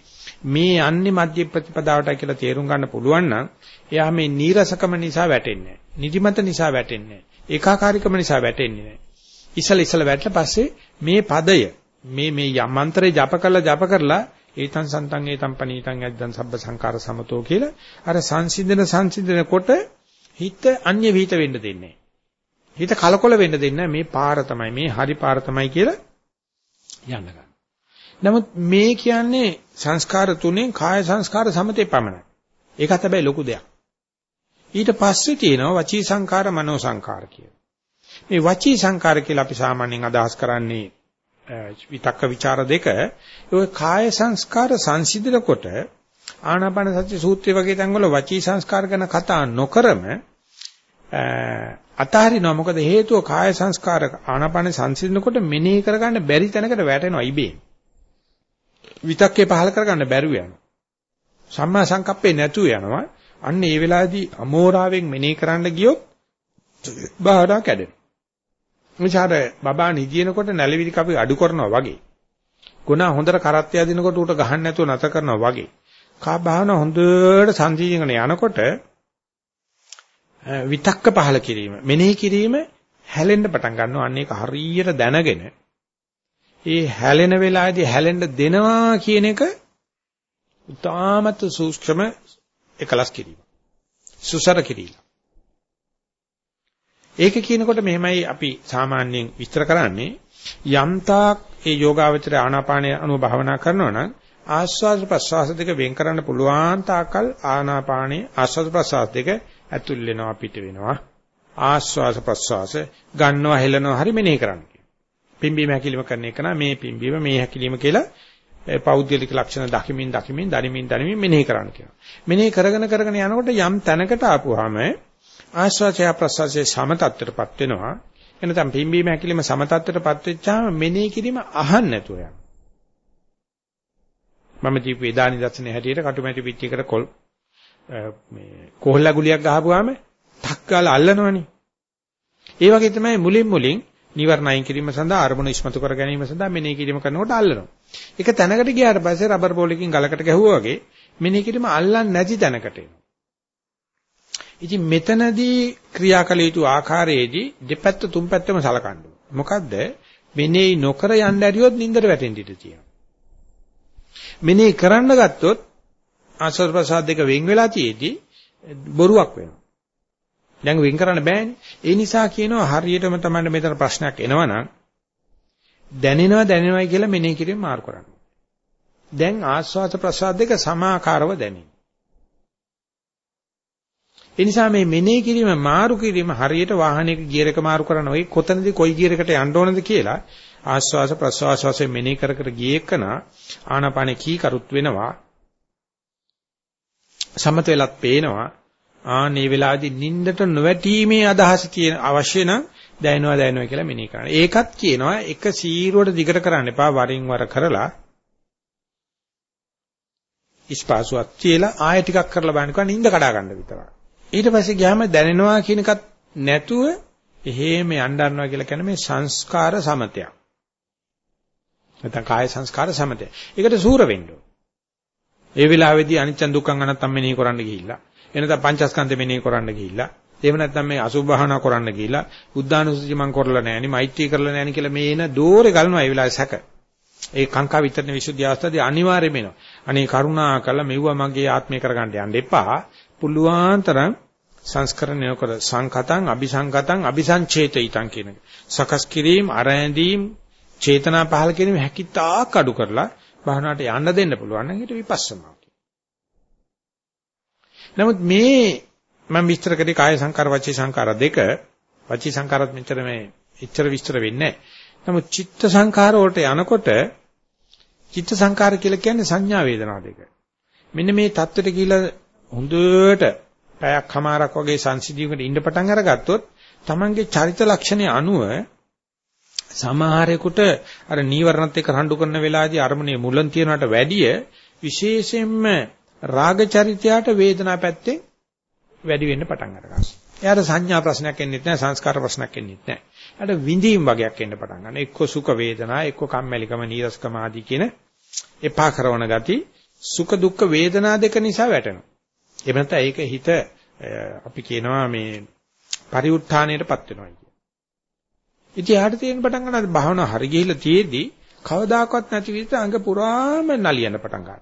මේ යන්නේ මධ්‍ය ප්‍රතිපදාවට කියලා තේරුම් ගන්න පුළුවන් නම් එයා මේ නීරසකම නිසා වැටෙන්නේ නැහැ. නිදිමත නිසා වැටෙන්නේ නැහැ. ඒකාකාරීකම නිසා වැටෙන්නේ නැහැ. ඉසල ඉසල වැටලා පස්සේ මේ පදය මේ මේ යමන්ත්‍රේ ජප කරලා ජප කරලා ඒතං සන්තං ඒතං පනීතං යද්දං සබ්බ සංකාර සමතෝ කියලා අර සංසිඳන සංසිඳනකොට හිත අන්‍ය විහිිත වෙන්න දෙන්නේ හිත කලකොල වෙන්න දෙන්නේ මේ පාර තමයි මේ හරි පාර තමයි කියලා යන්න ගන්න. නමුත් මේ කියන්නේ සංස්කාර තුනෙන් කාය සංස්කාර සමතේ පමණයි. ඒකත් හැබැයි ලොකු දෙයක්. ඊට පස්සේ තියෙනවා වචී සංකාර මනෝ සංකාර කියලා. මේ වචී සංකාර කියලා අපි සාමාන්‍යයෙන් අදහස් කරන්නේ විතක්ක ਵਿਚාර දෙක. ඒ කාය සංස්කාර සංසිඳනකොට ආනාපාන සති සූත්‍රය වගේ තැන්වල වචී සංස්කාර ගැන කතා නොකරම අතහරිනවා. මොකද හේතුව කාය සංස්කාර ආනාපාන සංසිඳනකොට මෙනෙහි කරගන්න බැරි තැනකට වැටෙනවා ඉබේ විතක්කේ පහල කරගන්න බැරුව යනවා. සම්මා සංකප්පේ නැතුව යනවා. අන්න ඒ වෙලාවේදී අමෝරාවෙන් මෙනෙහි කරන්න ගියොත් බාහඩා කැඩෙනවා. මිසාර බබා නිදිනකොට නැලවිලි කපි අඩු කරනවා වගේ. ගුණා හොඳට කරත්තය දිනකොට උට ගහන්න නැතුව නැත කරනවා වගේ. කා භාවන හොඳට සංසිඳගෙන යනකොට විතක්ක පහල කිරීම මෙනෙහි කිරීම හැලෙන්න පටන් ගන්නවා. අන්න ඒක හරියට දැනගෙන ඒ හැලෙන වෙලාවේදී හැලෙන්න දෙනවා කියන එක උතාමත් සූක්ෂම එකලස් කිරීම. සුසර කිරීම. ඒක කියනකොට මෙහෙමයි අපි සාමාන්‍යයෙන් විස්තර කරන්නේ යම්තාක් ඒ යෝගාවචර ආනාපානය අනුව භාවනා කරනවා නම් ආස්වාද ප්‍රස්වාස දෙක වෙන් කරන්න පුළුවන් තාකල් ආනාපානයේ ආස්වාද ප්‍රස්වාස දෙක ඇතුල් වෙනවා පිට වෙනවා ආස්වාස ප්‍රස්වාස ගන්නවා හෙලනවා හරි මෙනෙහි කරන්න. පිම්බීම හැකිලිම කරන එක නා මේ පිම්බීම මේ හැකිලිම කියලා පෞද්ගලික ලක්ෂණ දකිමින් දකිමින් දනිමින් දනිමින් මෙනෙහි කරන්න කියනවා. මෙනෙහි කරගෙන කරගෙන යනකොට යම් තැනකට ආපුවාම ආස්වාදය ප්‍රසවාසයේ සම තත්ත්වයටපත් වෙනවා. එනතම් පිම්බීම හැකිලිම සම තත්ත්වයටපත් වෙච්චාම මෙනෙහි කිරීම අහන්න නැතුව යනවා. මම දීපු එදානි දර්ශනයේ හැටියට කටුමැටි පිටියකට කොල් මේ කොහොල්ල ගුලියක් ගහපුවාම 탁 ගාලා අල්ලනවනේ. ඒ වගේ තමයි මුලින් මුලින් නිවර්ණ අයින් කිරීම සඳහා අරමුණ ඉස්මතු කර ගැනීම සඳහා මෙනෙහි කිරීම කරනකොට අල්ලනවා. ඒක තැනකට ගියාට පස්සේ රබර් බෝලකින් ගලකට ගැහුවා වගේ මෙනෙහි කිරීම අල්ලන්නේ නැති තැනකට එනවා. ඉතින් මෙතනදී ක්‍රියාකල යුතු ආකාරයේදී දෙපැත්ත තුන් පැත්තම සලකන්න මොකද්ද? මෙනෙහි නොකර යන්න ඇරියොත් නින්දට වැටෙන්න ඉඩ තියෙනවා. මෙනෙහි කරන්න ගත්තොත් ආස්වාද ප්‍රසාද දෙක වෙන් වෙලා තියේදී බොරුවක් වෙනවා. දැන් වෙන් කරන්න බෑනේ. ඒ නිසා කියනවා හරියටම තමයි මෙතන ප්‍රශ්නයක් එනවනම් දැනෙනවා දැනෙනවයි කියලා මෙනෙහි කිරීම මාරු කරන්න. දැන් ආස්වාද ප්‍රසාද දෙක සමාකාරව දැනේ. ඒ නිසා මේ මෙනෙහි කිරීම මාරු කිරීම හරියට වාහනයක ගියර් එක මාරු කරන ඔය කොතනදී කොයි ගියර් එකට යන්න ඕනද කියලා ආස්වාස ප්‍රසවාස වශයෙන් මෙනෙහි කර කර ගියේකන ආනාපානේ කී කරුත් වෙනවා සමත වෙලත් පේනවා ආනේ වෙලාවේදී නින්දට නොවැටීමේ අදහස කියන අවශ්‍ය නම් දැනෙනවා දැනෙනවා කියලා මෙනෙහි කරන්න. ඒකත් කියනවා එක සීරුවට දිගට කරන්න එපා වරින් වර කරලා ඉස්පාසුවක් තියලා ආයෙ ටිකක් කරලා බලනකොට නින්ද කඩා ගන්න විතරයි. ඊට පස්සේ ගියාම දැනෙනවා කියන එකත් නැතුව එහෙම යන්න ගන්නවා කියලා කියන්නේ මේ සංස්කාර සමතයක්. නැත්නම් කාය සංස්කාර සමතය. ඒකට සූර වෙන්න ඒ වෙලාවේදී අනිච්ච දුක්ඛං අනත්තම් මෙනෙහි කරන්න ගිහිල්ලා එනතම් පංචස්කන්ධ මෙනෙහි කරන්න ගිහිල්ලා එහෙම නැත්නම් මේ අසුභ භාවනා කරන්න ගිහිල්ලා බුද්ධානුස්සති මං කරලා නැහැ නේ මෛත්‍රී කරලා නැහැ නේ කියලා මේ එන දෝරේ ගලනවා ඒ වෙලාවේ සැක. ඒ කාංකා විතරනේ විසුද්ධි අවස්ථාවේ අනිවාර්යයෙන්ම එනවා. අනේ කරුණා කළා මෙව්වා මගේ ආත්මය කරගන්න යන්න එපා. පුළුවන් තරම් සංස්කරණය කර සංකතං අபிසංකතං අபிසංචේතිතං කියන එක. සකස් කිරීම අරැඳීම් චේතනා පහල කිරීම හැකිතාක් අඩු කරලා භාවනාවට යන්න දෙන්න පුළුවන් නම් ඊට විපස්සනා. නමුත් මේ මම විස්තර කරේ කාය සංකාර වචී සංකාර දෙක වචී සංකාරත් මෙච්චර මේ එච්චර විස්තර වෙන්නේ නැහැ. නමුත් චිත්ත සංකාර වලට යනකොට චිත්ත සංකාර කියලා කියන්නේ සංඥා වේදනා දෙක. මෙන්න මේ தත්වෙට කියලා හොඳට පැයක් හමාරක් වගේ සංසිද්ධියකට ඉන්න පටන් අරගත්තොත් Tamange චරිත ලක්ෂණය අනුව සමහරෙකුට අර නීවරණත් එක්ක රණ්ඩු කරන වෙලාවේදී අරමුණේ මුලන් තියනට වැඩිය විශේෂයෙන්ම රාග චරිතයට වේදනා පැත්තේ වැඩි වෙන්න පටන් ගන්නවා. එයාට සංඥා ප්‍රශ්නයක් එන්නේ නැහැ සංස්කාර ප්‍රශ්නයක් එන්නේ නැහැ. එයාට විඳීම් වගේක් එන්න පටන් ගන්නවා. එක්ක සුඛ වේදනා, එක්ක කම්මැලිකම, නීරසකම ආදී කියන එපා කරන ගති සුඛ දුක්ඛ වේදනා දෙක නිසා වැටෙනවා. එහෙම නැත්නම් ඒක හිත අපි කියනවා මේ පරිඋත්ථානයටපත් වෙනවා ඉතින් යාට තියෙන පටන් ගන්නවා භාවනා හරි ගිහිල්ලා තියේදී කවදාකවත් නැති විදිහට අංග පුරාම නලියන්න පටන් ගන්නවා.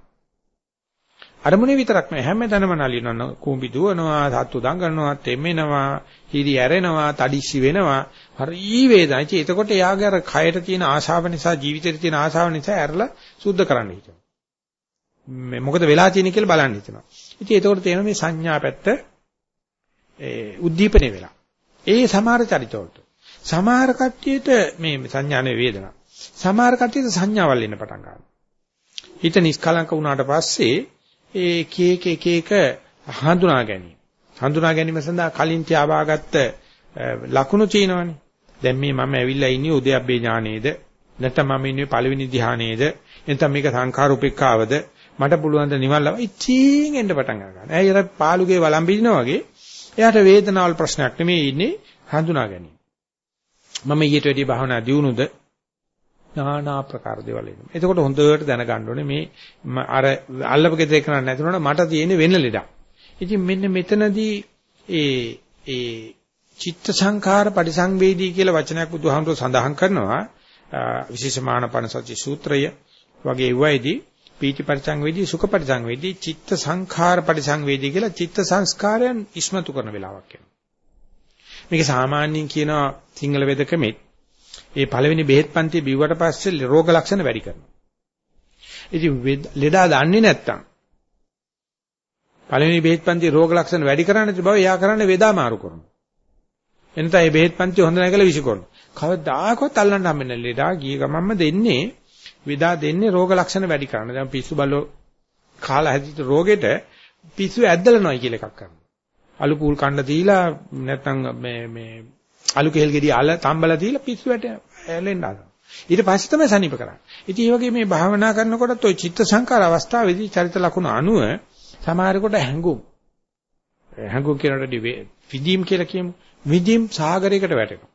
අරමුණේ විතරක් නෙවෙයි හැමතැනම නලියනවා කුඹි දුවනවා සත්තු දඟනවා තෙමෙනවා හිරි ඇරෙනවා තඩිස්සි වෙනවා හරි වේදනයි. ඉතින් එතකොට යාගේ අර කයට තියෙන ආශාව නිසා ජීවිතේට තියෙන ආශාව නිසා ඇරලා සුද්ධ කරන්න හිතනවා. මේ මොකද වෙලා තියෙන්නේ කියලා බලන්න හිතනවා. ඉතින් එතකොට තේරෙනවා මේ සංඥා පැත්ත ඒ උද්දීපනේ වෙලා. ඒ සමහර චරිතවලට. සමහර කට්ටියට මේ සංඥානේ වේදනා. සමහර කට්ටියට සංඥාවල් එන්න පටන් ගන්නවා. හිත නිස්කලංක වුණාට පස්සේ ඒ කේක එක එක හඳුනා ගැනීම. හඳුනා ගැනීම සඳහා කලින් තියාවාගත්ත ලකුණු තියෙනවනේ. දැන් මේ මම ඇවිල්ලා ඉන්නේ උද්‍යප්පේ ඥානේද නැත්නම් මම ඉන්නේ පළවෙනි ධ්‍යානේද නැත්නම් මේක සංඛාර උපේක්ඛාවද මට පුළුවන් ද නිවන් ලබ ඉච්චින් එන්න පටන් ගන්නවා. ඇයි අර පාළුගේ වළම් බිනනවා වගේ එයාට වේදනාවල් ප්‍රශ්නයක් නෙමෙයි ඉන්නේ හඳුනා ගැනීම. මම ඊට වැඩි භාවනා දියුණුද নানা ආකාර දේවල් එනවා. එතකොට හොඳට දැනගන්න ඕනේ මේ අර අල්ලපු ගෙදර එක නැතුනොත් මට තියෙන වෙන ලෙඩක්. ඉතින් මෙන්න මෙතනදී ඒ ඒ චිත්ත සංඛාර පරිසංවේදී කියලා වචනයක් බුදුහාමුදුරුවෝ සඳහන් කරනවා විශේෂමානපන සති සූත්‍රය වගේ ඒවයිදී පීති පරිසංවේදී සුඛ පරිසංවේදී චිත්ත සංඛාර පරිසංවේදී කියලා චිත්ත සංස්කාරයන් ඉස්මතු කරන වෙලාවක් එනවා. මේක සාමාන්‍යයෙන් කියනවා සිංහල වෙදකමෙත් ඒ පළවෙනි බෙහෙත් පන්ති බිව්වට පස්සේ රෝග ලක්ෂණ වැඩි කරනවා. ඉතින් ලෙඩා දන්නේ නැත්තම් පළවෙනි බෙහෙත් පන්ති රෝග ලක්ෂණ වැඩි කරන්න තිබව එයා කරන්නේ වේදා මාරු කරනවා. එනත මේ බෙහෙත් පන්ති හොඳ නැහැ කියලා විසිකරනවා. කවදාකවත් අල්ලන්න හම්බෙන්නේ නැහැ. ලෙඩා ගිය ගමන්ම දෙන්නේ වේදා දෙන්නේ රෝග ලක්ෂණ වැඩි කරන්න. දැන් පිස්සු බල්ලෝ කාලා හැදිච්ච රෝගෙට පිස්සු ඇද්දලනොයි කියලා එකක් කරනවා. අලු පූල් කන්න දීලා නැත්නම් මේ මේ අලු කෙහෙල් ගෙඩි අල තම්බලා දීලා පිස්සු වැට ඇලෙන්න හදනවා. ඊට පස්සේ තමයි සනීප කරන්නේ. ඉතින් මේ වගේ මේ භාවනා කරනකොටත් ওই චිත්ත සංකාර අවස්ථාවේදී චරිත ලක්ෂණ අනුව සමහරකට හැඟුම් හැඟුම් කියනකොට විදීම් කියලා කියමු. විදීම් සාගරයකට වැටෙනවා.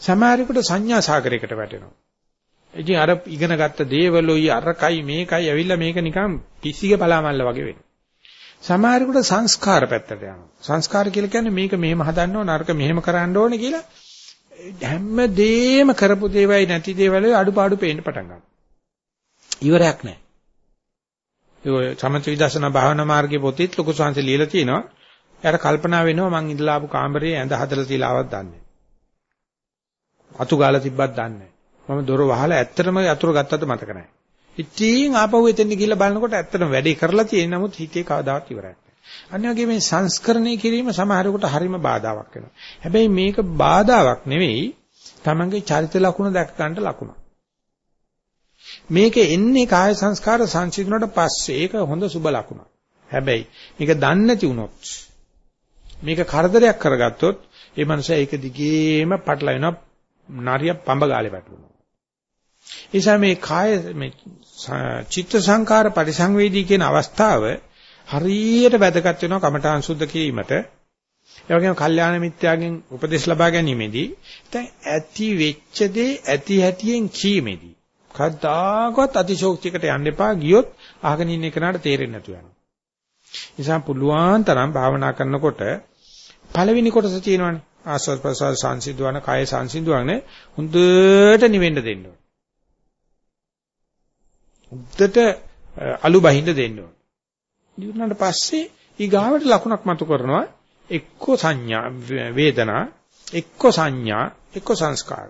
සමහරකට සංඥා සාගරයකට වැටෙනවා. ඉතින් අර ඉගෙන ගත්ත දේවලුයි අරකයි මේකයි ඇවිල්ලා මේක නිකන් පිස්සිගේ බලාමල්ල වගේ වෙනවා. සමහරකට සංස්කාර පැත්තට යනවා. සංස්කාර කියලා කියන්නේ මේක මෙහෙම හදන්න ඕන නරක මෙහෙම කරන්න ඕනේ කියලා හැමදේම කරපු දේවයි නැති දේවල් අඩුපාඩු පේන්න පටන් ගන්නවා. ඉවරයක් නැහැ. ඒ සමථ විදර්ශනා භාවනා මාර්ගයේ පොතේත් ලොකු සංසය ලියලා තිනවා. එයාට කල්පනා වෙනවා මං ඉඳලා ආපු කාමරේ ඇඳ හදලා තියලා ආවත් දන්නේ. අතු ගාලා තිබ්බත් දන්නේ. මම දොර වහලා ඇත්තටම යතුරු ගත්තද මතක නැහැ. ඉතින් ආපහු එතෙන් ගිහිල්ලා බලනකොට ඇත්තටම වැඩේ කරලා තියෙන නමුත් හිතේ කවදාවත් ඉවරයක් නැහැ. අනිත් වගේ මේ සංස්කරණය කිරීම සමහරකට හරිම බාධාවක් වෙනවා. හැබැයි මේක බාධාවක් නෙවෙයි තමන්ගේ චරිත ලක්ෂණ දැක ගන්නට ලකුණක්. මේක එන්නේ කාය සංස්කාර සංසිඳුණට පස්සේ ඒක හොඳ සුබ ලකුණක්. හැබැයි මේක දන්නේ නැති වුණොත් මේක කරදරයක් කරගත්තොත් ඒ මනුස්සයා ඒක දිගේම පටල වෙනවා නරිය පඹ ගාලේ වැටුණා. එيشා මේ කාය මේ චිත්ත සංකාර පරිසංවේදී කියන අවස්ථාව හරියට වැදගත් වෙනවා කමඨාන් සුද්ධ කිරීමට. ඒ වගේම කල්යාණ මිත්‍යාගෙන් උපදෙස් ලබා ගැනීමේදී දැන් ඇති වෙච්ච දේ ඇති හැටියෙන් කීමේදී කවදාකවත් අතිශෝක්තියකට යන්න එපා ගියොත් අහගෙන ඉන්න කෙනාට තේරෙන්නේ නැතු වෙනවා. නිසා පුළුවන් තරම් භාවනා කරනකොට පළවෙනි කොටස තියෙනවානේ ආස්වාද ප්‍රසාර සංසිඳවන කාය සංසිඳවන හොඳට නිවෙන්න දෙන්න ඕනේ. උද්දට අලු බහින්න දෙන්න ඕනේ. ඉවරනට පස්සේ ඊගාවට ලකුණක් මතු කරනවා එක්ක සංඥා වේදනා එක්ක සංඥා එක්ක සංස්කාර.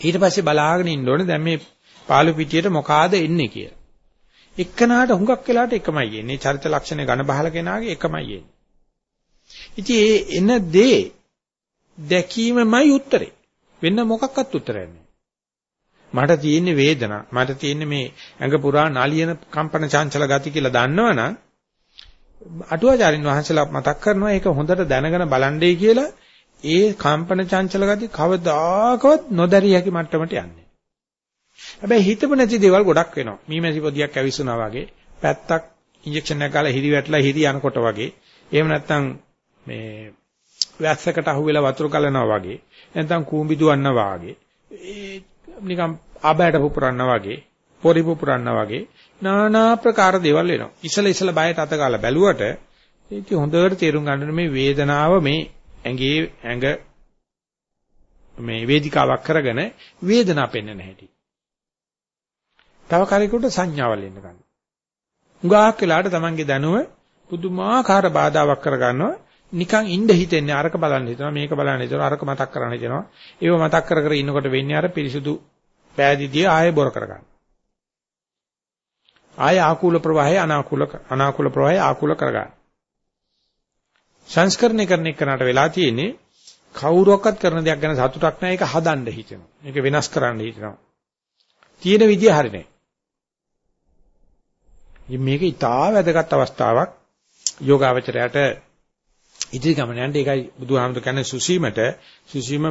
ඊට පස්සේ බලාගෙන ඉන්න ඕනේ දැන් මේ පාළු පිටියට මොකාද එන්නේ කියලා. එක්කනාට හුඟක් වෙලාට එකමයි එන්නේ. චරිත ලක්ෂණ ඝන බහල කෙනාගේ එකමයි එන්නේ. ඉතින් ඒ එන දේ දැකීමමයි උත්තරේ. වෙන මොකක්වත් උත්තරයක් නෑ. මට තියෙන්නේ වේදනා. මට තියෙන්නේ මේ ඇඟ පුරා නාලියන කම්පන චංචල ගති කියලා දන්නවනම් අටුවාචාරින් වහන්සේලා මතක් කරනවා ඒක හොඳට දැනගෙන බලන්නේ කියලා ඒ කම්පන චංචල ගති කවදාකවත් නොදැරිය හැකි මට්ටමට යන්නේ. හැබැයි හිතපු නැති දේවල් ගොඩක් වෙනවා. මීමැසි පොදියක් ඇවිස්සුනා වගේ, පැත්තක් ඉන්ජෙක්ෂන් එකක් ගාලා හිරි වැටලා හිරි යනකොට වගේ, එහෙම නැත්නම් මේ වැස්සකට අහුවෙලා වතුර කලනවා වගේ, නැත්නම් කූඹි දුවන්නා වගේ, ඒ නිකන් ආබෑට පුපුරන්නා වගේ, පොරි පුපුරන්නා වගේ নানা ප්‍රකාර දේවල් වෙනවා. ඉසල ඉසල බයට අත ගාලා බැලුවට ඒක හොඳට තේරුම් ගන්න මේ වේදනාව මේ ඇඟේ ඇඟ මේ වේදිකාවක් කරගෙන වේදනාව පෙන්වන හැටි. තව කාලයකට සංඥාවල් එන්න ගන්නවා. උගාක් වෙලාට තමන්ගේ දැනුම පුදුමාකාර බාධාවක් කරගන්නවා. නිකන් ඉන්න හිතෙන්නේ අරක බලන්න හිතනවා මේක බලන්න හිතනවා අරක මතක් කරන්න හිතනවා. ඒව මතක් කර කර ඉන්නකොට වෙන්නේ අර පිරිසුදු පෑදීදී ආයෙ බොර කරගන්න. ආය ආකූල ප්‍රවාහය අනාකූල අනාකූල ප්‍රවාහය ආකූල කරගන්න. සංස්කරණය කරන එකනට වෙලා තියෙන්නේ කවුරුවක්වත් කරන දෙයක් ගැන සතුටක් නැහැ ඒක හදන්න හිතෙනවා. මේක වෙනස් කරන්න හිතෙනවා. තියෙන විදිය හරිනේ. මේක ඉතා වැදගත් අවස්ථාවක් යෝගාවචරයට ඉදිරි ගමන යන්න ඒකයි බුදුහාමුදුර කියන්නේ සුසීමට සුසීම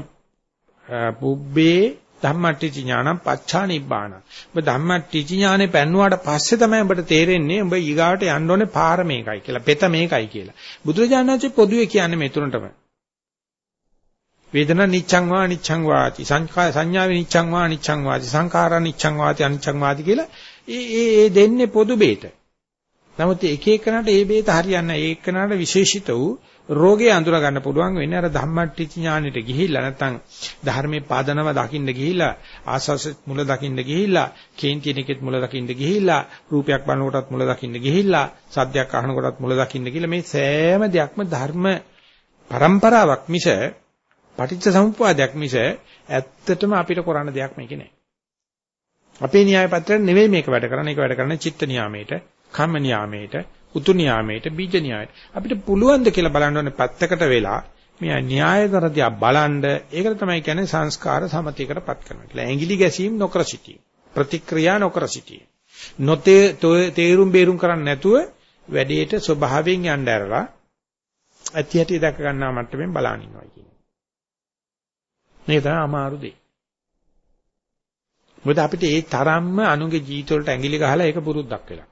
පුබ්බේ ධම්මට්ටි ඥානම් පච්චා නිබ්බාන. ඔබ ධම්මට්ටි ඥානේ පැන්නුවාට පස්සේ තමයි ඔබට තේරෙන්නේ ඔබ ඊගාවට යන්න ඕනේ පාර මේකයි කියලා. පෙත මේකයි කියලා. බුදුරජාණන් වහන්සේ පොදුවේ කියන්නේ මේ තුනටම. වේදනා නිච්ඡං වා නිච්ඡං වාති සංඛා සංඥාවේ නිච්ඡං වා නිච්ඡං වාති සංඛාරා නිච්ඡං වාති අනිච්ඡං වාති කියලා ඒ ඒ ඒ දෙන්නේ පොදු බේත. නමුත් එක එකනට ඒ බේත හරියන්නේ නැහැ. ඒ එකනට විශේෂිත වූ රෝගේ අඳුර ගන්න පුළුවන් වෙන්නේ අර ධම්මට්ටි ඥානෙට ගිහිල්ලා නැත්නම් ධර්මයේ පාදනව දකින්න ගිහිල්ලා ආස්වාස මුල දකින්න ගිහිල්ලා කේන්තින එකෙත් මුල දකින්න ගිහිල්ලා රූපයක් බලනකොටත් මුල දකින්න ගිහිල්ලා සද්දයක් අහනකොටත් මුල දකින්න ගිහිල්ලා මේ සෑම දෙයක්ම ධර්ම પરම්පරාවක් මිස පටිච්ච සමුප්පාදයක් මිස ඇත්තටම අපිට කරන්න දෙයක් මේකේ නැහැ. අපේ න්‍යාය පත්‍රයෙන් නෙවෙයි මේක වැඩ කරන්නේ. ඒක වැඩ කරන්නේ චිත්ත නියාමයට, කම්ම නියාමයට, උතු නියාමයට, බීජ නියාමයට. අපිට පුළුවන් ද කියලා බලන්න ඕනේ පැත්තකට වෙලා මේ න්‍යාය කරදියා බලන්න ඒකට තමයි කියන්නේ සංස්කාර සමතියකටපත් කරනවා කියලා. ඇඟිලි ගැසීම් නොකර සිටීම. ප්‍රතික්‍රියා නොකර සිටීම. නොතේ තේරුම් බේරුම් කරන්නේ නැතුව වැඩේට ස්වභාවයෙන් යන්න ඇරලා ඇති ඇති දැක ගන්නා මට්ටමින් බලන ඉන්නවා කියන්නේ. මේක තමයි අමාරු දෙය. මොකද අපිට ඒ තරම්ම අනුගේ ජීවිත වලට ඇඟිලි ගහලා ඒක පුරුද්දක් වෙලා.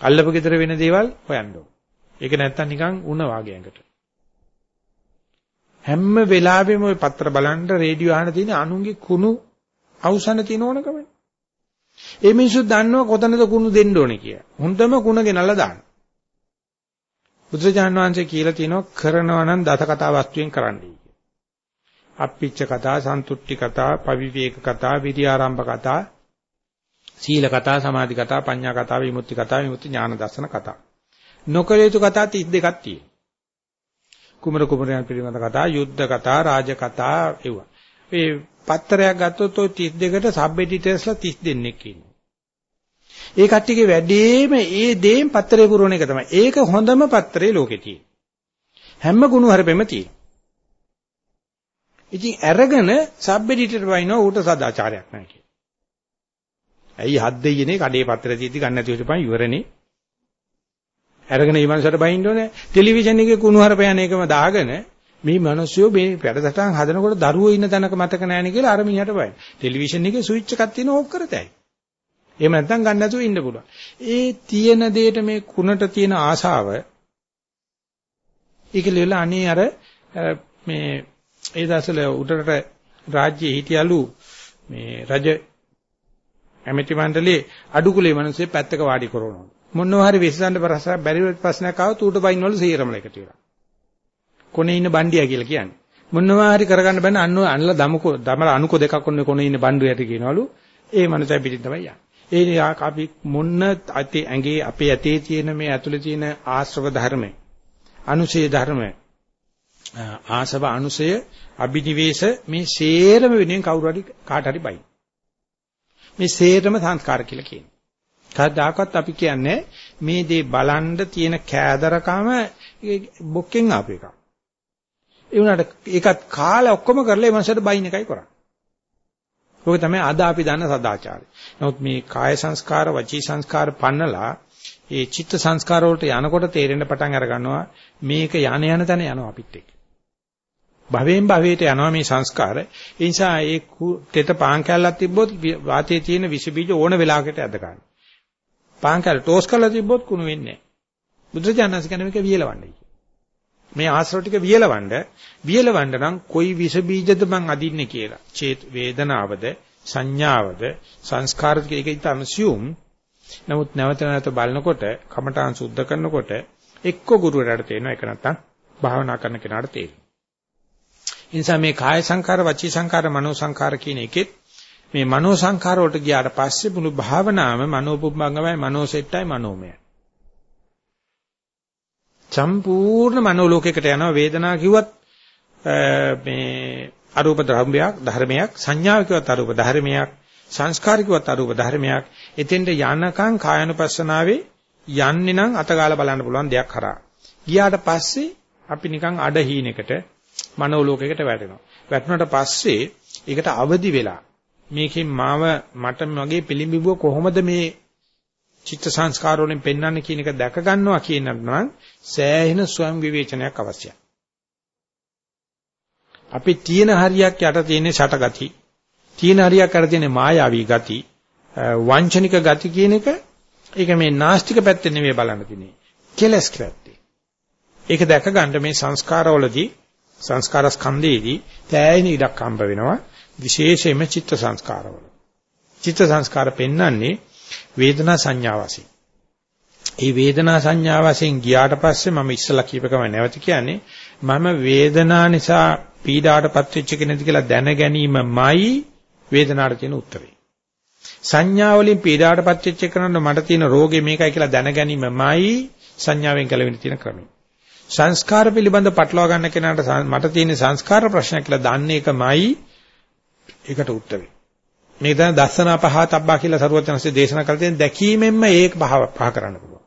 අල්ලපු gedර වෙන දේවල් හොයන්න ඕන. ඒක නැත්තම් නිකන් උණ වාගේ ඇඟට. හැම වෙලාවෙම ওই පත්‍ර බලන්න රේඩියෝ අහන තියෙන අනුන්ගේ කුණු අවසන තියෙන ඕනකම. ඒ මිනිස්සු දන්නව කොතනද කුණු දෙන්න ඕනේ කියලා. හොඳම කුණ ගෙනල්ලා දාන්න. බුදුරජාණන් වහන්සේ කියලා තියෙනවා කරනවා නම් දත කතා වස්තුවෙන් කරන්නයි. අප්පිච්ච කතා, සන්තුට්ටි කතා, පවිවේක කතා, විරියාරම්භ කතා, සීල කතා, සමාධි කතා, පඤ්ඤා කතා, විමුක්ති කතා, විමුක්ති ඥාන දර්ශන කතා. නොකල යුතු කතා 32ක් තියෙනවා. කුමර කුමරයන් පිළිබඳ කතා, යුද්ධ කතා, රාජ කතා ඒවා. මේ පත්‍රයක් ගත්තොත් ওই 32කට සබ් එඩිටර්ස්ලා 30 දෙනෙක් ඉන්නවා. ඒ කට්ටියගේ වැඩේම ඒ දේෙන් පත්‍රේ පුරවන එක තමයි. ඒක හොඳම පත්‍රේ ලෝකේ තියෙන. හැම ගුණ හරපෙම තියෙන. ඉතින් අරගෙන සබ් එඩිටර් වයින්නවා ඌට සදාචාරයක් නැහැ කියලා. ඇයි හත් දෙයියනේ කඩේ පත්‍ර තියෙද්දි ගන්න නැති වෙච්චපන් ඉවරනේ. අරගෙන මේ මනසට බයින්න ඕනේ. ටෙලිවිෂන් එකේ කුණු හරපයන එකම දාගෙන මේ මිනිස්සු මේ වැඩසටහන් හදනකොට දරුවෝ ඉන්න තැනක මතක නැණි කියලා අර මිනිහට බයි. ටෙලිවිෂන් එකේ ස්විච් එකක් තියෙන ඕෆ් කරතයි. එහෙම නැත්නම් ගන්න නැතුව ඉන්න පුළුවන්. ඒ තියෙන දෙයට මේ කුණට තියෙන ආශාව ඒකලෙල අනේ අර මේ ඒ දවස්වල උඩරට රාජ්‍යයේ හිටියලු මේ රජ ඇමති මණ්ඩලයේ අඩුකුලේ මිනිස්සේ පැත්තක වාඩි කරනවා. මොනවා හරි විසඳන්න ප්‍රශ්න බැරි ප්‍රශ්නයක් ආවොත් ඌට බයින්වල සීරමල එකතු වෙලා. කොනේ ඉන්න බණ්ඩියා කියලා කියන්නේ. මොනවා හරි කරගන්න බෑ අන්න අන්නලා දමකෝ දමලා අනුකෝ දෙකක් ඔන්නේ කොනේ ඉන්න බණ්ඩු යට කියනවලු. ඒ මනුස්සයා පිටින් තමයි යන්නේ. ඒ නිසා අපි මොන්න අතේ ඇඟේ අපේ ඇතේ තියෙන මේ ඇතුලේ තියෙන ආශ්‍රව ධර්ම, අනුශේ ධර්ම, ආසව අනුසය අභිනිවේෂ මේ සේරම වෙනුවෙන් කවුරු හරි කාට හරි බයි. මේ සේරම සංස්කාර කියලා කියනවා. කවදාකවත් අපි කියන්නේ මේ දේ බලන්න තියෙන කෑදරකම බොක්කෙන් ආපු එකක්. ඒ වුණාට ඒකත් කාලේ ඔක්කොම කරලා ඒ මනසට බයින් එකයි කරන්නේ. ඔක තමයි අද අපි දන්න සදාචාරය. නමුත් මේ කාය සංස්කාර, වචී සංස්කාර පන්නලා ඒ චිත්ත සංස්කාර වලට යනකොට තේරෙන්න පටන් අර ගන්නවා මේක යන යන තැන යනවා අපිත් එක්ක. භවෙන් භවයට යනවා මේ සංස්කාර. ඒ නිසා ඒ තෙත පාන් කැල්ලක් තිබ්බොත් වාතයේ තියෙන විස බීජ ඕන වෙලාවකට ඇද ගන්න. පාන් කැල්ල ටෝස් කරලා තිබ්බොත් කුණු වෙන්නේ නැහැ. බුදුරජාණන් කියන්නේ මේක වියලවන්නයි. මේ ආශ්‍රව ටික වියලවන්න වියලවන්න නම් කොයි විස බීජද මං අදින්නේ කියලා. චේත වේදනාවද සංඥාවද සංස්කාරද ඒක ඉතින් assume නමුත් නැවත නැවත බලනකොට කමඨාන් සුද්ධ කරනකොට එක්ක ගුරුවරයාට තේරෙනවා ඒක නැත්තම් භාවනා කරන කෙනාට තේරෙනවා. ඒ නිසා මේ කාය සංකාර, වචී සංකාර, මනෝ සංකාර කියන එකෙත් මේ මනෝ සංකාර වලට ගියාට පස්සේ මුළු භාවනාවම මනෝපුම්බංගමයි, මනෝසෙට්ටයි, මනෝමයයි. සම්පූර්ණ මනෝලෝකයකට යනවා වේදනා කිව්වත් මේ අරූප ධර්මයක් ධර්මයක් සංඥාව කිව්වත් අරූප ධර්මයක් සංස්කාර කිව්වත් අරූප ධර්මයක් එතෙන්ට යනකම් කායනුපස්සනාවේ යන්නේ නම් අතගාලා බලන්න පුළුවන් දෙයක් කරා ගියාට පස්සේ අපි නිකන් අඩ හීනෙකට මනෝලෝකයකට වැටෙනවා. වැටුණාට පස්සේ ඒකට අවදි වෙලා මේකෙන් මාව මට මගේ පිළිඹුව කොහොමද මේ චිත්ත සංස්කාර වලින් පෙන්වන්නේ කියන එක දැක ගන්නවා කියන නම් සෑහෙන ස්වයං විවේචනයක් අවශ්‍යයි. අපි තියෙන හරියක් යට තියෙන ෂටගති, තියෙන හරියක් යට තියෙන මායාවී ගති, වංචනික ගති කියන එක ඒක මේ නාස්තික පැත්තේ නෙවෙයි බලන්න තියෙන්නේ. කෙලස් පැත්තේ. ඒක දැක ගන්න මේ සංස්කාරවලදී සංස්කාර ස්කන්ධයේදී තෑයින ඉඩක් හම්බ වෙනවා විශේෂයෙන්ම චිත්ත සංස්කාරවල. චිත්ත සංස්කාර පෙන්වන්නේ වේදනා සංඥා වශයෙන්. ඒ වේදනා සංඥා වශයෙන් ගියාට පස්සේ මම ඉස්සලා කියපකම නැවත කියන්නේ මම වේදනා නිසා පීඩාවටපත් වෙච්ච කෙනෙක්ද කියලා දැන ගැනීමමයි වේදනාවට තියෙන උත්තරේ. සංඥා වලින් පීඩාවටපත් වෙච්ච කෙනාට මට තියෙන රෝගේ මේකයි කියලා දැන ගැනීමමයි සංඥාවෙන් ගැලවෙන්න තියෙන ක්‍රමය. සංස්කාර පිළිබඳ පටලවා ගන්න කෙනාට මට තියෙන සංස්කාර ප්‍රශ්න කියලා දන්නේ එකමයි ඒකට උත්තරේ. මේ තමයි දස්සනා පහතබ්බා කියලා සරුවචනසේ දේශනා කළ තියෙන දැකීමෙන්ම ඒක පහ පහ කරන්න පුළුවන්.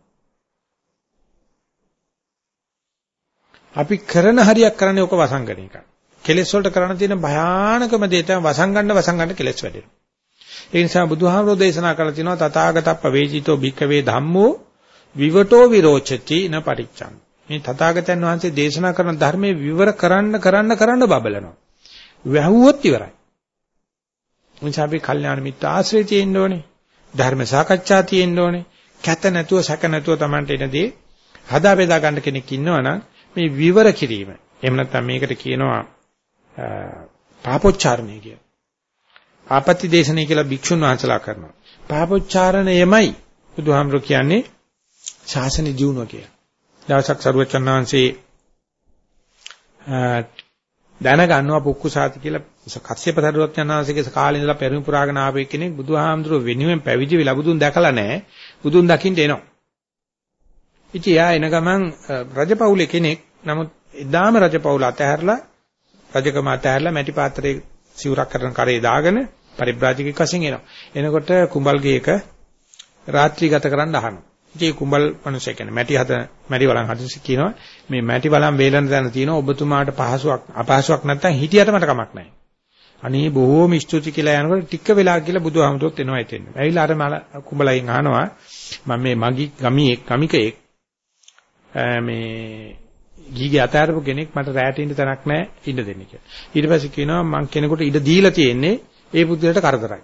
අපි කරන හරියක් කරන්නේ ඔක වසංගන එක. කෙලෙස් වලට කරන්න තියෙන භයානකම දේ තමයි වසංගන්න වසංගන්න කෙලෙස් වැඩෙනවා. ඒ නිසා බුදුහාමුදුරෝ දේශනා කළ තිනවා තථාගතප්ප වේජිතෝ භික්කවේ ධම්මෝ විවටෝ විරෝචති න පරිච්ඡං. මේ තථාගතයන් වහන්සේ දේශනා කරන ධර්මයේ විවර කරන්න කරන්න කරන්න බබලනවා. වැහුවොත් ඉවරයි. නිසා අපි කල්යාණ මිත්‍ර ආශ්‍රය තියෙන්න ඕනේ. ධර්ම සාකච්ඡා තියෙන්න ඕනේ. කැත නැතුව සැක නැතුව Tamante එනදී හදා බෙදා ගන්න කෙනෙක් ඉන්නවනම් මේ විවර කිරීම. එහෙම නැත්නම් මේකට කියනවා පාපොච්චාරණය කිය. ආපත්‍ය දේශනේ කියලා භික්ෂුන් වහන්සලා කරනවා. පාපොච්චාරණයමයි බුදුහාමර කියන්නේ ශාසන ජීවුණුව කියලා. දවසක් සරුවචන් වහන්සේ දැනගන්නවා පුක්කුසාති කියලා කස්සප සරුවචන් වහන්සේගේ කාලේ ඉඳලා පෙරම් පුරාගෙන ආපු කෙනෙක් බුදුහාමුදුරුව වෙනුවෙන් පැවිදි වෙලා බුදුන් දැකලා නැහැ. බුදුන් දකින්න එනවා. ඉතින් යා එන ගමන් රජපෞලේ කෙනෙක් නමුත් එදාම රජපෞල අතහැරලා රජකම අතහැරලා මැටි පාත්‍රයේ සිවුරක් කරන කරේ දාගෙන පරිබ්‍රාජිකෙක් වශයෙන් එනවා. එනකොට කුඹල්ගේක රාත්‍රී ගත කරන්න අහනවා. ඉතින් කුඹල් මිනිස්සු කියන්නේ මැටි හද මැටි වලන් හදිසි කියනවා මේ මැටි වලන් වේලන දැන තියෙන ඔබතුමාට පහසුවක් අපහසුවක් නැත්නම් හිටියට මට කමක් නැහැ. අනේ බොහෝම ස්තුති කියලා යනකොට ටික වෙලා කියලා බුදුහාමුදුරුවොත් එනවා එතෙන්. ඇවිල්ලා අර මල කුඹලයින් අහනවා මම මේ මගි ගමියෙක් ගමිකයෙක් මේ ගීගේ අතාරපු කෙනෙක් මට රැට ඉන්න තැනක් නැහැ ඉන්න දෙන්න කියලා. ඊට පස්සේ කියනවා මං කෙනෙකුට ඉඩ දීලා තියෙන්නේ ඒ පුද්ගලයාට කරදරයි.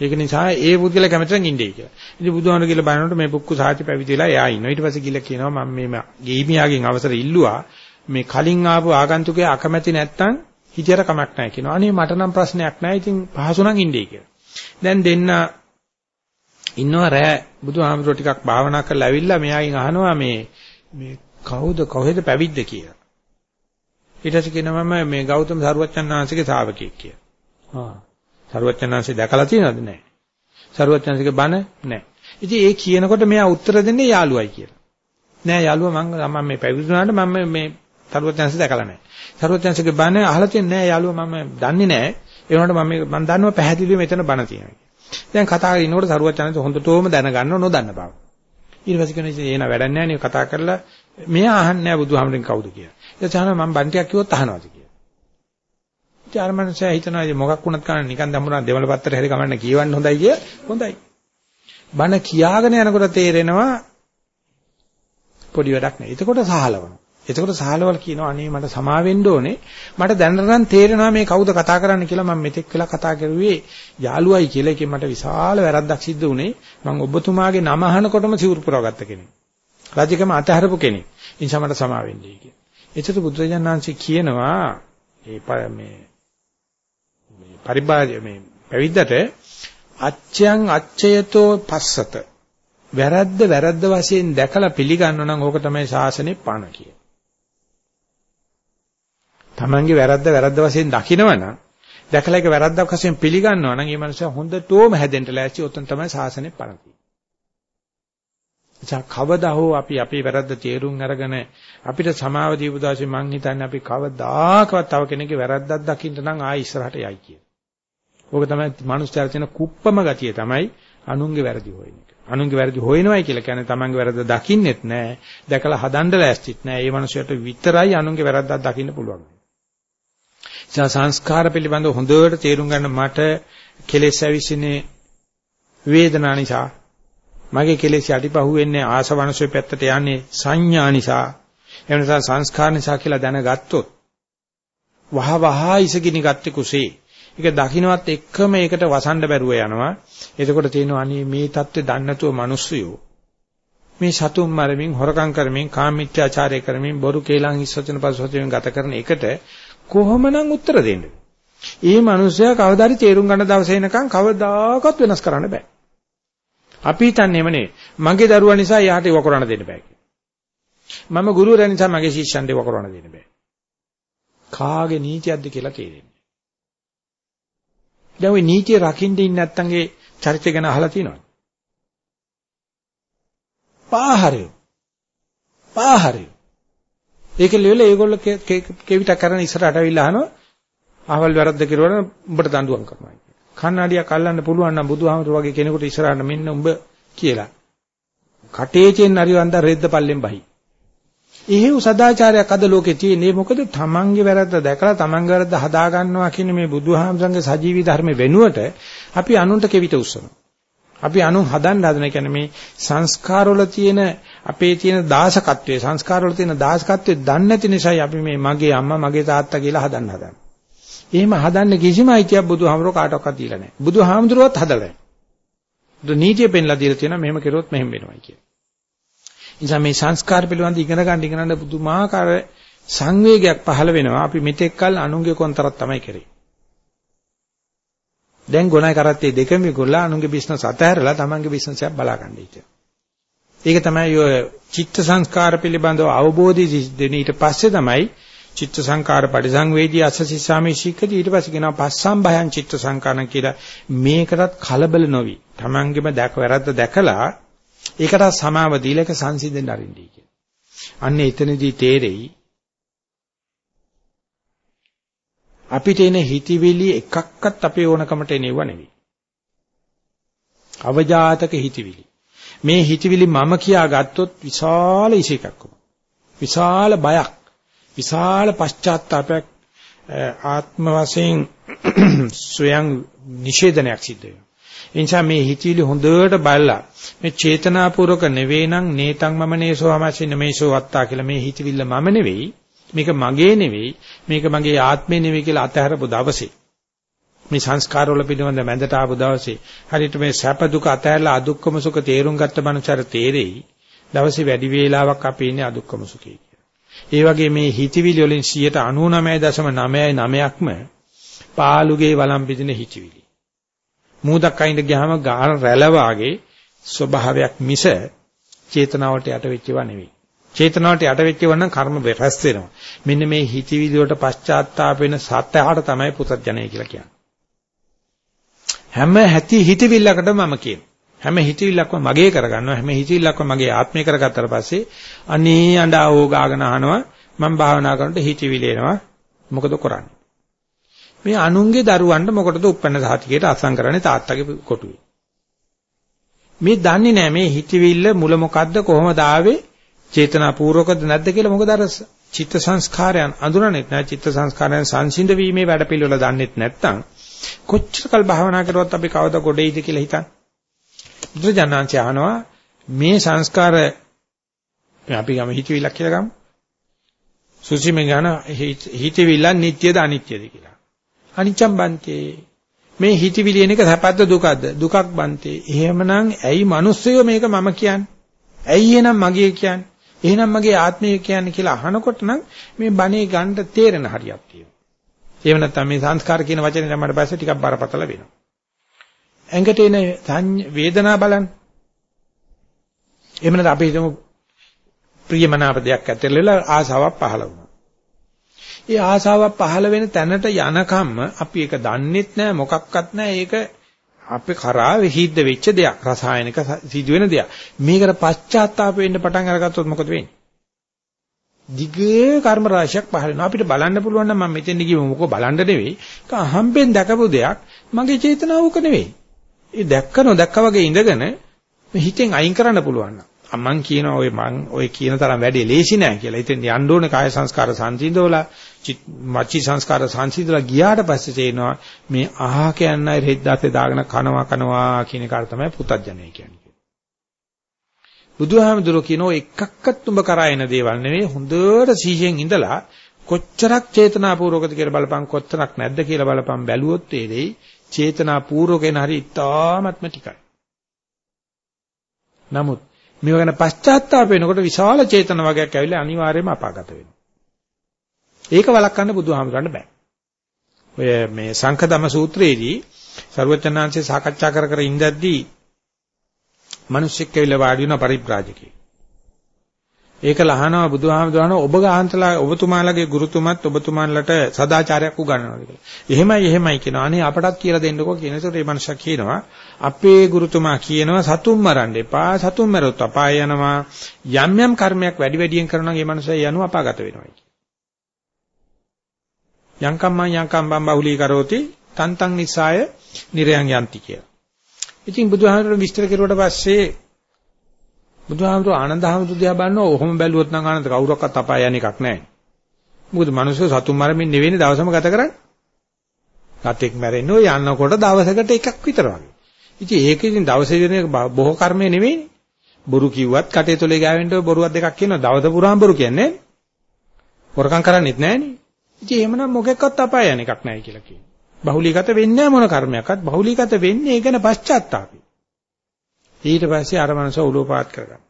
ඒක නිසා ඒ පුද්ගලයා කැමතිනම් ඉන්නේ කියලා. ඉතින් බුදුහාමුදුරු කියලා බලනකොට මේ පුක්කු සාහිත්‍ය පැවිදි වෙලා එයා ඉන්නවා. ඊට පස්සේ ගිහලා කියනවා මම මේ ගේමියාගෙන් අවසර ඉල්ලුවා මේ කලින් ආපු ආගන්තුකයා අකමැති නැත්තම් හිතියර කමක් නැහැ කියනවා. අනේ මට නම් ප්‍රශ්නයක් නැහැ. ඉතින් පහසු නම් ඉන්නේ කියලා. දැන් දෙන්න ඉන්නවා රෑ බුදුහාමුදුරුවෝ ටිකක් භාවනා කරලා ඇවිල්ලා මෙයාගෙන් අහනවා මේ මේ කවුද කොහෙද පැවිද්ද කියලා. ඊට පස්සේ කියනවා මම මේ ගෞතම සරුවච්චන් වහන්සේගේ ශ්‍රාවකෙක් කියලා. ආ සරුවචනාංශය දැකලා තියෙනවද නැහැ. සරුවචනාංශික බණ නැහැ. ඉතින් ඒ කියනකොට මෙයා උත්තර දෙන්නේ යාළුවයි කියලා. නෑ යාළුවා මම මම මේ පැවිදුණාට මම මේ සරුවචනාංශය දැකලා නැහැ. සරුවචනාංශික බණ අහලා තියෙන්නේ නැහැ යාළුවා මම දන්නේ නැහැ. ඒ වුණාට මම මම දන්නවා පැහැදිලිව මෙතන බණ තියෙනවා. දැන් කතා කරනකොට සරුවචනාංශ හොඳටම දැනගන්න නොදන්න බව. ඊට පස්සේ කෙනෙක් එන වැඩක් නැහැ නේ කතා කරලා මෙයා අහන්නේ නැහැ බුදුහාමරෙන් කවුද කියලා. ඊට පස්සේ මම බණ ටිකක් කිව්වොත් අහනවාද කියලා. ඉතින් අර මනුස්සයා හිතනවා ඉතින් මොකක් වුණත් කන්න නිකන් දම්මුණා දෙමළ පත්‍රය හැරි කමන්න කියවන්න හොඳයි කිය. හොඳයි. බණ කියාගෙන යනකොට තේරෙනවා පොඩි වැඩක් නෑ. එතකොට සහලවනවා. එතකොට සහලවල කියනවා අනේ මට සමා වෙන්න ඕනේ. මට දැනටනම් තේරෙනවා මේ කවුද කතා කරන්න කියලා මම මෙතෙක් වෙලා කතා කරුවේ යාළුවයි කියලා. ඒකෙන් මට විශාල වැරද්දක් සිද්ධ වුණේ. මම ඔබතුමාගේ නම අහනකොටම සිවුරු පුරවගත්ත කෙනෙක්. රජකම අතහැරපු කෙනෙක්. ඒ නිසා මට සමා වෙන්නයි කියලා. එතකොට බුදුරජාණන් වහන්සේ කියනවා ඒ මේ පරිබාජ මේ පැවිද්දට අච්ඡයන් අච්ඡයතෝ පස්සත වැරද්ද වැරද්ද වශයෙන් දැකලා පිළිගන්නව නම් ඕක තමයි ශාසනේ පණ කිය. තමන්ගේ වැරද්ද වැරද්ද වශයෙන් දකිනවනම් දැකලා ඒක වැරද්දක් වශයෙන් පිළිගන්නවා නම් ඒ මනුස්සයා හොඳටම හැදෙන්න ලෑස්ති උතන් තමයි ශාසනේ පණ කිය. එචා කවදා හෝ අපි අපේ වැරද්ද තේරුම් අරගෙන අපිට සමාව දීපු දාසේ මං හිතන්නේ අපි කවදාකවත් තව කෙනෙක්ගේ වැරද්දක් දකින්න නම් ආයෙ ඉස්සරහට යයි කියලා. ඕක තමයි මනුස්සයාට තියෙන කුප්පම ගතිය තමයි අනුන්ගේ වැරදි හොයන එක. අනුන්ගේ වැරදි හොයනවයි කියලා කියන්නේ තමන්ගේ වැරද්ද දකින්නෙත් නෑ. දැකලා හදන්න ලෑස්තිත් නෑ. ඒ මනුස්සයාට විතරයි අනුන්ගේ වැරද්දක් දකින්න පුළුවන්. ඒ සංස්කාර පිළිබඳව හොඳට තේරුම් ගන්න මට කෙලෙස් ඇවිසිනේ වේදනා නිසා මගේ කෙලෙස් යටිපහුවෙන්නේ ආසවනසෙ පැත්තට යන්නේ සංඥා නිසා එහෙම නිසා සංස්කාර නිසා කියලා දැනගත්තොත් වහ වහ ඉසගිනි ගත්තේ කුසේ ඒක දකින්නවත් එක්කම ඒකට වසන්න බැරුව යනවා. එතකොට තියෙනවා අනේ මේ தත්ත්වය දන්නේ නැතුව මිනිස්සුයෝ මේ සතුම් මරමින් හොරකම් කරමින් කාමීත්‍යාචාරය කරමින් බොරු කේලම් හිස්සචන පසුසතියෙන් ගත කරන එකට කොහොමනම් උත්තර දෙන්නේ? ඒ මිනිස්සයා කවදාරි තේරුම් ගන්න දවසේ එනකන් කවදාකවත් වෙනස් කරන්න බෑ. අපි හිතන්නේම නෙවෙයි. මගේ දරුවා නිසා යාට ඒව කරන්න දෙන්න බෑ මම ගුරුවරයා නිසා මගේ ශිෂ්‍යයන්ට ඒව කරන්න දෙන්න බෑ. කාගේ නීතියක්ද කියලා තේරෙන්නේ. දැන් ওই නීතිය රකින්න ඉන්නේ නැත්තන්ගේ චරිතය ගැන අහලා තියෙනවද? පාහරය. පාහරය. ඒක ලෙවල ඒගොල්ලෝ කෙවිත කරන ඉස්සරහට අවිල්ලා අහනවා අහවල් වැරද්ද කෙරුවම උඹට දඬුවම් කරනවා. කන්නඩියක් අල්ලන්න පුළුවන් නම් බුදුහාමර වගේ කෙනෙකුට ඉස්සරහට මෙන්න උඹ කියලා. කටේ චෙන් හරිවන්ද රෙද්ද පල්ලෙන් බහි. එහෙව් සදාචාරයක් අද ලෝකේ තියෙන්නේ මොකද තමන්ගේ වැරද්ද දැකලා තමන්ගේ වැරද්ද හදා ගන්නවා කියන මේ බුදුහාමරගේ සජීවී ධර්ම වෙනුවට අපි අනුන්ට කෙවිත උස්සනවා. අපි අනුන් හදන්න හදන කියන්නේ මේ සංස්කාරවල තියෙන අපේ තියෙන දාසකත්වයේ සංස්කාරවල තියෙන දාසකත්වයේ දන්නේ නැති නිසායි අපි මේ මගේ අම්මා මගේ තාත්තා කියලා හදන්න හදන්නේ. එහෙම හදන්න කිසිම අයිතියක් බුදුහාමුදුරුවෝ කාටවත් දීලා නැහැ. බුදුහාමුදුරුවෝත් හදලා නැහැ. බුදු නීතිය පෙන්ලා දීලා තියෙනවා මෙහෙම කරොත් මෙහෙම වෙනවා කියලා. නිසා මේ සංස්කාර පිළිබඳ ඉගෙන ගන්න ඉගෙන ගන්න පුදුමාකාර සංවේගයක් පහළ වෙනවා. අපි මෙතෙක් කල අනුන්ගේ කොන්තරත් තමයි කරේ. දැන් ගොනයි කරත්තේ දෙකම ගොල්ලා අනුන්ගේ බිස්නස් අතහැරලා තමන්ගේ බිස්නස් එකක් බලා ගන්න ඉතින්. ඒක තමයි ඔය චිත්ත සංස්කාර පිළිබඳව අවබෝධය දෙන ඊට පස්සේ තමයි චිත්ත සංකාර පරිසංවේදී අසසිසාමේ ශික්කදී ඊට පස්සේ කියනවා පස්සම් භයං චිත්ත සංකාරණ කියලා මේකටත් කලබල නොවි. Tamanගෙම දැක වැරද්ද දැකලා ඒකට සමාව දීලා ඒක සංසිඳෙන්න අරින්නයි කියන. අන්න එතනදී තේරෙයි අපිට එන හිතවිලි එකක්වත් අපේ ඕනකමට එනෙව නෙවෙයි. අවජාතක හිතවිලි. මේ හිතවිලි මම කියා ගත්තොත් විශාල ඉසිකක් විශාල බයක් විශාල පශ්චාත්තාවයක් ආත්ම වශයෙන් ස්වයං නිෂේධනයක් සිද්ධ වෙනවා. ඒ නිසා මේ හිතවිලි හොඳට බලලා මේ චේතනාපූර්වක නෙවෙයි නම් නේතං මම නේසෝ අමසින මේසෝ වත්තා කියලා මේ හිතවිල්ල මම නෙවෙයි මේක මගේ නෙවෙයි මේක මගේ ආත්මේ නෙවෙයි කියලා අතහැරපු දවසේ. මේ සංස්කාර වල පිළිබඳ මැදට ආපු දවසේ හරියට මේ සැප දුක අතහැරලා අදුක්කම සුඛ තේරුම් ගත්ත මනුස්සයර තේරෙයි. දවසේ වැඩි වේලාවක් අපි ඉන්නේ අදුක්කම සුඛේ ඒ වගේ මේ හිතවිලි වලින් 99.999ක්ම පාළුගේ වළම් බෙදින හිතවිලි. මූදක් අයින්ද ගියාම ගාන රැළ වාගේ ස්වභාවයක් මිස චේතනාවට යට වෙච්චව නෙවෙයි. චේතනාවට යට වෙච්චව නම් කර්ම රැස් වෙනවා. මෙන්න මේ හිතවිලි වලට පශ්චාත්තාප වෙන සත්‍යහට තමයි පුතත්ජනය කියලා කියන්නේ. හැම හැටි හිතවිල්ලකටම මම කියනවා. හැම හිතවිල්ලක්ම මගේ කරගන්නවා හැම හිතවිල්ලක්ම මගේ ආත්මය කරගත්තාට පස්සේ අනේ අඬාවෝ ගාගෙන අහනවා මම භාවනා කරනකොට හිතවිලි එනවා මොකද කරන්නේ මේ අනුන්ගේ දරුවන්ට මොකටද උප්පන්න සාතිකයට අසං කරන්නේ තාත්තගේ කොටුවේ මේ දන්නේ නැහැ මේ හිතවිල්ල මුල මොකද්ද කොහොමද ආවේ චේතනාපූර්වකද නැද්ද කියලා මොකද අර චිත්ත සංස්කාරයන් අඳුරන්නේ නැහැ චිත්ත සංස්කාරයන් සංසිඳ වීමේ වැඩපිළිවෙල දන්නෙත් නැත්නම් කොච්චර කල් භාවනා කරුවත් අපි කවදා ගොඩේයිද කියලා හිතන්නේ බුදුජානනාංශය අහනවා මේ සංස්කාර අපි ගම හිතවිල්ලක් කියලා ගමු. සුචිමෙන් ගන්න හිතවිල්ල නිට්ටයද අනිත්‍යද කියලා. අනිච්චම් බන්තේ. මේ හිතවිලි එන එක සැපද්ද දුකද්ද? දුකක් බන්තේ. එහෙමනම් ඇයි මිනිස්සයෝ මේක මම කියන්නේ? ඇයි එහෙනම් මගේ කියන්නේ? එහෙනම් මගේ ආත්මය කියන්නේ කියලා අහනකොට නම් මේ බණේ ගන්න තේරෙන හරියක් තියෙනවා. එහෙම නැත්නම් මේ සංස්කාර කියන වචනේ තමයි පස්සේ ටිකක් බරපතල වෙනවා. ඇඟට එන වේදනා බලන්න. එහෙම නැත්නම් අපි හිතමු ප්‍රියමනාප දෙයක් ඇතිරෙලා ආසාවක් පහළ වුණා. ඒ ආසාවක් පහළ වෙන තැනට යනකම්ම අපි ඒක දන්නෙත් නැහැ මොකක්වත් නැහැ ඒක අපේ කරා විහිද්ද වෙච්ච දෙයක් රසායනික සිදුවෙන දෙයක්. මේකට පශ්චාත්තාප වෙන්න පටන් අරගත්තොත් මොකද වෙන්නේ? දිගේ කර්ම රාශියක් පහළ වෙනවා. අපිට බලන්න පුළුවන් නම් මම මෙතෙන් ගිහින් මොකෝ බලන්න නෙවෙයි. ඒක අහම්බෙන් දැකපු දෙයක්. මගේ චේතනාවක නෙවෙයි. ඒ දැක්ක නොදැක්ක වගේ ඉඳගෙන හිතෙන් අයින් කරන්න පුළුවන් නම් අම්මන් කියනවා ඔය මං ඔය කියන තරම් වැඩේ ලේසි නෑ කියලා. ඉතින් යන්න ඕනේ කාය සංස්කාර සංසිඳවලා මච්චි සංස්කාර සංසිඳලා ගියාට පස්සේ තේනවා මේ අහ කියන්නයි රෙද්දාසේ දාගෙන කනවා කනවා කියන කාට තමයි පුතත්ජනය කියන්නේ. බුදුහාමුදුරුවෝ කියනෝ එකක්වත් උඹ කරා එන දේවල් නෙවෙයි හොඳට සීයෙන් ඉඳලා කොච්චරක් චේතනාපූර්වකද කියලා බලපන් කොච්චරක් නැද්ද කියලා බලපන් බැලුවොත් තේරෙයි චේතනා පූර්වකේන හරි ඉතාමත්ම ටිකයි. නමුත් මේව ගැන පශ්චාත්තාප වෙනකොට විශාල චේතන වගේක් ඇවිල්ලා අනිවාර්යයෙන්ම අපාගත වෙනවා. ඒක වළක්වන්න බුදුහාමුදුරන්ට බෑ. ඔය මේ සංඛදම සූත්‍රයේදී ਸਰවචනාංශේ සාකච්ඡා කර කර ඉඳද්දී මිනිස්සෙක් කියලා වාඩි වෙන පරිබ්‍රාජකේ. ඒක ලහනවා බුදුහාමුදුරනේ ඔබ ගාහන්තලා ඔබතුමාලගේ ගුරුතුමත් ඔබතුමාලට සදාචාරයක් උගන්වනවා කියලා. එහෙමයි එහෙමයි කියනවා. අනේ අපටත් කියලා දෙන්නකෝ කියන ඒතර මේ මනුස්සයා කියනවා අපේ ගුරුතුමා කියනවා සතුන් මරන්න එපා. සතුන් මරොත් අපාය යනවා. යම් යම් කර්මයක් වැඩි වැඩියෙන් කරනවා මේ මනුස්සයා යනු අපාගත වෙනවා යංකම් මං යංකම් බම් බහුලී කරෝති තන්තං නිසාය නිරයන් යන්ති කියලා. ඉතින් බුදුහාමුදුරුවෝ විස්තර කෙරුවට පස්සේ බුදුහාමුදුරුවෝ ආනන්ද හාමුදුරුවෝ දිහා බලනවා ඔහොම බැලුවොත් නම් ආනන්ද කවුරක්වත් අපාය යන එකක් නැහැ. මොකද මිනිස්සු සතුන් මරමින් නෙවෙයිනේ දවසම ගත කරන්නේ. සතෙක් මැරෙන්නේ ඔය යන්නකොට දවසකට එකක් විතර වගේ. ඉතින් ඒක ඉතින් දවසේ දින බොහෝ කර්මය නෙවෙයිනේ. බොරු කිව්වත් කටේ තොලේ ගෑවෙන්න බොරුවක් දෙකක් කියනවා. දවස පුරාම බොරු කියන්නේ නැහැ. හොරකම් කරන්නේත් නැහනේ. ඉතින් එහෙමනම් මොකෙක්වත් අපාය යන එකක් නැහැ කියලා කියනවා. බහුලීගත වෙන්නේ මොන කර්මයක්වත් බහුලීගත වෙන්නේ ඒකන පශ්චාත්තාපය. ඊට පස්සේ අර මනස උලෝපාත් කරගන්න.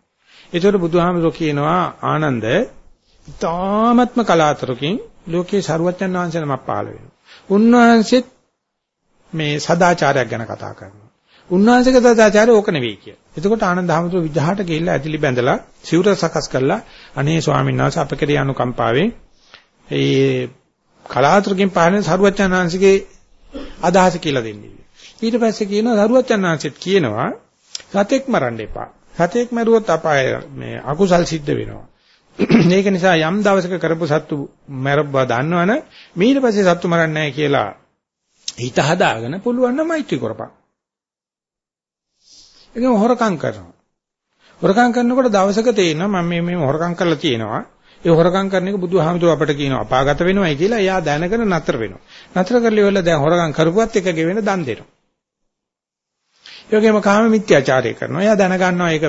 ඒතකොට බුදුහාමරෝ කියනවා ආනන්ද ඊ타ත්ම කලාතුරකින් ලෝකේ ਸਰුවචන් වහන්සේ නමක් පහළ වෙනවා. උන්වහන්සේත් මේ සදාචාරයක් ගැන කතා කරනවා. උන්වහන්සේගේ සදාචාරය ඕක නෙවෙයි කියලා. එතකොට ආනන්ද හැමතුරු විජහාට ගිහිල්ලා ඇතිලි බැඳලා සිවුර සකස් කරලා අනේ ස්වාමීන් වහන්සේ අප කෙරේ අනුකම්පාවෙන් ඒ කලාතුරකින් පහළ සරුවචන් වහන්සේගේ අදහස කියලා දෙන්නේ. ඊට පස්සේ කියනවා සරුවචන් වහන්සේත් කියනවා සතෙක් මරන්න එපා. සතෙක් මරුවොත් අපාය මේ අකුසල් සිද්ධ වෙනවා. ඒක නිසා යම් දවසක කරපු සත්තු මරබ්බා දන්නවනේ ඊට පස්සේ සත්තු මරන්නේ නැහැ කියලා හිත හදාගෙන පුළුවන් නම් මෛත්‍රී කරපන්. ඒකම හොරකම් කරනවා. හොරකම් කරනකොට දවසක තේිනවා මම මේ මේ හොරකම් කරලා තියෙනවා. ඒ හොරකම් කරන එක බුදුහාමුදුර අපට කියනවා අපාගත වෙනවයි කියලා එයා දැනගෙන නතර වෙනවා. නතර කරලා ඉවරලා දැන් හොරකම් කරපුවත් එක ගෙවෙන දන් දෙනවා. ඒ වගේම කාම මිත්‍යාචාරය කරනවා. එයා දැනගන්නවා ඒක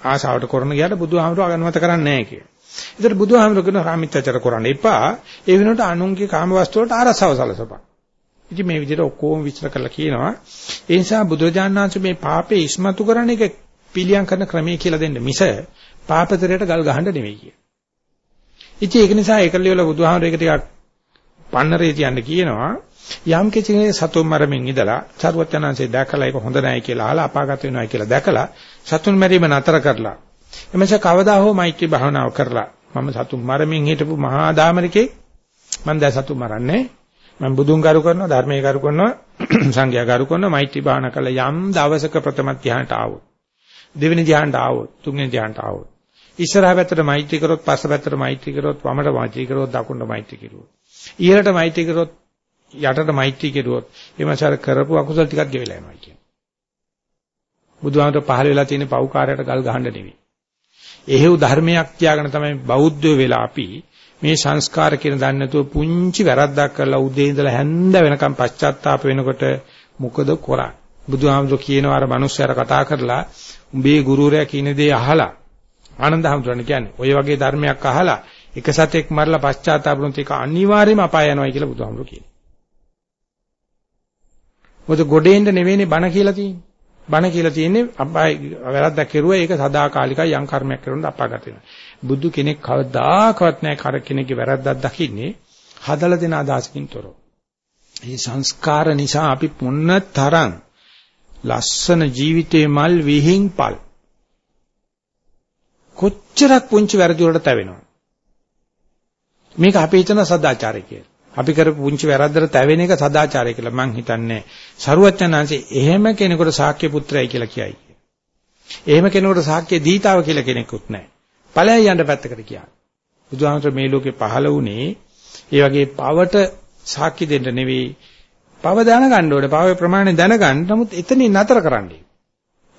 ආශාවට කරන ගියාට බුදුහාමුදුර අගනවත කරන්නේ නැහැ කියලා. ඒතර බුදුහාමුදුර කියන කාම මිත්‍යාචාර කරන්න එපා. ඒ වෙනුවට අනුන්ගේ කාම වස්තු වලට ආරසව සලසපන්. ඉතින් මේ විදිහට ඔක්කොම විස්තර කරලා කියනවා. ඒ නිසා බුදුරජාණන් වහන්සේ මේ පාපේ ඉස්මතු කරන එක පිළියම් කරන ක්‍රමය කියලා දෙන්න මිස පාපතරයට ගල් ගහන්න නෙවෙයි කිය. ඉතින් ඒක නිසා ඒකලිය වල බුදුහාමර ඒක ටිකක් පන්නරේ තියන්න කියනවා. යම් කිසි සතුන් මරමින් ඉඳලා චරවචනංශේ දැකලා ඒක හොඳ නැහැ කියලා අහලා අපාගත වෙනවා කියලා දැකලා සතුන් මැරීම නතර කරලා එමස කවදා හෝ මෛත්‍රී භාවනාව කරලා මම සතුන් මරමින් හිටපු මහා දාමරිකේ මම දැන් සතුන් මරන්නේ. මම බුදුන් ගරු කරනවා ධර්මයේ ගරු කරනවා සංඝයා ගරු කරනවා මෛත්‍රී භාවනා කළා යම් දවසක ප්‍රථම ධ්‍යානට ආවොත් දෙවෙනි ධ්‍යානට ආවොත් තුන්වෙනි ධ්‍යානට ආවොත් ඉස්සරහ පැත්තට මෛත්‍රී කරොත් පස්ස පැත්තට මෛත්‍රී කරොත් වමට මෛත්‍රී කරොත් දකුණට මෛත්‍රී කෙරුවොත් ඉහළට මෛත්‍රී කරොත් යටට මෛත්‍රී කෙරුවොත් එමසාර කරපු අකුසල ටිකක් ගෙවිලා යනවා කියන්නේ. බුදුහාමර පහල වෙලා තියෙන පව්කාරයට ගල් ගහන්න නෙවෙයි. එහෙව් ධර්මයක් තියාගෙන තමයි බෞද්ධ වෙලා අපි මේ සංස්කාර කියන දන්නේ නැතුව පුංචි වැරද්දක් කරලා උදේ ඉඳලා හැන්ද වෙනකම් පශ්චාත්තාප වෙනකොට මොකද කරන්නේ? බුදුහාමර කියනවා අර මිනිස්සුන්ට කතා කරලා උඹේ ගුරුවරයා කියන දේ අහලා ආනන්ද හැමතුරන් කියන්නේ ඔය වගේ ධර්මයක් අහලා එක සතෙක් මරලා පශ්චාත්තාප වුණොත් ඒක අනිවාර්යයෙන්ම අපාය යනවා කියලා බුදුහාමුදුරු කියනවා. මොකද ගොඩේන්න නෙවෙයිනේ බණ කියලා තියෙන්නේ. බණ කියලා තියෙන්නේ අපාය වැරද්දක් කෙරුවා ඒක සදාකාලිකයි යම් කර්මයක් කරුණොත් අපාගත වෙනවා. බුදු කෙනෙක් කවදාකවත් නැහැ කර කෙනෙක්ගේ වැරද්දක් දකින්නේ හදලා දෙන අදහසකින් තොරව. මේ සංස්කාර නිසා අපි මොන්න තරම් ලස්සන ජීවිතේ මල් විහිංපල් කොච්චරක් පුංචි වැරදි වලට තැවෙනවද? මේක අපි හිතන සදාචාරය කියලා. අපි කරපු පුංචි වැරද්දට තැවෙන එක සදාචාරය කියලා මං හිතන්නේ. සරුවච්චන්හන්සේ එහෙම කෙනෙකුට ශාක්‍ය පුත්‍රයයි කියලා කියයි. එහෙම කෙනෙකුට ශාක්‍ය දීතාව කියලා කෙනෙකුත් නැහැ. ඵලයන් යන්න පැත්තකට කියන්නේ. බුදුහාමර මේ ලෝකේ පහළ වුණේ ඒ වගේ පවට සාක්ෂි දෙන්න නෙවෙයි. පව දැනගන්න ඕනේ. පවේ ප්‍රමාණය දැනගන්න. නමුත් එතනින් නතර කරන්නේ.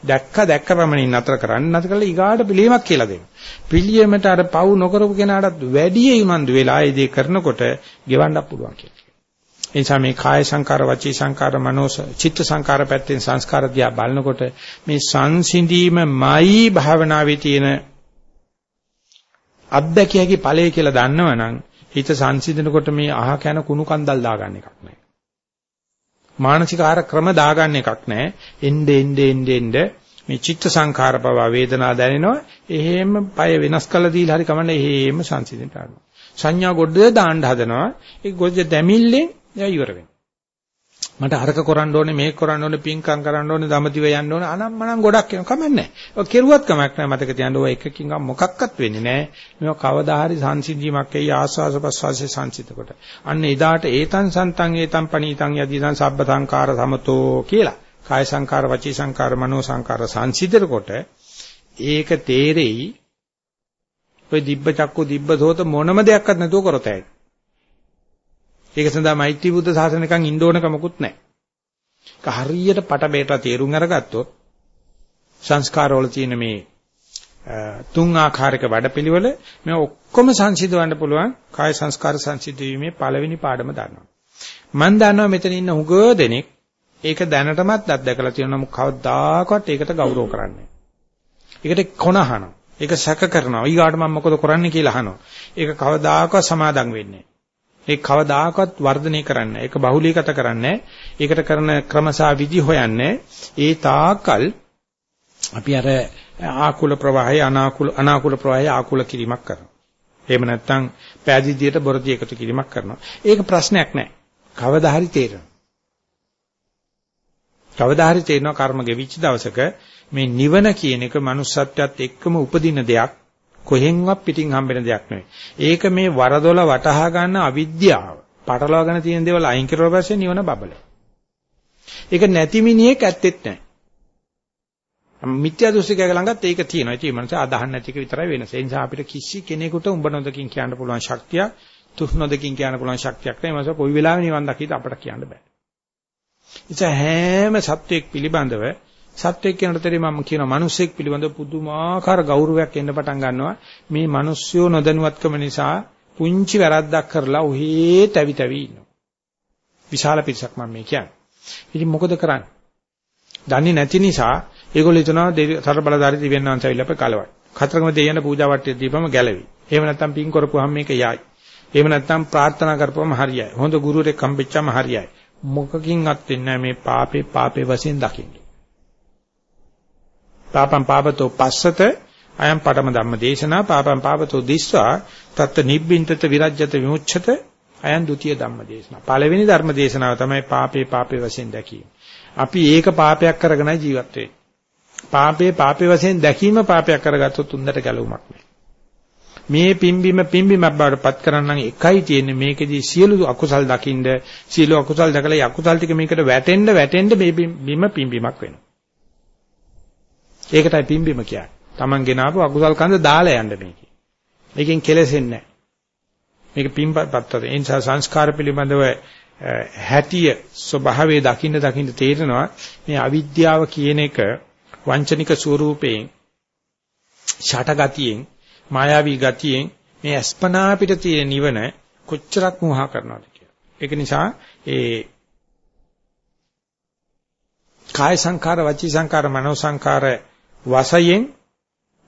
දැක්ක දැක්ක පමණින් නතර කරන්න නැත කළා ඊගාට පිළියමක් කියලා දෙනවා. පිළියමට අර පව් නොකරපු කෙනාටත් වැඩි උනන්දු වෙලා ඒ දේ කරනකොට ගෙවන්නත් පුළුවන් කියලා. ඒ නිසා මේ කාය සංකාර, වචී සංකාර, මනෝ චිත්ත සංකාර පැත්තෙන් සංස්කාර දිහා බලනකොට මේ සංසිඳීමයි භාවනාවේ තියෙන අත්දැකියගේ ඵලය කියලා දන්නවනම් හිත සංසිඳනකොට මේ අහ කන කුණු කන්දල් දාගන්න එකක් නෑ. මානසික ආර ක්‍රම දාගන්න එකක් නැහැ. එnde ende ende ende මේ චිත්ත සංඛාර පව වේදනා දැනෙනවා. එහෙම පය වෙනස් කළ දීලා හරි කමන්න එහෙම සංසිඳෙන්න ගන්නවා. සංඥා ගොඩ දාන්න හදනවා. ඒ ගොඩ දැමිල්ලෙන් එයා ඉවර වෙනවා. මට අරක කරන්න ඕනේ මේක කරන්න ඕනේ පින්කම් කරන්න ඕනේ දමදිව යන්න ඕනේ අනම්මනම් ගොඩක් එනවා කමන්නේ. ඔය කෙරුවත් කමක් නැහැ මතක තියාගන්න ඔය එකකින් මොකක්වත් වෙන්නේ නැහැ. මේවා කවදා හරි සංසිද්ධියක් එයි ආස්වාස ප්‍රස්වාසයේ සංසිත කොට. අන්න එදාට ඒතං සන්තං ඒතං පනීතං යදිදං සබ්බ සංකාර සමතෝ කියලා. කාය සංකාර වචී සංකාර මනෝ සංකාර සංසිද්ධ කොට ඒක තේරෙයි ඔය දිබ්බ චක්කු දිබ්බ සෝත මොනම දෙයක්වත් නැතුව කරතයි. ඒක සඳහා මෛත්‍රී බුද්ධ ශාසනයකන් ඉන්න ඕන කමකුත් නැහැ. ඒක හරියට පට බේටලා තේරුම් අරගත්තොත් සංස්කාරවල තියෙන මේ තුන් ආකාරයක වැඩපිළිවෙල මේ ඔක්කොම සංසිඳවන්න පුළුවන් කාය සංස්කාර සංසිද්ධ වීමේ පළවෙනි පාඩම දන්නවා. මම දන්නවා මෙතන ඉන්න උග දෙනෙක් ඒක දැනටමත් අත්දැකලා තියෙනවා නමුත් කවදාකවත් ඒකට ගෞරව කරන්නේ ඒකට කොනහනවා. ඒක සැක කරනවා. ඊගාට මම මොකද කරන්නේ කියලා අහනවා. ඒක කවදාකවත් සමාදම් වෙන්නේ ඒක කවදාකවත් වර්ධනය කරන්නේ ඒක බහුලීගත කරන්නේ ඒකට කරන ක්‍රමසා විදි හොයන්නේ ඒ තාකල් අපි අර ආකුල ප්‍රවාහය අනාකුල අනාකුල ප්‍රවාහය ආකුල කිරීමක් කරනවා. එහෙම නැත්නම් පෑදීදියට බොරදී එකතු කිරීමක් කරනවා. ඒක ප්‍රශ්නයක් නෑ. කවදා හරි තේරෙනවා. කවදා හරි තේරෙනවා කර්ම ගෙවිච්ච දවසක මේ නිවන කියන එක manussත්වයට එක්කම උපදින දෙයක් කොහෙන්වත් පිටින් හම්බෙන දෙයක් නෙවෙයි. ඒක මේ වරදොල වටහා ගන්න අවිද්‍යාව. පටලවාගෙන තියෙන දේවල් අයින් කරුවා පස්සේ නිවන බබල. ඒක නැති මිනිහෙක් ඇත්තෙත් නැහැ. මිත්‍යා දෘෂ්ටිකයක ළඟත් ඒක තියෙනවා. ඒ මනස අදහන්න නැති එක විතරයි වෙනස. ඒ නිසා අපිට කිසි කෙනෙකුට උඹ නොදකින් කියන්න පුළුවන් ශක්තිය, තුස් නොදකින් කියන්න පුළුවන් ශක්තියක් නැහැ. මනස කොයි වෙලාවෙ නිවන් දකීද අපට කියන්න බෑ. ඉතින් හැම සත්වයක් පිළිබඳව සත්වයක් කියනතරේ මම කියන මිනිස්සෙක් පිළිබඳව පුදුමාකාර ගෞරවයක් එන්න පටන් ගන්නවා. මේ මිනිස්සුયો නොදැනුවත්කම නිසා පුංචි වැරද්දක් කරලා ඔහේ තැවි තැවි ඉන්නවා. විශාල පිරිසක් මම මේ කියන්නේ. ඉතින් මොකද කරන්නේ? දන්නේ නැති නිසා ඒගොල්ලෝ හිතනවා සතර බලධාරී දිව්‍යන් වහන්සේ ඇවිල්ලා අපේ කලවයි. කතරගම දෙයයන් පූජා වට්ටිය දීපම ගැලවි. එහෙම නැත්නම් පින් කරපුවාම මේක යයි. එහෙම නැත්නම් ප්‍රාර්ථනා කරපුවම හරියයි. හොඳ ගුරුවරයෙක් හම්බෙච්චාම හරියයි. මොකකින්වත් වෙන්නේ මේ පාපේ පාපේ වශයෙන් දකින්නේ. පාපම් පාපතෝ පස්සත අයම් පඩම ධම්ම දේශනා පාපම් පාපතෝ දිස්වා තත්ත නිබ්බින්තත විරජ්‍යත විමුච්ඡත අයම් ဒ ුතිය ධම්ම දේශනා. පළවෙනි ධර්ම දේශනාව තමයි පාපේ පාපේ වශයෙන් දැකීම. අපි ඒක පාපයක් කරගෙනයි ජීවත් වෙන්නේ. පාපේ පාපේ වශයෙන් දැකීම පාපයක් කරගත්තොත් උන්දට ගැලවුමක් නෑ. මේ පිම්බීම පිම්බීමක් බවට පත් කරන්නම් එකයි තියෙන්නේ මේකෙදී සියලු අකුසල් දකින්ද සියලු අකුසල් දැකලා අකුසල් ටික මේකට වැටෙන්න වැටෙන්න මේ බිම පිම්බීමක් වෙනවා. ඒකටයි පිම්බීම කියන්නේ. Taman ගෙනාවු අකුසල් කන්ද දාලා යන්න මේකේ. මේකෙන් කෙලෙසෙන්නේ නැහැ. මේක පිම්පත්තර. ඒ නිසා සංස්කාර පිළිබඳව හැටිය ස්වභාවයේ දකින්න දකින්න තේරෙනවා මේ අවිද්‍යාව කියන එක වංචනික ස්වරූපයෙන් ෂටගතියෙන් මායාවී ගතියෙන් මේ අස්පනා පිට තියෙන නිවන කොච්චරක් මුහා කරනවද කියලා. ඒක නිසා ඒ කාය සංඛාර වචී සංඛාර මනෝ සංඛාර වශයෙන්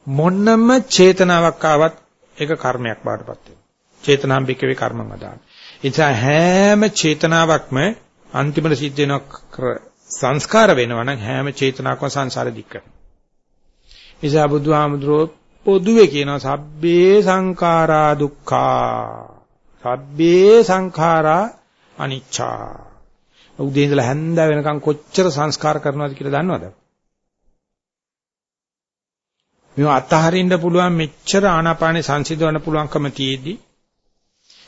මොන්නම චේතනාවක් ආවත් ඒක කර්මයක් බාටපත් වෙනවා. චේතනාම්බිකවේ කර්මම දාන. ඒ නිසා හැම චේතනාවක්ම අන්තිමට සිද්ධ වෙන සංස්කාර වෙනවා නම් හැම චේතනාවක්ම සංසාරෙ දික් කරනවා. නිසා බුදුහාමුදුරුවෝ පොදුවේ කියනවා සබ්බේ සංඛාරා දුක්ඛා. සබ්බේ සංඛාරා අනිච්චා. උදේ ඉඳලා හැන්ද වෙනකන් කොච්චර සංස්කාර කරනවද කියලා දන්නවද? මේව අතහරින්න පුළුවන් මෙච්චර ආනාපානේ සංසිඳවන්න පුළුවන්කම තියේදී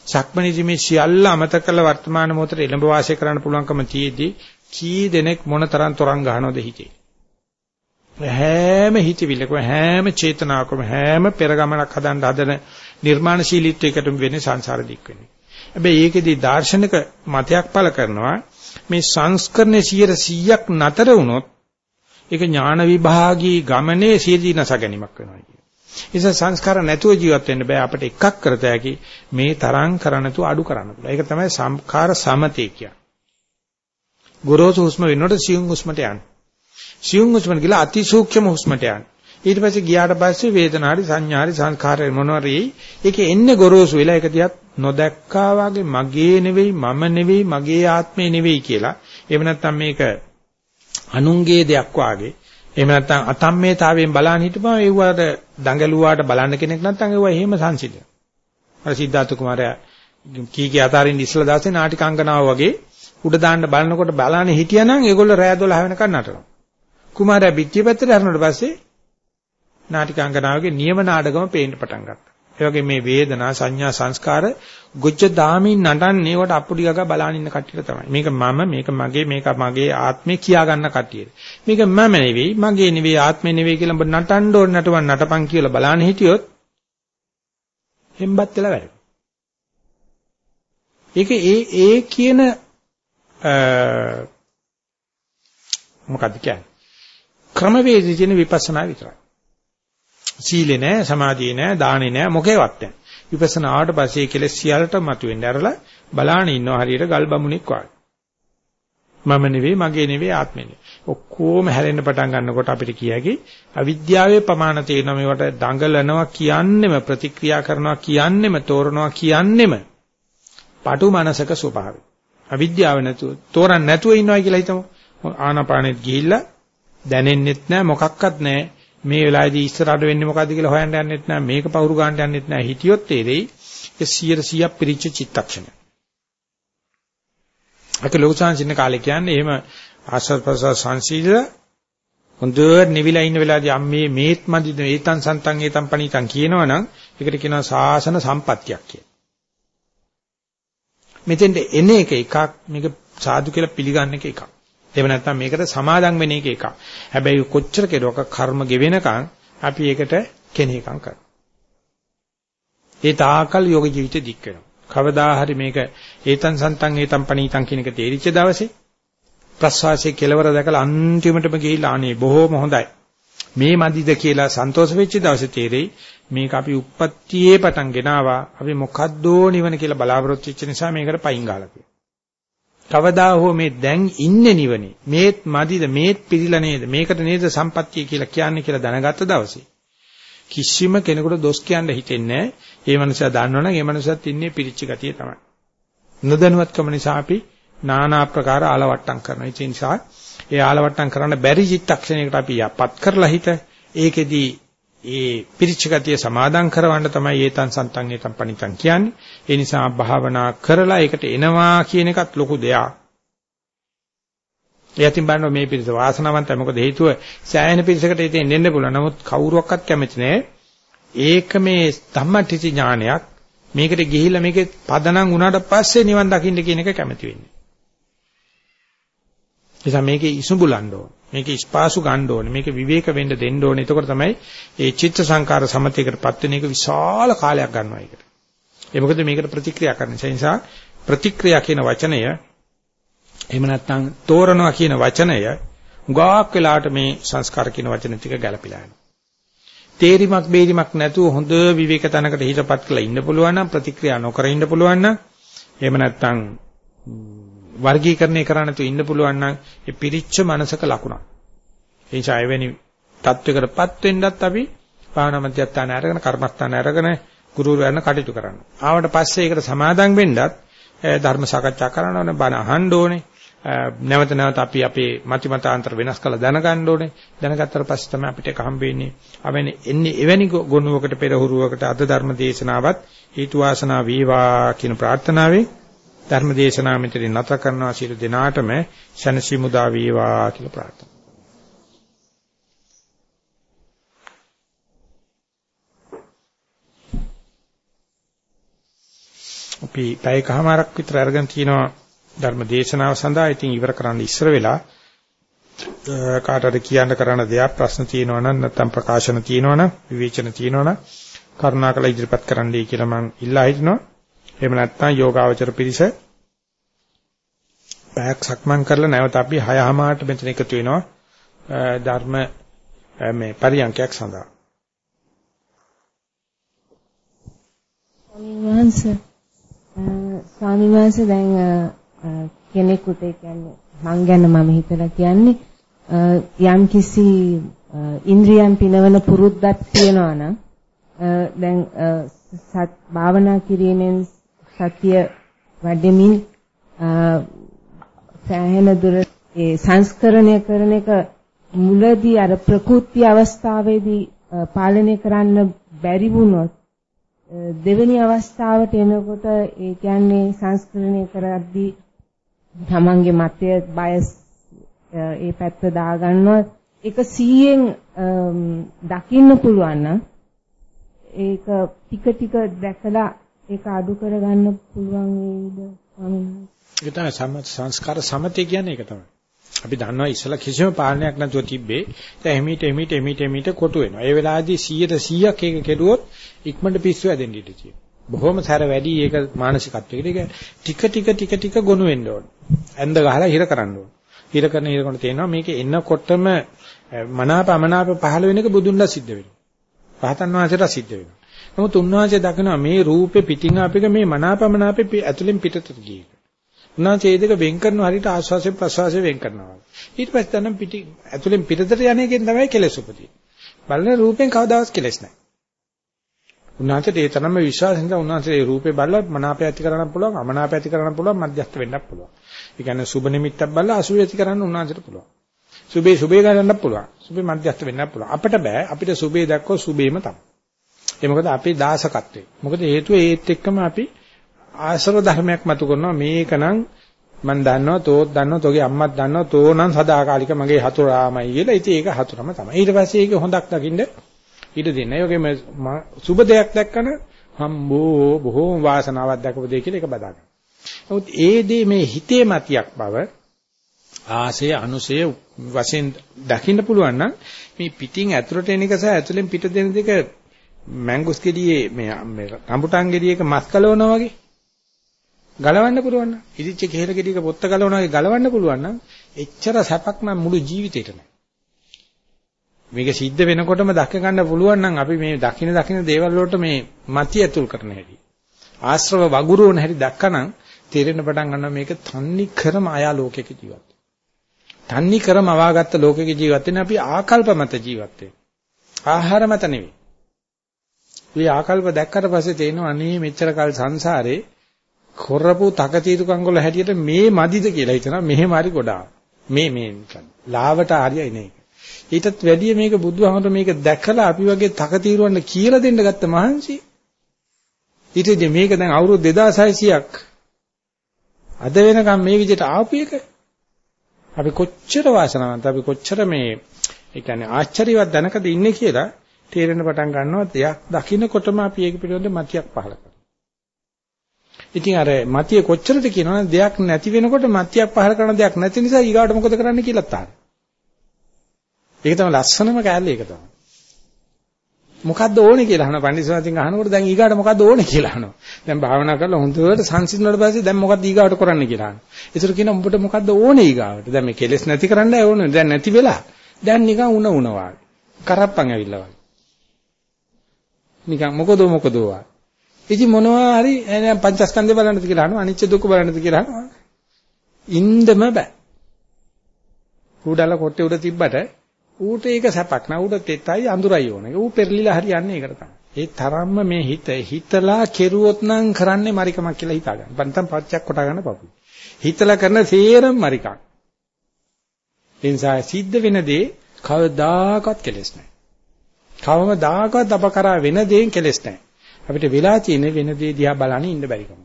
සක්මණේදී මේ සියල්ල අමතක කළ වර්තමාන මොහොතේ එළඹ වාසය කරන්න පුළුවන්කම තියේදී කී දෙනෙක් මොනතරම් තරම් ගහනවද හිතේ හැම හිතවිල්ලකම හැම චේතනාවකම හැම පෙරගමනක් හදන්න හදන නිර්මාණශීලීත්වයකටම වෙන්නේ සංසාර දික් වෙන්නේ. හැබැයි ඒකෙදී දාර්ශනික මතයක් පළ කරනවා මේ සංස්කරණයේ 100ක් නතර වුණොත් ඒක ඥාන විභාගී ගමනේ සියදී නැස ගැනීමක් වෙනවා කියන්නේ. නිසා සංස්කාර නැතුව ජීවත් වෙන්න බෑ අපිට එකක් කරත හැකි මේ තරම් කරන්නතු අඩු කරන්න පුළුවන්. ඒක තමයි සංඛාර සමතේ කියන්නේ. ගොරෝසු හුස්ම වෙනකොට සියුම් හුස්මට යන්න. සියුම් හුස්මට ගිහලා අතිසූක්ෂම හුස්මට යන්න. ඊට පස්සේ ගියාට පස්සේ වේදනාරි සංඥාරි සංඛාරය මොනවාරි ඒකේ එන්නේ ගොරෝසු වෙලා ඒක දිහත් නොදැක්කා වගේ මගේ නෙවෙයි මම නෙවෙයි මගේ ආත්මේ නෙවෙයි කියලා. එහෙම නැත්නම් මේක අනුන්ගේ දෙයක් වාගේ එහෙම නැත්නම් අතම්මේතාවයෙන් බලන්න හිටපුවම ඒවට දඟලුවාට බලන්න කෙනෙක් නැත්නම් ඒව එහෙම සංසිඳන. අර සිද්ධාර්ථ කුමාරයා කීකී අතාරින් ඉස්සලා දාසේ නාටිකාංගනාව වගේ උඩ දාන්න බලනකොට බලන්නේ හිටියානම් ඒගොල්ලෝ රෑ 12 වෙනකන් නටනවා. කුමාරයා පිටිය පැත්තට හරනකොට පස්සේ නාටිකාංගනාවගේ නියම නාටකම පේන්න පටන් ගත්තා. ඒ වගේ මේ වේදනා සංඥා සංස්කාර ගොජ්ජ දාමින් නටන්නේ වට අප්පුඩි ගගා බලන ඉන්න කට්ටියට තමයි. මේක මම මේක මගේ මේක මගේ ආත්මේ කියා ගන්න කට්ටියට. මේක මම නෙවෙයි මගේ නෙවෙයි ආත්මේ නෙවෙයි කියලා ඔබ නටන්න ඕන නටවන් නටපන් කියලා බලන්න හිටියොත් හෙම්බත් වෙලා වැඩ. ඒක ඒ ඒ කියන මොකක්ද කියන්නේ? ක්‍රමවේදී තියෙන විපස්සනා විතරයි. සීලේ නෑ, සමාධියේ නෑ, දානේ නෑ, මොකේවත් නෑ. විපස්සනා ආවට පස්සේ කෙලෙස් සියල්ලට මතුවෙන්න ඇරලා බලාන ඉන්නවා හරියට ගල් බමුණෙක් වගේ. මම නෙවෙයි, මගේ නෙවෙයි, ආත්මෙ නෙවෙයි. ඔක්කොම හැරෙන්න පටන් ගන්නකොට අපිට කියකි අවිද්‍යාවේ ප්‍රමාණ තේරෙන මේවට දඟලනවා කියන්නෙම ප්‍රතික්‍රියා කරනවා කියන්නෙම තෝරනවා කියන්නෙම පටු මනසක ස්වභාවය. අවිද්‍යාව නැතුව තෝරන්න නැතුව ඉන්නවයි කියලා හිතමු. ආනාපානෙත් ගිහිල්ලා දැනෙන්නෙත් නැහැ මොකක්වත් නැහැ. මේ වෙලාවේදී ඉස්සරහට වෙන්නේ මොකද්ද කියලා හොයන්න යන්නෙත් නැහැ. මේක පවුරු ගන්න යන්නෙත් නැහැ. හිතියොත් තේරෙයි ඒ 100%ක් පිරිච්ච චිත්තක්ෂණය. අක ලෝකසංසින්න කාලේ කියන්නේ එහෙම ආශ්‍රව ප්‍රසාර සංසීල හොඳට නිවිලා ඉන්න වෙලාවදී අම්මේ මේත් මදි ඒතන් සන්තන් ඒතන් පණිතන් කියනවනම් ඒකට කියනවා සාසන සම්පත්තියක් කියලා. මෙතෙන්ට එන එක එකක් මේක සාදු කියලා පිළිගන්න එක එකක්. එහෙම නැත්නම් මේකට සමාදම් වෙන එක එකක්. හැබැයි කොච්චර කෙරුවක කර්ම ගෙවෙනකන් අපි ඒකට කෙනෙක්ම් කරනවා. ඒ තාකල් යෝග ජීවිතේ දික් වෙනවා. කවදා හරි මේක ඒතන් සන්තන් ඒතන් පණීතන් කියන එක තේරිච්ච දවසේ ප්‍රස්වාසයේ කෙලවර දැකලා අන්තිමටම ගිහිල්ලා අනේ බොහොම හොඳයි. මේ මදිද කියලා සන්තෝෂ වෙච්ච දවසේ තේරෙයි මේක අපි උප්පත්තියේ පටන් ගෙනාවා. අපි මොකද්දෝ නිවන කියලා බලාපොරොත්තු වෙච්ච නිසා මේකට පයින් ගහලා තියෙනවා. කවදා හෝ මේ දැන් ඉන්නේ නිවනේ. මේත් මදිද මේත් පිළිලා නේද? මේකට නේද සම්පත්තිය කියලා කියන්නේ කියලා දැනගත්ත දවසේ කිසිම කෙනෙකුට දොස් කියන්න හිතෙන්නේ නැහැ. ඒ මනුස්සයා දන්නවනම් ඒ මනුස්සයාත් ඉන්නේ පිරිච්ච ගතිය තමයි. නොදැනුවත්කම නිසා අපි নানা ආකාර ආලවට්ටම් කරනවා. ඒ නිසා ඒ ආලවට්ටම් කරන්න බැරි චිත්තක්ෂණයකට අපි යපත් කරලා හිත ඒකෙදී ඒ පිරිච්ච ගතිය සමාදම් කරවන්න තමයි ඒතන් සන්තන් ඒතන් පණිතන් කියන්නේ. ඒ නිසා භාවනා කරලා ඒකට එනවා කියන එකත් ලොකු දෙයක්. එයාටින් බලනවා මේ පිරිස වාසනාවන්තයි මොකද හේතුව සෑහෙන පිරිසකට ඉතින් එන්න පුළුවන්. නමුත් කවුරුවක්වත් කැමති නෑ. ඒක මේ ධම්මටිචි ඥානයක්. මේකට ගිහිල්ලා මේකේ පදනම් වුණාට පස්සේ නිවන් දකින්න කියන එක කැමති වෙන්නේ. නිසා මේකේ ඉසුඹුලන්න ඕන. මේකේ ස්පාසු ගන්න ඕනේ. මේක විවේක වෙන්න දෙන්න ඕනේ. එතකොට තමයි මේ චිත්ත සංකාර සමතේකටපත් වෙන එක විශාල කාලයක් ගන්නවා ඒකට. ඒ මොකද මේකට ප්‍රතික්‍රියා කරන නිසා ප්‍රතික්‍රියා කියන වචනය එහෙම නැත්නම් තෝරනවා කියන වචනය ගාක් වෙලාවට මේ සංස්කාර කියන වචන ටික ගැලපිලා යනවා. තේරිමක් බේරිමක් නැතුව හොඳ විවේක තනකට හිතපත් කරලා ඉන්න පුළුවන් නම් ප්‍රතික්‍රියා නොකර ඉන්න පුළුවන් නම් එහෙම නැත්නම් වර්ගීකරණය කරන්න තු ඉන්න පුළුවන් නම් ඒ පිරිච්ච මනසක ලකුණක්. ඒ නිසා එවැනි தත්වයකටපත් වෙන්නත් අපි භාවනා මධ්‍යස්ථාන අරගෙන කර්මස්ථාන අරගෙන ගුරුවරයන් කටයුතු කරන්න. ආවට පස්සේ ඒකට සමාදම් වෙන්නත් ධර්ම සාකච්ඡා කරන්න ඕනේ, බණ අහන්න ඕනේ. නැවත නැවත අපි අපේ මති මතාන්තර වෙනස් කළ දැනගන්න ඕනේ. දැනගත්තට පස්සේ තමයි අපිට ඒක හම්බ වෙන්නේ. අවැනි එන්නේ එවැනි ගුණයකට පෙරහුරුවකට අද ධර්ම දේශනාවත් හේතු වාසනා වේවා කියන ප්‍රාර්ථනාවෙන් ධර්ම දේශනාව මෙතනින් නැත කරනවා සියලු දෙනාටම ශනසි මුදා වේවා කියලා ප්‍රාර්ථනා. අපි පැයකමාරක් විතර අරගෙන තිනවා ධර්ම දේශනාව සඳහා ඉතින් ඉවර කරන්න ඉස්සර වෙලා කාටද කියන්න කරන්න දෙයක් ප්‍රශ්න තියෙනවා නම් නැත්නම් ප්‍රකාශන තියෙනවා නම් විවේචන තියෙනවා නම් කරුණාකර ඉදිරිපත් කරන්නයි කියලා මම ඉල්ලා හිටිනවා. එහෙම නැත්නම් යෝගාවචර පිරිස පැයක් සක්මන් කරලා නැවත අපි 6:00මාට මෙතන එකතු වෙනවා ධර්ම මේ පරියන්කයක් සඳහා. ස්වාමීන් වහන්සේ දැන් කෙනෙකුට කියන්නේ මං ගැන මම හිතලා කියන්නේ යම් කිසි ඉන්ද්‍රියන් පිනවන පුරුද්දක් තියෙනවා නම් දැන් සත් භාවනා කිරීමෙන් සතිය වැඩෙමින් සෑහෙන දුර ඒ සංස්කරණය කරන එක මුලදී අර ප්‍රකෘති අවස්ථාවේදී පාලනය කරන්න බැරි වුණොත් දෙවෙනි අවස්ථාවට එනකොට ඒ කියන්නේ සංස්කරණය කරද්දී තමන්ගේ මතය බයස් ඒ පැත්ත දාගන්නවා ඒක 100න් දකින්න පුළුවන් නම් ඒක ටික ටික දැකලා ඒක අඩු කරගන්න පුළුවන් වේවිද ඒක තමයි සංස්කාර සමතේ කියන්නේ ඒක තමයි. අපි දන්නවා ඉස්සලා කිසිම පාලනයක් නැතුව තිබ්බේ. දැන් එමිට එමිට එමිට එමිට කොටු වෙනවා. ඒ වෙලාවේදී 100ට 100ක් ඒක කෙරුවොත් ඉක්මනට පිස්සු හැදෙන්න ඉඩ තියෙනවා. බොහොම සැර වැඩි ඒක මානසිකත්වයකට. ඒක ටික ටික ටික ටික ගොනු වෙන්න ඕන. ඇඳ ගහලා හිර කරන්න ඕන. හිර කරන හිර කරන තේනවා මේක එන්නකොටම මනාප අමනාප පහළ වෙන එක බුදුන්ලා සිද්ධ වෙනවා. රහතන් වහන්සේට සිද්ධ වෙනවා. නමුත් උන්වහන්සේ දකිනවා මේ රූපේ පිටින් අපික මේ මනාපමනාපේ ඇතුලෙන් පිටතට ගියේ. උන්වහන්සේ ඒ දෙක වෙන් කරනවා හරියට ආස්වාසේ ප්‍රසවාසේ වෙන් කරනවා. ඊට පස්සේ තමයි පිටි ඇතුලෙන් පිටතට යන එකෙන් තමයි කෙලෙස් උපදින්නේ. බලන රූපෙන් කවදාවත් කෙලෙස් නැහැ. උන්වහන්සේට ඒ තරම්ම විශ්වාසයෙන් තමයි උන්වහන්සේ ඒ රූපේ බලලා මනාපය ඇති කරගන්න පුළුවන් අමනාපය ඇති කරගන්න පුළුවන් මධ්‍යස්ථ වෙන්නත් පුළුවන්. ඒ කියන්නේ සුබ නිමිත්තක් බලලා අසුබ ඇති කරන්න උන්වහන්සේට පුළුවන්. සුබේ සුබේ ගන්නත් පුළුවන්. සුබේ මධ්‍යස්ථ වෙන්නත් පුළුවන්. අපිට බෑ අපිට සුබේ දැක්කොත් සුබේම තමයි. ඒ මොකද අපේ දාසකත්වේ. මොකද හේතුව ඒත් එක්කම අපි ආශ්‍රව ධර්මයක් මතු කරනවා මේකනම් මම දන්නවා තෝත් දන්නවා තෝගේ අම්මත් දන්නවා තෝනම් සදාකාලික මගේ හතුරාමයි කියලා. ඉතින් ඒක හතුරම තමයි. ඊට පස්සේ ඒක හොඳක් දකින්න ඊට දෙන්න. ඒ වගේම සුබ දෙයක් දැක්කම හම්බෝ බොහෝම වාසනාවක් දැකපු දෙය කියලා ඒක බදා ගන්න. නමුත් ඒ දේ මේ හිතේ මතියක් බව ආසය අනුසය වශයෙන් දකින්න පුළුවන් නම් මේ පිටින් ඇතුළට එන එක සහ ඇතුළෙන් පිට දෙන දෙක මැංගුස් ගෙඩියේ මේ මේ රම්බුටාන් ගෙඩියක මස් කලවනවා වගේ? ගලවන්න පුළුවන් නම්? ඉදිච්ච කෙහෙල ගෙඩියක පොත්ත ගලවනවා වගේ ගලවන්න පුළුවන් නම් එච්චර සැපක් නම් මුළු ජීවිතේට නෑ මේක සිද්ධ වෙනකොටම දැක ගන්න පුළුවන් නම් අපි මේ දකින දකින දේවල් වලට මේ මති ඇතුල් කරන හැටි ආශ්‍රව වගුරුවන හැටි දැක්කනම් තේරෙන්න පටන් ගන්නවා මේක තන්නි කරම ආයා ලෝකයක ජීවත් තන්නි කරම අවාගත්ත ලෝකයක ජීවත් වෙන අපි ආකල්ප මත ජීවත් ආහාර මත නෙවෙයි. මේ ආකල්ප දැක්කට පස්සේ තේරෙනවා අනේ මෙච්චර කල් සංසාරේ කොරපු තකතිරුකම් වල හැටියට මේ මදිද කියලා හිතනවා මෙහෙම හරි ගොඩාක්. මේ මේ ලාවට හරියයි නේ. ඊටත් වැඩිය මේක බුදුහමර මේක දැකලා අපි වගේ තකතිරුවන්ට කියලා දෙන්න ගත්ත මහන්සි. ඊටදී මේක දැන් අවුරුදු 2600ක් අද වෙනකම් මේ විදිහට ආපු එක අපි කොච්චර වාසනාවන්ත අපි කොච්චර මේ ඒ කියන්නේ ආශ්චර්යවත් දැනකද ඉන්නේ කියලා තේරෙන පටන් ගන්නවා දෙයක් දකින්නකොටම අපි ඒක පිළිබඳ මතියක් පහළ කරනවා. ඉතින් අර මතිය කොච්චරද කියනවනම් දෙයක් නැති වෙනකොට මතියක් පහළ කරන දෙයක් නැති නිසා ඊගාවට මොකද කරන්න කියලා තාන. ඒක තමයි ලස්සනම කෑල්ල ඒක තමයි. මොකද්ද ඕනේ කියලා අහන පඬිස්සවාතින් අහනකොට දැන් ඊගාට මොකද්ද ඕනේ කියලා අහනවා. දැන් භාවනා කරලා හොඳට සංසිඳුණාට පස්සේ දැන් මොකද්ද ඊගාට කරන්න කියලා අහනවා. ඒතර කියනවා උඹට මොකද්ද ඕනේ ඊගාවට? දැන් මේ කෙලෙස් නැති කරන්නයි ඕනේ. දැන් නැති වෙලා. දැන් නිකන් උණ උණ වාගේ. කරප්පන් ඇවිල්ලා වාගේ. නිකන් මොකද මොකද වා. ඉතින් මොනවා හරි එහෙනම් පංචස්කන්ධය බලන්නද කියලා අහනවා අනිච්ච දුක්ඛ බලන්නද කියලා අහනවා. ඉන්දම බෑ. ඌඩල කොටේ උඩ තිබ්බට ඌට ඒක සැපක් නෑ ඌට තෙතයි අඳුරයි ඕනේ. ඌ පෙරලිලා හරියන්නේ ඒකට තමයි. ඒ තරම්ම මේ හිත හිතලා කෙරුවොත් නම් කරන්නේ මරිකමක් කියලා හිතා ගන්න. පන්තම් පච්චයක් කොට ගන්න පපු. හිතලා කරන සේරම මරිකක්. ඒ නිසා සිද්ධ වෙන දේ කවදාකවත් කෙලෙස් නෑ. කවමදාකවත් අප කරා වෙන දේෙන් කෙලස් නැහැ. අපිට වෙලා තියෙන වෙන දේ දිහා බලන්න ඉන්න බැරි කම.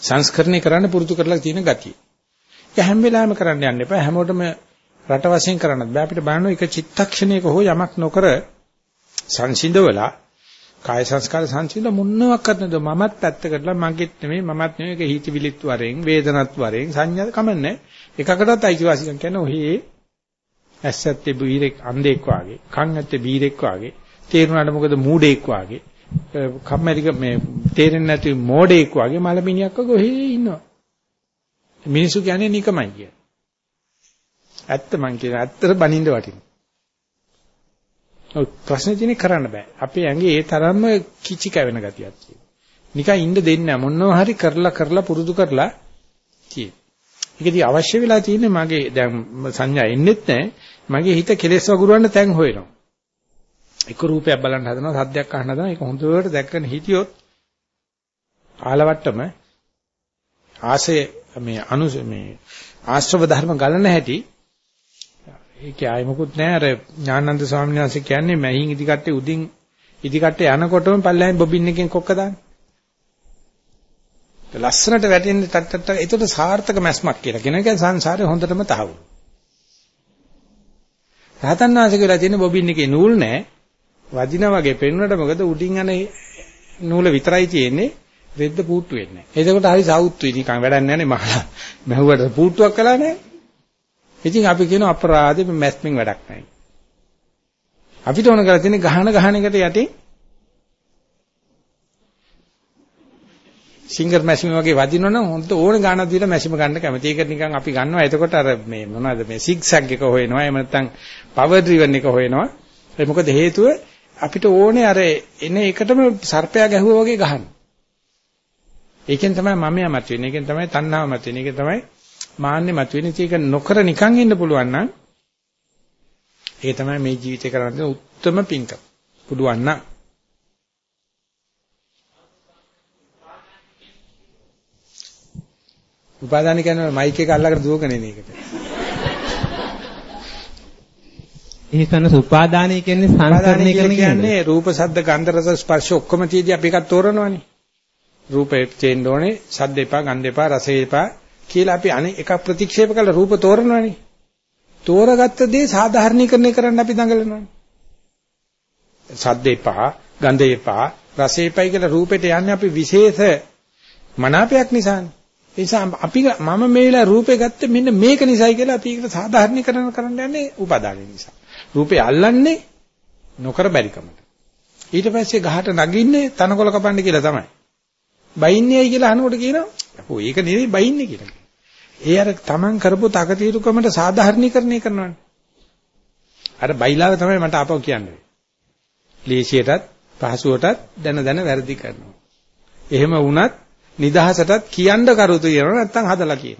සංස්කරණය කරන්න පුරුදු කරලා තියෙන ගතිය. ඒ හැම වෙලාවෙම කරන්න යන්න එපා. හැමෝටම රට වශයෙන් කරන්නත් බෑ. අපිට බලන්න එක චිත්තක්ෂණයක හෝ යමක් නොකර සංසිඳවලා කාය සංස්කාර සංසිඳ මොනවාක්වත් නැද මමත් පැත්තකටලා මගෙත් නෙමෙයි මමත් නෙමෙයි ඒක හිතවිලිත් වරෙන් වේදනත් වරෙන් සංඥා කමන්නේ එකකටත් අයිතිවාසිකම් කියන්නේ ඔහේ ඇස් ඇත්තේ බීරෙක් අන්ධෙක් වාගේ, කන් ඇත්තේ බීරෙක් වාගේ, තේරුණාට මොකද මූඩෙක් වාගේ, කම්මැලික මේ තේරෙන්නේ නැති මෝඩෙක් වාගේ මලමිනියක් වගේ ඔහේ ඉන්නවා. මිනිසු කියන්නේ නිකමයි කිය. ඇත්ත මං කියන ඇත්තට බනින්න වටිනවා. ඔව් ප්‍රශ්නේ තියෙන්නේ කරන්න බෑ. අපේ ඇඟේ ඒ තරම්ම කිචි කැවෙන ගතියක් තියෙනවා. නිකන් ඉන්න දෙන්නේ නැහැ. මොනවා හරි කරලා කරලා පුරුදු කරලා තියෙනවා. ඒකදී අවශ්‍ය වෙලා තියෙන්නේ මගේ දැන් සංඥා එන්නෙත් නැහැ. මගේ හිත කෙලෙස් වගුරුවන්න තැන් හොයනවා. එක රූපයක් බලන්න හදනවා, සද්දයක් අහන්න හදනවා. ඒක හොඳට දැක්කන හිටියොත් ආලවට්ටම ආසේ මේ අනු මේ ආශ්‍රව ධර්ම ගලන හැටි ඒක ආයි මොකුත් නෑ අර ඥානන්ද ස්වාමීන් වහන්සේ කියන්නේ මහින් ඉදිකට්ටේ උදින් ඉදිකට්ටේ යනකොටම පල්ලෙන් බොබින් එකෙන් කොක්ක දාන්නේ. ලස්සනට වැටෙන්නේ තත්ත්වයට ඒකට සාර්ථක මැස්මක් කියලා කියන එක සංසාරේ හොඳටම තහවුරු. රහතන් වහන්සේ කියලා තියෙන බොබින් එකේ නූල් නැහැ. වදිනා වගේ පෙන්වන්නට මොකද උඩින් යන නූල විතරයි තියෙන්නේ. රෙද්ද පුට්ටු වෙන්නේ නැහැ. එතකොට හරි සවුත්තුයි නිකන් වැඩක් නැහැ නේ මහලා. මහුවට පුට්ටුවක් කළා නැහැ. ඉතින් අපි කියන අපරාධෙ මැස්මින් වැඩක් නැහැ. අපිට ඕන කරලා තියෙන්නේ ගහන ගහන එකට යටින් සිංගර් මැෂින් වගේ වදිනවනම් හොඳ ඕන ගානක් දීලා මැෂිම ගන්න කැමති. ඒක නිකන් අපි ගන්නවා. එතකොට අර මේ මොනවද මේ සිග්සැග් එක හොයනවා. එහෙම නැත්නම් පවර් ඩ්‍රිවන් එක හොයනවා. ඒ මොකද හේතුව අපිට ඕනේ අර එන එකටම සර්පයා ගැහුවා වගේ ගහන්න. ඒකෙන් තමයි මමයා මත වෙන්නේ. ඒකෙන් තමයි තණ්හාව මත වෙන්නේ. ඒකෙන් තමයි මාන්නේ මත වෙන්නේ. ඒක නොකර නිකන් ඉන්න පුළුවන් නම් ඒ තමයි මේ ජීවිතේ කරන්න තියෙන උත්තරම පින්කම. පුළුවන් නම් උපාදාන කියන්නේ මයික් එක අල්ලගෙන දුවගෙන එන එකට. එහෙසන උපාදානය කියන්නේ සංස්කරණය කියන්නේ රූප ශබ්ද ගන්ධ රස ස්පර්ශ ඔක්කොම තියදී අපි එකක් තෝරනවානේ. රූපේ චේන්න ඕනේ, ශබ්ද එපා, ගන්ධ එපා, රස එපා කියලා අපි අනේ එකක් ප්‍රතික්ෂේප කළා රූප තෝරනවානේ. තෝරගත්ත දේ සාධාරණීකරණය කරන්න අපි දඟලනවානේ. ශබ්ද එපා, ගන්ධ එපා, රස එපයි කියලා රූපෙට යන්නේ අපි විශේෂ මනාපයක් නිසානේ. ඒ නිසා අපි මම මේ වෙලාව රූපේ ගත්තේ මෙන්න මේක නිසායි කියලා අපි ඒකට සාධාරණීකරණ කරන්න යන්නේ උපාදානය නිසා. රූපේ අල්ලන්නේ නොකර බැරිකමට. ඊට පස්සේ ගහට නගින්නේ තනකොළ කපන්න කියලා තමයි. බයින්නේයි කියලා අහනකොට කියනවා "ඔව් ඒක නෙවෙයි බයින්නේ" කියලා. ඒ අර තමන් කරපු තකතිරුකමට සාධාරණීකරණය කරනවානේ. අර බයිලාව තමයි මට ආපහු කියන්නේ. ලේසියටත් පහසුවටත් දැන දැන වැරදි කරනවා. එහෙම වුණත් නිදහසටත් කියන්න කරුතු කියනවා නැත්නම් හදලා කියන.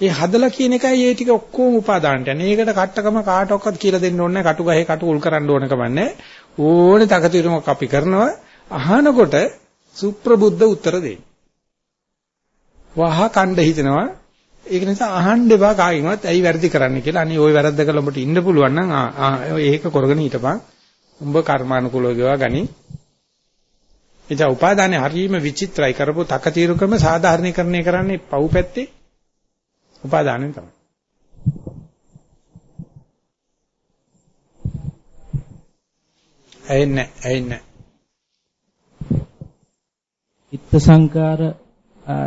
ඒ හදලා කියන එකයි ඒ ටික ඔක්කොම උපාදානට යන්නේ. ඒකට කට්ටකම කාටවත් කියලා දෙන්න ඕනේ නැහැ. කටු ගහේ කටු උල් කරන්න ඕන කමන්නේ. ඕනේ තකතිරුමක් අපි කරනවා. අහනකොට සුප්‍රබුද්ධ උත්තර දෙන්න. වහ කණ්ඩ හිතනවා. ඒක නිසා අහන්න එපා කාගෙන්වත් ඇයි වැරදි කරන්න කියලා. අනේ ওই වැරද්ද කළා ඔබට ඉන්න පුළුවන් නම් ඒක කරගෙන හිටපන්. උඹ කර්මානුකූලව ගෙවා ගනි. එතන උපාදානේ හරීම විචිත්‍රයි කරපු තකතිරුකම සාධාරණීකරණය කරන්නේ පව් පැත්තේ උපාදානෙන් තමයි. ඇයින්නේ ඇයින්නේ. ඉත්ත සංකාර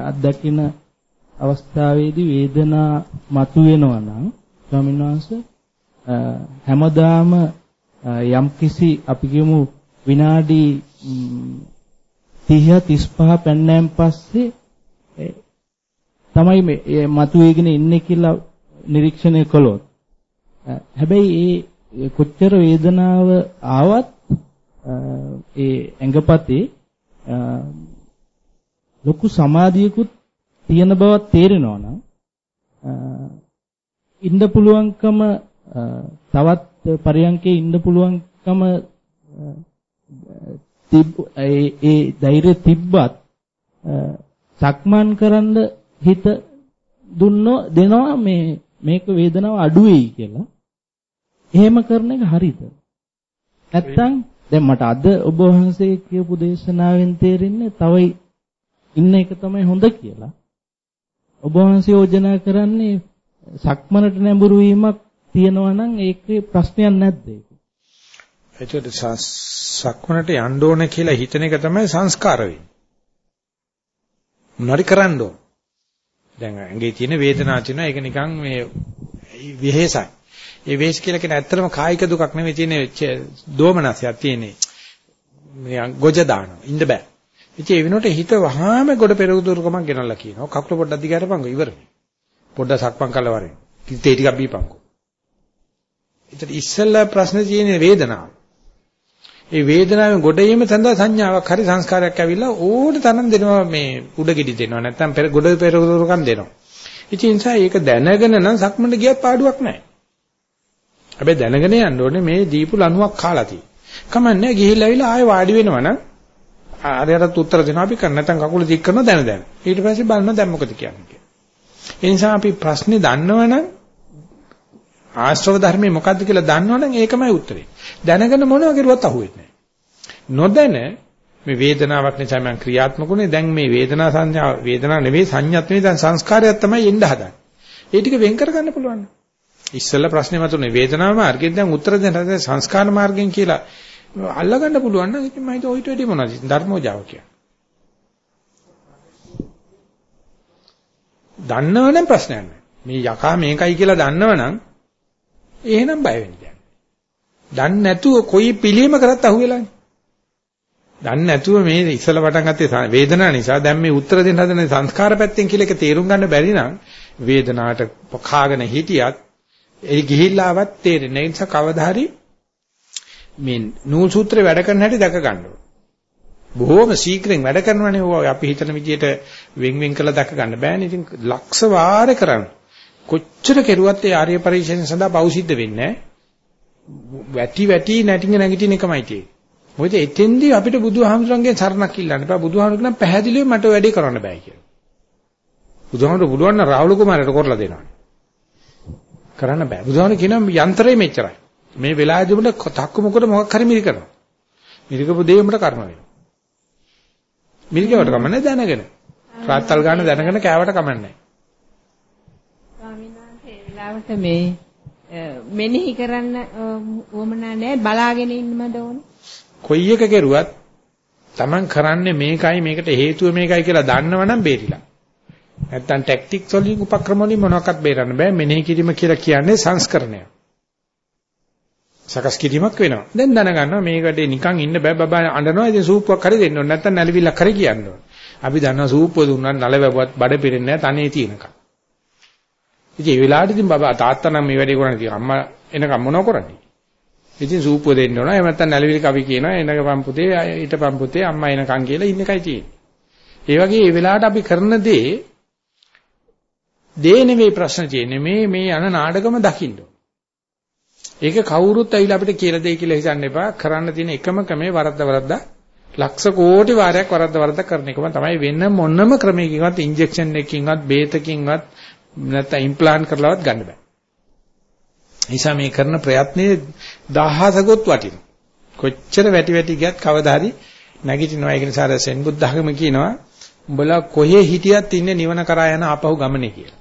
අත්දකින අවස්ථාවේදී වේදනා මතුවෙනවා නම් ස්වාමීන් වහන්සේ හැමදාම යම්කිසි අපි කියමු විනාඩි 30 35 පෙන්නෑන් පස්සේ තමයි මේ මතුවේගෙන ඉන්නේ කියලා නිරීක්ෂණය කළොත්. හැබැයි ඒ කොච්චර වේදනාව ආවත් ඒ ඇඟපතේ ලොකු සමාධියකුත් තියෙන බවක් තේරෙනවා නම් ඉන්න පුළුවන්කම තවත් පරියන්කේ ඉන්න පුළුවන්කම ඒ ඒ ධෛර්ය තිබ්බත් සක්මන් කරන්න හිත දුන්නෝ දෙනවා මේ මේක වේදනාව අඩු වෙයි කියලා. එහෙම කරන එක හරිද? නැත්තම් දැන් මට අද ඔබ වහන්සේ කියපු දේශනාවෙන් තේරෙන්නේ තව ඉන්න එක තමයි හොඳ කියලා. ඔබ වහන්සේ යෝජනා කරන්නේ සක්මනට නැඹුරු වීමක් තියෙනවා නම් ඒකේ ප්‍රශ්නයක් නැද්ද ඒක? එතකොට සක්මනට යන්න ඕන කියලා හිතන එක තමයි සංස්කාර වෙන්නේ. මොනරි කරන්න ඕන. දැන් ඇඟේ තියෙන වේදනාව තියෙනවා ඒක නිකන් මේ විහෙසයි. ඒ වේස් කියලා කියන ඇත්තටම කායික දුකක් නෙවෙයි තියෙන දෝමනසයක් තියෙන්නේ. මේ ගොජ දානවා. ඉන්න බෑ. ඉතින් ඒ වෙනකොට හිත වහාම ගොඩ පෙරදුරුකමක් ගෙනල්ලා කියනවා. කකුල පොඩ්ඩක් දිගහැරපන්කෝ ඉවරයි. පොඩ්ඩක් සක්මන් කළා වරේ. තේ ටිකක් බීපන්කෝ. ඉතින් ඉස්සෙල්ලා ප්‍රශ්නේ තියෙන්නේ වේදනාව. ඒ වේදනාවෙන් ගොඩේම සඳහා සංඥාවක් හරි සංස්කාරයක් ඇවිල්ලා ඕන තරම් දෙනවා මේ උඩගෙඩි දෙනවා නැත්නම් පෙර ගොඩ පෙරදුරකම් දෙනවා. ඉතින් ඒ නිසා ඒක දැනගෙන නම් සක්මන්ට ගියත් පාඩුවක් නැහැ. හැබැයි දැනගෙන යන්න ඕනේ මේ දීපු ලණුවක් කාලා තියෙයි. කමන්නේ ගිහිල්ලා ඇවිල්ලා ආයෙ වාඩි වෙනවනම් ආරයටත් උත්තර දෙනවා අපි කරන්න නැත්නම් කකුල දික් කරනවා දැන දැන. ඊට පස්සේ බලනවා දැන් මොකද කියන්නේ කියලා. ඒ නිසා අපි ප්‍රශ්නේ දන්නවනම් ආශ්‍රව ධර්මයේ මොකද්ද කියලා දන්නවනම් ඒකමයි උත්තරේ. දැනගෙන මොනවා කරුවත් අහුවෙන්නේ නැහැ. නොදැන මේ වේදනාවක් නිසා මම ක්‍රියාත්මක උනේ දැන් මේ වේදනා සංඥා වේදනා නෙවෙයි සංඥාත් නෙවෙයි දැන් සංස්කාරයක් තමයි එන්න හදන්නේ. ඒ ටික වෙන් කරගන්න පුළුවන්. ඉස්සෙල්ලා ප්‍රශ්නේ මතුනේ වේදනා මාර්ගයෙන් දැන් උත්තර දෙන්න සංස්කාර මාර්ගයෙන් කියලා අල්ලගන්න පුළුවන් නම් ඉතින් මම හිතුවා ඔයිට වැඩි මොනවද ධර්මෝජාව කියන්නේ. දන්නවනම් ප්‍රශ්නයක් නැහැ. මේ යකා මේකයි කියලා දන්නවනම් එහෙනම් බය වෙන්න දෙයක්. දන්නේ නැතුව කොයි පිළියම කරත් අහුවෙලානේ. දන්නේ නැතුව මේ ඉස්සල පටන් ගත්තේ වේදනාව නිසා දැන් මේ උත්තර දෙන්න හදන සංස්කාර පැත්තෙන් කියලා එක තේරුම් ගන්න බැරි නම් වේදනාවට පකාගෙන හිටියත් ඒ ගිහිල්ලාවත් තේරෙන්නේ නැහැ. ඒ නිසා කවදා හරි මේ නූල් සූත්‍රේ වැඩ කරන හැටි දැක ගන්න ඕනේ. බොහොම ශීඝ්‍රයෙන් වැඩ කරනවනේ ඕවා අපි හිතන විදිහට වෙන් වෙන් කරලා දැක ගන්න බෑනේ. ඉතින් ලක්ෂ වාරේ කරන්න. කොච්චර කෙරුවත් ඒ ආර්ය පරිශ්‍රයෙන් සඳහා පෞසිද්ධ වෙන්නේ වැටි වැටි නැටිංග නැගිටින එකමයි තියෙන්නේ. මොකද එතෙන්දී අපිට බුදුහාමුදුරන්ගෙන් සරණක් ඉල්ලන්න බෑ. බුදුහාමුදුරන් පැහැදිලිව මට වැඩේ කරන්න බෑ කියලා. බුදුහාමුදුර පුළුවන් නම් රාහුල කුමාරට කරලා දෙනවා. කරන්න බෑ. බුදුහාමුදුර කියන යන්ත්‍රය මෙච්චරයි. මේ වෙලාවේදී උඹට තක්කු මොකද මොකක් හරි මිරිකනවා. මිරිකපු දේ උඹට කර්ම වෙනවා. මිරිකවට කමන්නේ දැනගෙන. රාත්තල් ගන්න දැනගෙන කෑවට කමන්නේ ස්වාමීන් වහන්සේ ඒ වෙලාවට මේ මෙනෙහි කරන්න උවමනා නැහැ බලාගෙන ඉන්නමද ඕනේ? කොයි එක කෙරුවත් Taman කරන්නේ මේකයි මේකට හේතුව මේකයි කියලා දන්නවනම් බේරිලා. නැත්තම් ටැක්ටික්ස් වලින් උපක්‍රම වලින් මොනවාක්වත් බේරන්න බෑ. මෙනෙහි කිරීම කියලා කියන්නේ සංස්කරණය. සකස් කිරීමක් වෙනවා. දැන් දැනගන්නවා මේ වැඩේ නිකන් ඉන්න බෑ බබා අඬනවා. ඉතින් සූප්පුවක් හරි දෙන්න ඕනේ. නැත්තම් නැලවිල්ලක් හරි කියන්න ඕනේ. අපි දන්නවා සූප්පුව දුන්නා නල වැවුවත් බඩ පිරෙන්නේ නැහැ තනේ තියෙනකම්. ඉතින් ඒ වෙලාවට ඉතින් බබා තාත්තා නම් මේ වැඩේ කරන්නේ ඉතින් අම්මා එනකම් මොනව කරන්නේ? ඉතින් සූප්පුව දෙන්න ඕන. එහෙම නැත්නම් නැලවිලි කවි කියනවා එනකම් පුතේ ඊටපම් පුතේ අම්මා එනකම් කියලා ඉන්න එකයි තියෙන්නේ. ඒ වගේ මේ වෙලාවට අපි කරන දේ දේ නෙවෙයි ප්‍රශ්න තියෙන්නේ මේ මේ යන නාටකම දකින්න. ඒක කවුරුත් ඇවිල්ලා අපිට කියලා දෙයි කියලා හිතන්න එපා. කරන්න තියෙන එකම ක්‍රමේ වරද්ද වරද්ද ලක්ෂ කෝටි වාරයක් වරද්ද වරද්ද කරන එකම තමයි වෙන මොනම ක්‍රමයකින්වත් ඉන්ජෙක්ෂන් එකකින්වත් බේතකින්වත් නැත්නම් ඉම්ප්ලාන්ට් කරලවත් ගන්න බෑ. නිසා මේ කරන ප්‍රයත්නයේ දහසකොත් වටින. කොච්චර වැටි වැටි ගියත් කවදා හරි නැගිටිනවා. ඒක නිසා සෙන් බුද්ධ학ම කියනවා උඹලා කොහේ හිටියත් ඉන්නේ නිවන කරා යන ආපහු ගමනේ කියලා.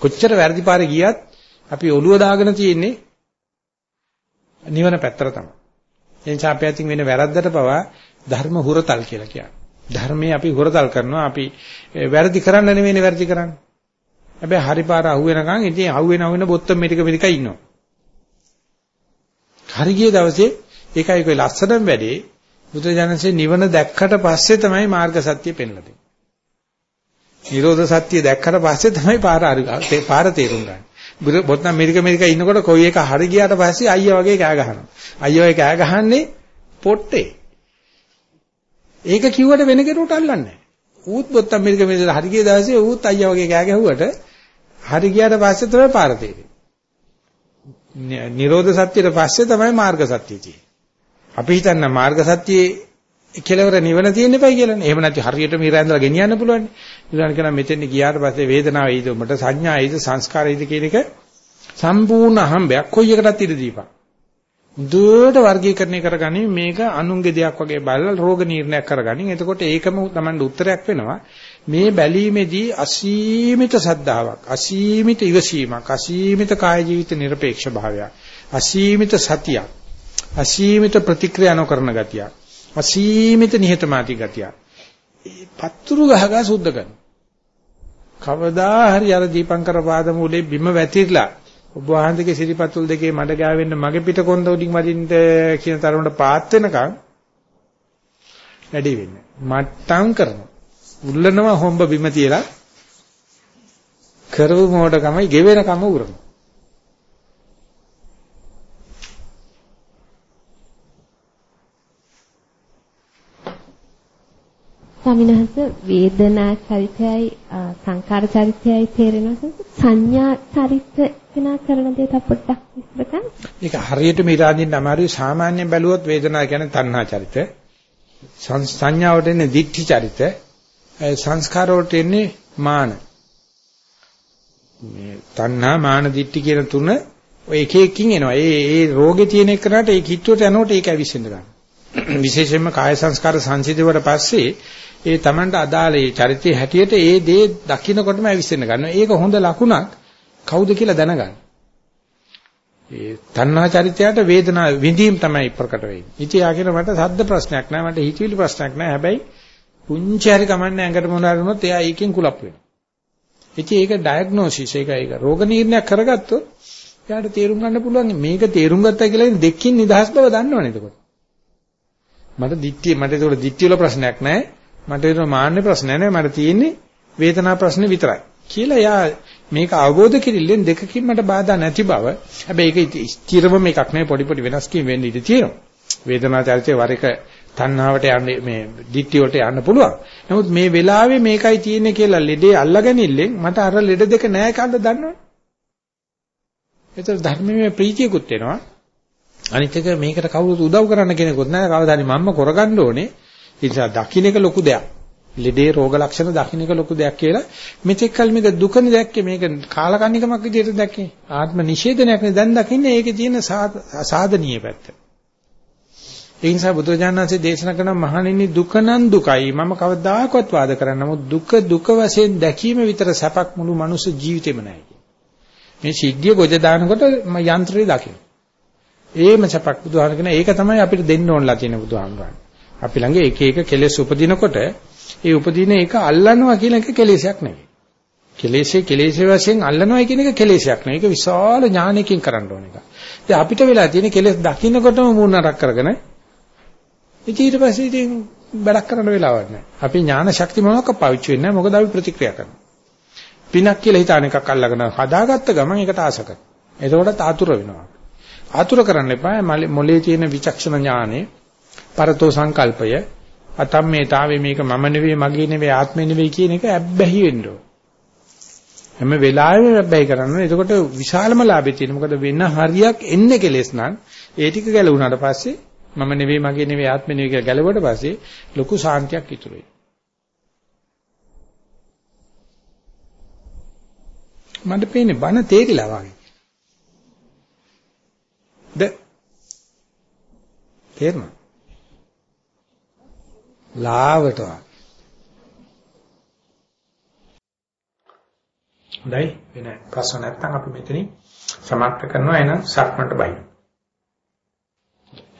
කොච්චර වැරදි පාරේ ගියත් අපි ඔළුව දාගෙන තියෙන්නේ නිවන පැත්තට තමයි. ඒ නිසා අපි අතින් වෙන වැරද්දට පවා ධර්ම හුරතල් කියලා කියනවා. ධර්මයේ අපි හුරතල් කරනවා අපි වැරදි කරන්න නෙවෙයිනේ වැරදි කරන්නේ. හැබැයි හරි පාර අහුවෙනකන් ඉතින් අහුවෙන අහුවෙන බොත්තම් මෙටික මෙටික ඉන්නවා. හරි ගිය දවසේ ඒකයි කොයි ලස්සනම වැඩේ බුදුජානසේ නිවන දැක්කට පස්සේ තමයි මාර්ග සත්‍ය පෙන්ලා දෙන්නේ. නිරෝධ සත්‍ය දැක්කට පස්සේ තමයි පාර පාර තේරුම් ගන්න. බොත්තම් මෙරික මෙරික ඉන්නකොට කොයි එක හරි ගියාට පස්සේ අයියා වගේ කෑ ගහනවා. අයියා වගේ කෑ ගහන්නේ පොට්ටේ. ඒක කිව්වට වෙන කෙනෙකුට අල්ලන්නේ නැහැ. ඌත් බොත්තම් මෙරික මෙරික හරි ගිය දවසේ ඌත් අයියා වගේ කෑ ගැහුවට හරි ගියාට පස්සේ තමයි පාර තේරෙන්නේ. නිරෝධ සත්‍යයට පස්සේ තමයි මාර්ග සත්‍ය තියෙන්නේ. අපි හිතන්න මාර්ග සත්‍යයේ කෙලවර නිවන තියෙන්න එපයි කියලානේ. එහෙම නැති හරියට මිර ඇඳලා ගෙනියන්න පුළුවන්. ඊළඟ කෙනා මෙතෙන් ගියාට පස්සේ වේදනාව එයිද උඹට සංඥා එයිද සංස්කාර එයිද කියන එක සම්පූර්ණ අහඹයක් කොයි එකටත් ඉඳ දීපන්. දුවට වර්ගීකරණය කරගනි මේක අනුන්ගේ දෙයක් වගේ බලලා රෝග නිర్ణයක් කරගනි. එතකොට ඒකම Tamanට උත්තරයක් වෙනවා. මේ බැලීමේදී අසීමිත සද්ධාාවක්, අසීමිත ඉවසීමක්, අසීමිත කාය ජීවිත নিরপেক্ষ භාවයක්, අසීමිත සතියක්, අසීමිත ප්‍රතික්‍රියා නොකරන ගතියක්, අසීමිත නිහතමානී ගතියක්. පත්තුරු ගහගා සුද්ධ කරන. කවදා හරි අර දීපංකර පාදමූලේ බිම වැතිරලා ඔබ වහන්සේගේ සිරිපතුල් දෙකේ මඩ ගාවෙන්න මගේ පිට කොන්ද උඩින් වදින්න කියන තරමට පාත් වෙනකන් වැඩි වෙන්නේ. මට්ටම් කරනවා. උල්ලනවා හොම්බ බිම තියලා කරව මොඩකමයි ගෙවෙනකම උරනවා. ස්වාමිනහස වේදනා චරිතයයි සංකාර චරිතයයි තේරෙනවා සංඥා චරිත කෙනා කරන දේ පොඩ්ඩක් විස්තර කරන්න. ඒක හරියටම ඉරාදින්න අමාරුයි සාමාන්‍යයෙන් බැලුවොත් වේදනාව කියන්නේ තණ්හා චරිත. සංඥාවට එන්නේ දිට්ඨි චරිත. සංස්කාර වලට එන්නේ මාන. මේ තණ්හා මාන දිට්ඨි කියන තුන ඔය එක එකකින් එනවා. ඒ ඒ රෝගේ තියෙන එකනට ඒ කිට්ටුවට යනකොට ඒක ඇවිස්සෙන්න ගන්නවා. විශේෂයෙන්ම කාය සංස්කාර සංසිඳුවට පස්සේ ඒ Tamanට අදාළ ඒ චරිතයේ හැටියට ඒ දේ දකින්නකොටම ඇවිස්සෙන්න ගන්නවා. ඒක හොඳ ලකුණක්. කවුද කියලා දැනගන්න. ඒ තණ්හා චරිතයට වේදනා විඳීම් තමයි ප්‍රකට වෙන්නේ. ඉතින් යා කියන මට සද්ද ප්‍රශ්නයක් නෑ මට හිතවිලි ප්‍රශ්නයක් නෑ. හැබැයි පුංචි හරි කමන්නේ ඇඟට මොනවා වුණොත් එයා ඒකෙන් කුලප් වෙනවා. ඉතින් ඒක ඩයග්නොසිස් ඒක ඒක රෝග නිర్ణයක් කරගත්තොත් එයාට තේරුම් ගන්න පුළුවන් මේක තේරුම් ගත්තා කියලා දෙකකින් නිදහස් බව දන්නවනේ එතකොට. මට දිට්ඨිය මට ඒකට දිට්ඨිය වල ප්‍රශ්නයක් නැහැ. මට ඒක මාන්නේ ප්‍රශ්නයක් නැහැ. මට තියෙන්නේ වේදනා ප්‍රශ්නේ විතරයි. කියලා යා මේක අවබෝධ කිරිල්ලෙන් දෙකකින් මට බාධා නැති බව. හැබැයි ඒක ස්ථිරවම එකක් නෙවෙයි පොඩි පොඩි වෙනස්කම් වෙන්න ඉඩ තියෙනවා. වේදනා චරිතේ වර එක තණ්හාවට යන්නේ මේ දිට්ඨිය වලට යන්න පුළුවන්. නමුත් මේ වෙලාවේ මේකයි තියෙන්නේ කියලා ලෙඩේ අල්ලගනිල්ලෙන් මට අර ලෙඩ දෙක නැහැ කියලා දන්නවනේ. ඒතර ධර්මයේ ප්‍රීතියකුත් වෙනවා. අනිත් එක මේකට කවුරුත් උදව් කරන්න කෙනෙකුත් නැහැ. කවදාද මම්ම කරගන්න ඕනේ. ඒ නිසා දකින්න එක ලොකු දෙයක්. ලෙඩේ රෝග ලක්ෂණ දකින්න එක ලොකු දෙයක් කියලා මෙතෙක් කල මේක දුකනේ දැක්කේ මේක කාලකන්නිකමක් විදිහට දැක්කේ. ආත්ම නිෂේධනයක් නේ දැන් දකින්නේ ඒකේ තියෙන සාධනීය පැත්ත. ඒ නිසා බුදුරජාණන්සේ දේශනා කරන මහණෙනි දුක නම් දුකයි මම කවදාකවත් වාද කරන්නේ නමුත් දුක දුක වශයෙන් දැකීම විතර සැපක් මුළු මනුස්ස ජීවිතේම නැහැ. මේ සිද්ධිය ගොජ දානකොට යන්ත්‍රය දකින්න. ඒම සපක් බුදුහාම කියන ඒක තමයි අපිට දෙන්න ඕනලා තියෙන බුදුහාමරන්. අපි ළඟ එක එක කෙලෙස් උපදිනකොට ඒ උපදින එක අල්ලනවා කියන එක කෙලෙසයක් නෙවෙයි. කෙලෙසේ කෙලෙසේ වශයෙන් අල්ලනවා කියන එක කෙලෙසයක් නෙවෙයි. ඒක විශාල ඥානයකින් කරන්න ඕන එක. ඉතින් අපිට වෙලා තියෙන කෙලෙස් දකින්නකොටම මූණරක් කරගෙන ඊට පස්සේ ඉතින් වැඩක් කරන්න වෙලාවක් නැහැ. අපි ඥාන ශක්තිය මොනවාක් පාවිච්චි වෙන්නේ නැහැ. මොකද අපි ප්‍රතික්‍රියා කරනවා. පිනක් කියලා හිතාන එකක් අල්ලගෙන හදාගත්ත ගමන් ඒකට ආස කරනවා. එතකොටත් ආතුර වෙනවා. ආතුර කරන්න එපා මොලේ තියෙන විචක්ෂණ ඥානෙ පරතෝ සංකල්පය අතම්මේතාවේ මේක මම නෙවෙයි මගේ නෙවෙයි ආත්මෙ නෙවෙයි කියන එක ඇබ්බැහි වෙන්න ඕන. හැම වෙලාවෙම ඇබ්බැහි කරනවා. එතකොට විශාලම ලාභය තියෙන. මොකද වෙන හරියක් එන්නේ කෙලෙස් නම් ඒ ටික ගැලවුණාට පස්සේ මම නෙවෙයි මගේ නෙවෙයි ආත්මෙ නෙවෙයි කියලා ගැලවුවට පස්සේ ලොකු සාන්තියක් ඉතුරු වෙනවා. මට පේන්නේ බන තේරිලා වගේ. ද තේරුණා? ලාවට වගේ. හොඳයි වෙන ප්‍රශ්න නැත්නම් අපි මෙතනින් සමාප්ත කරනවා එහෙනම් සක්මන්ට බයි.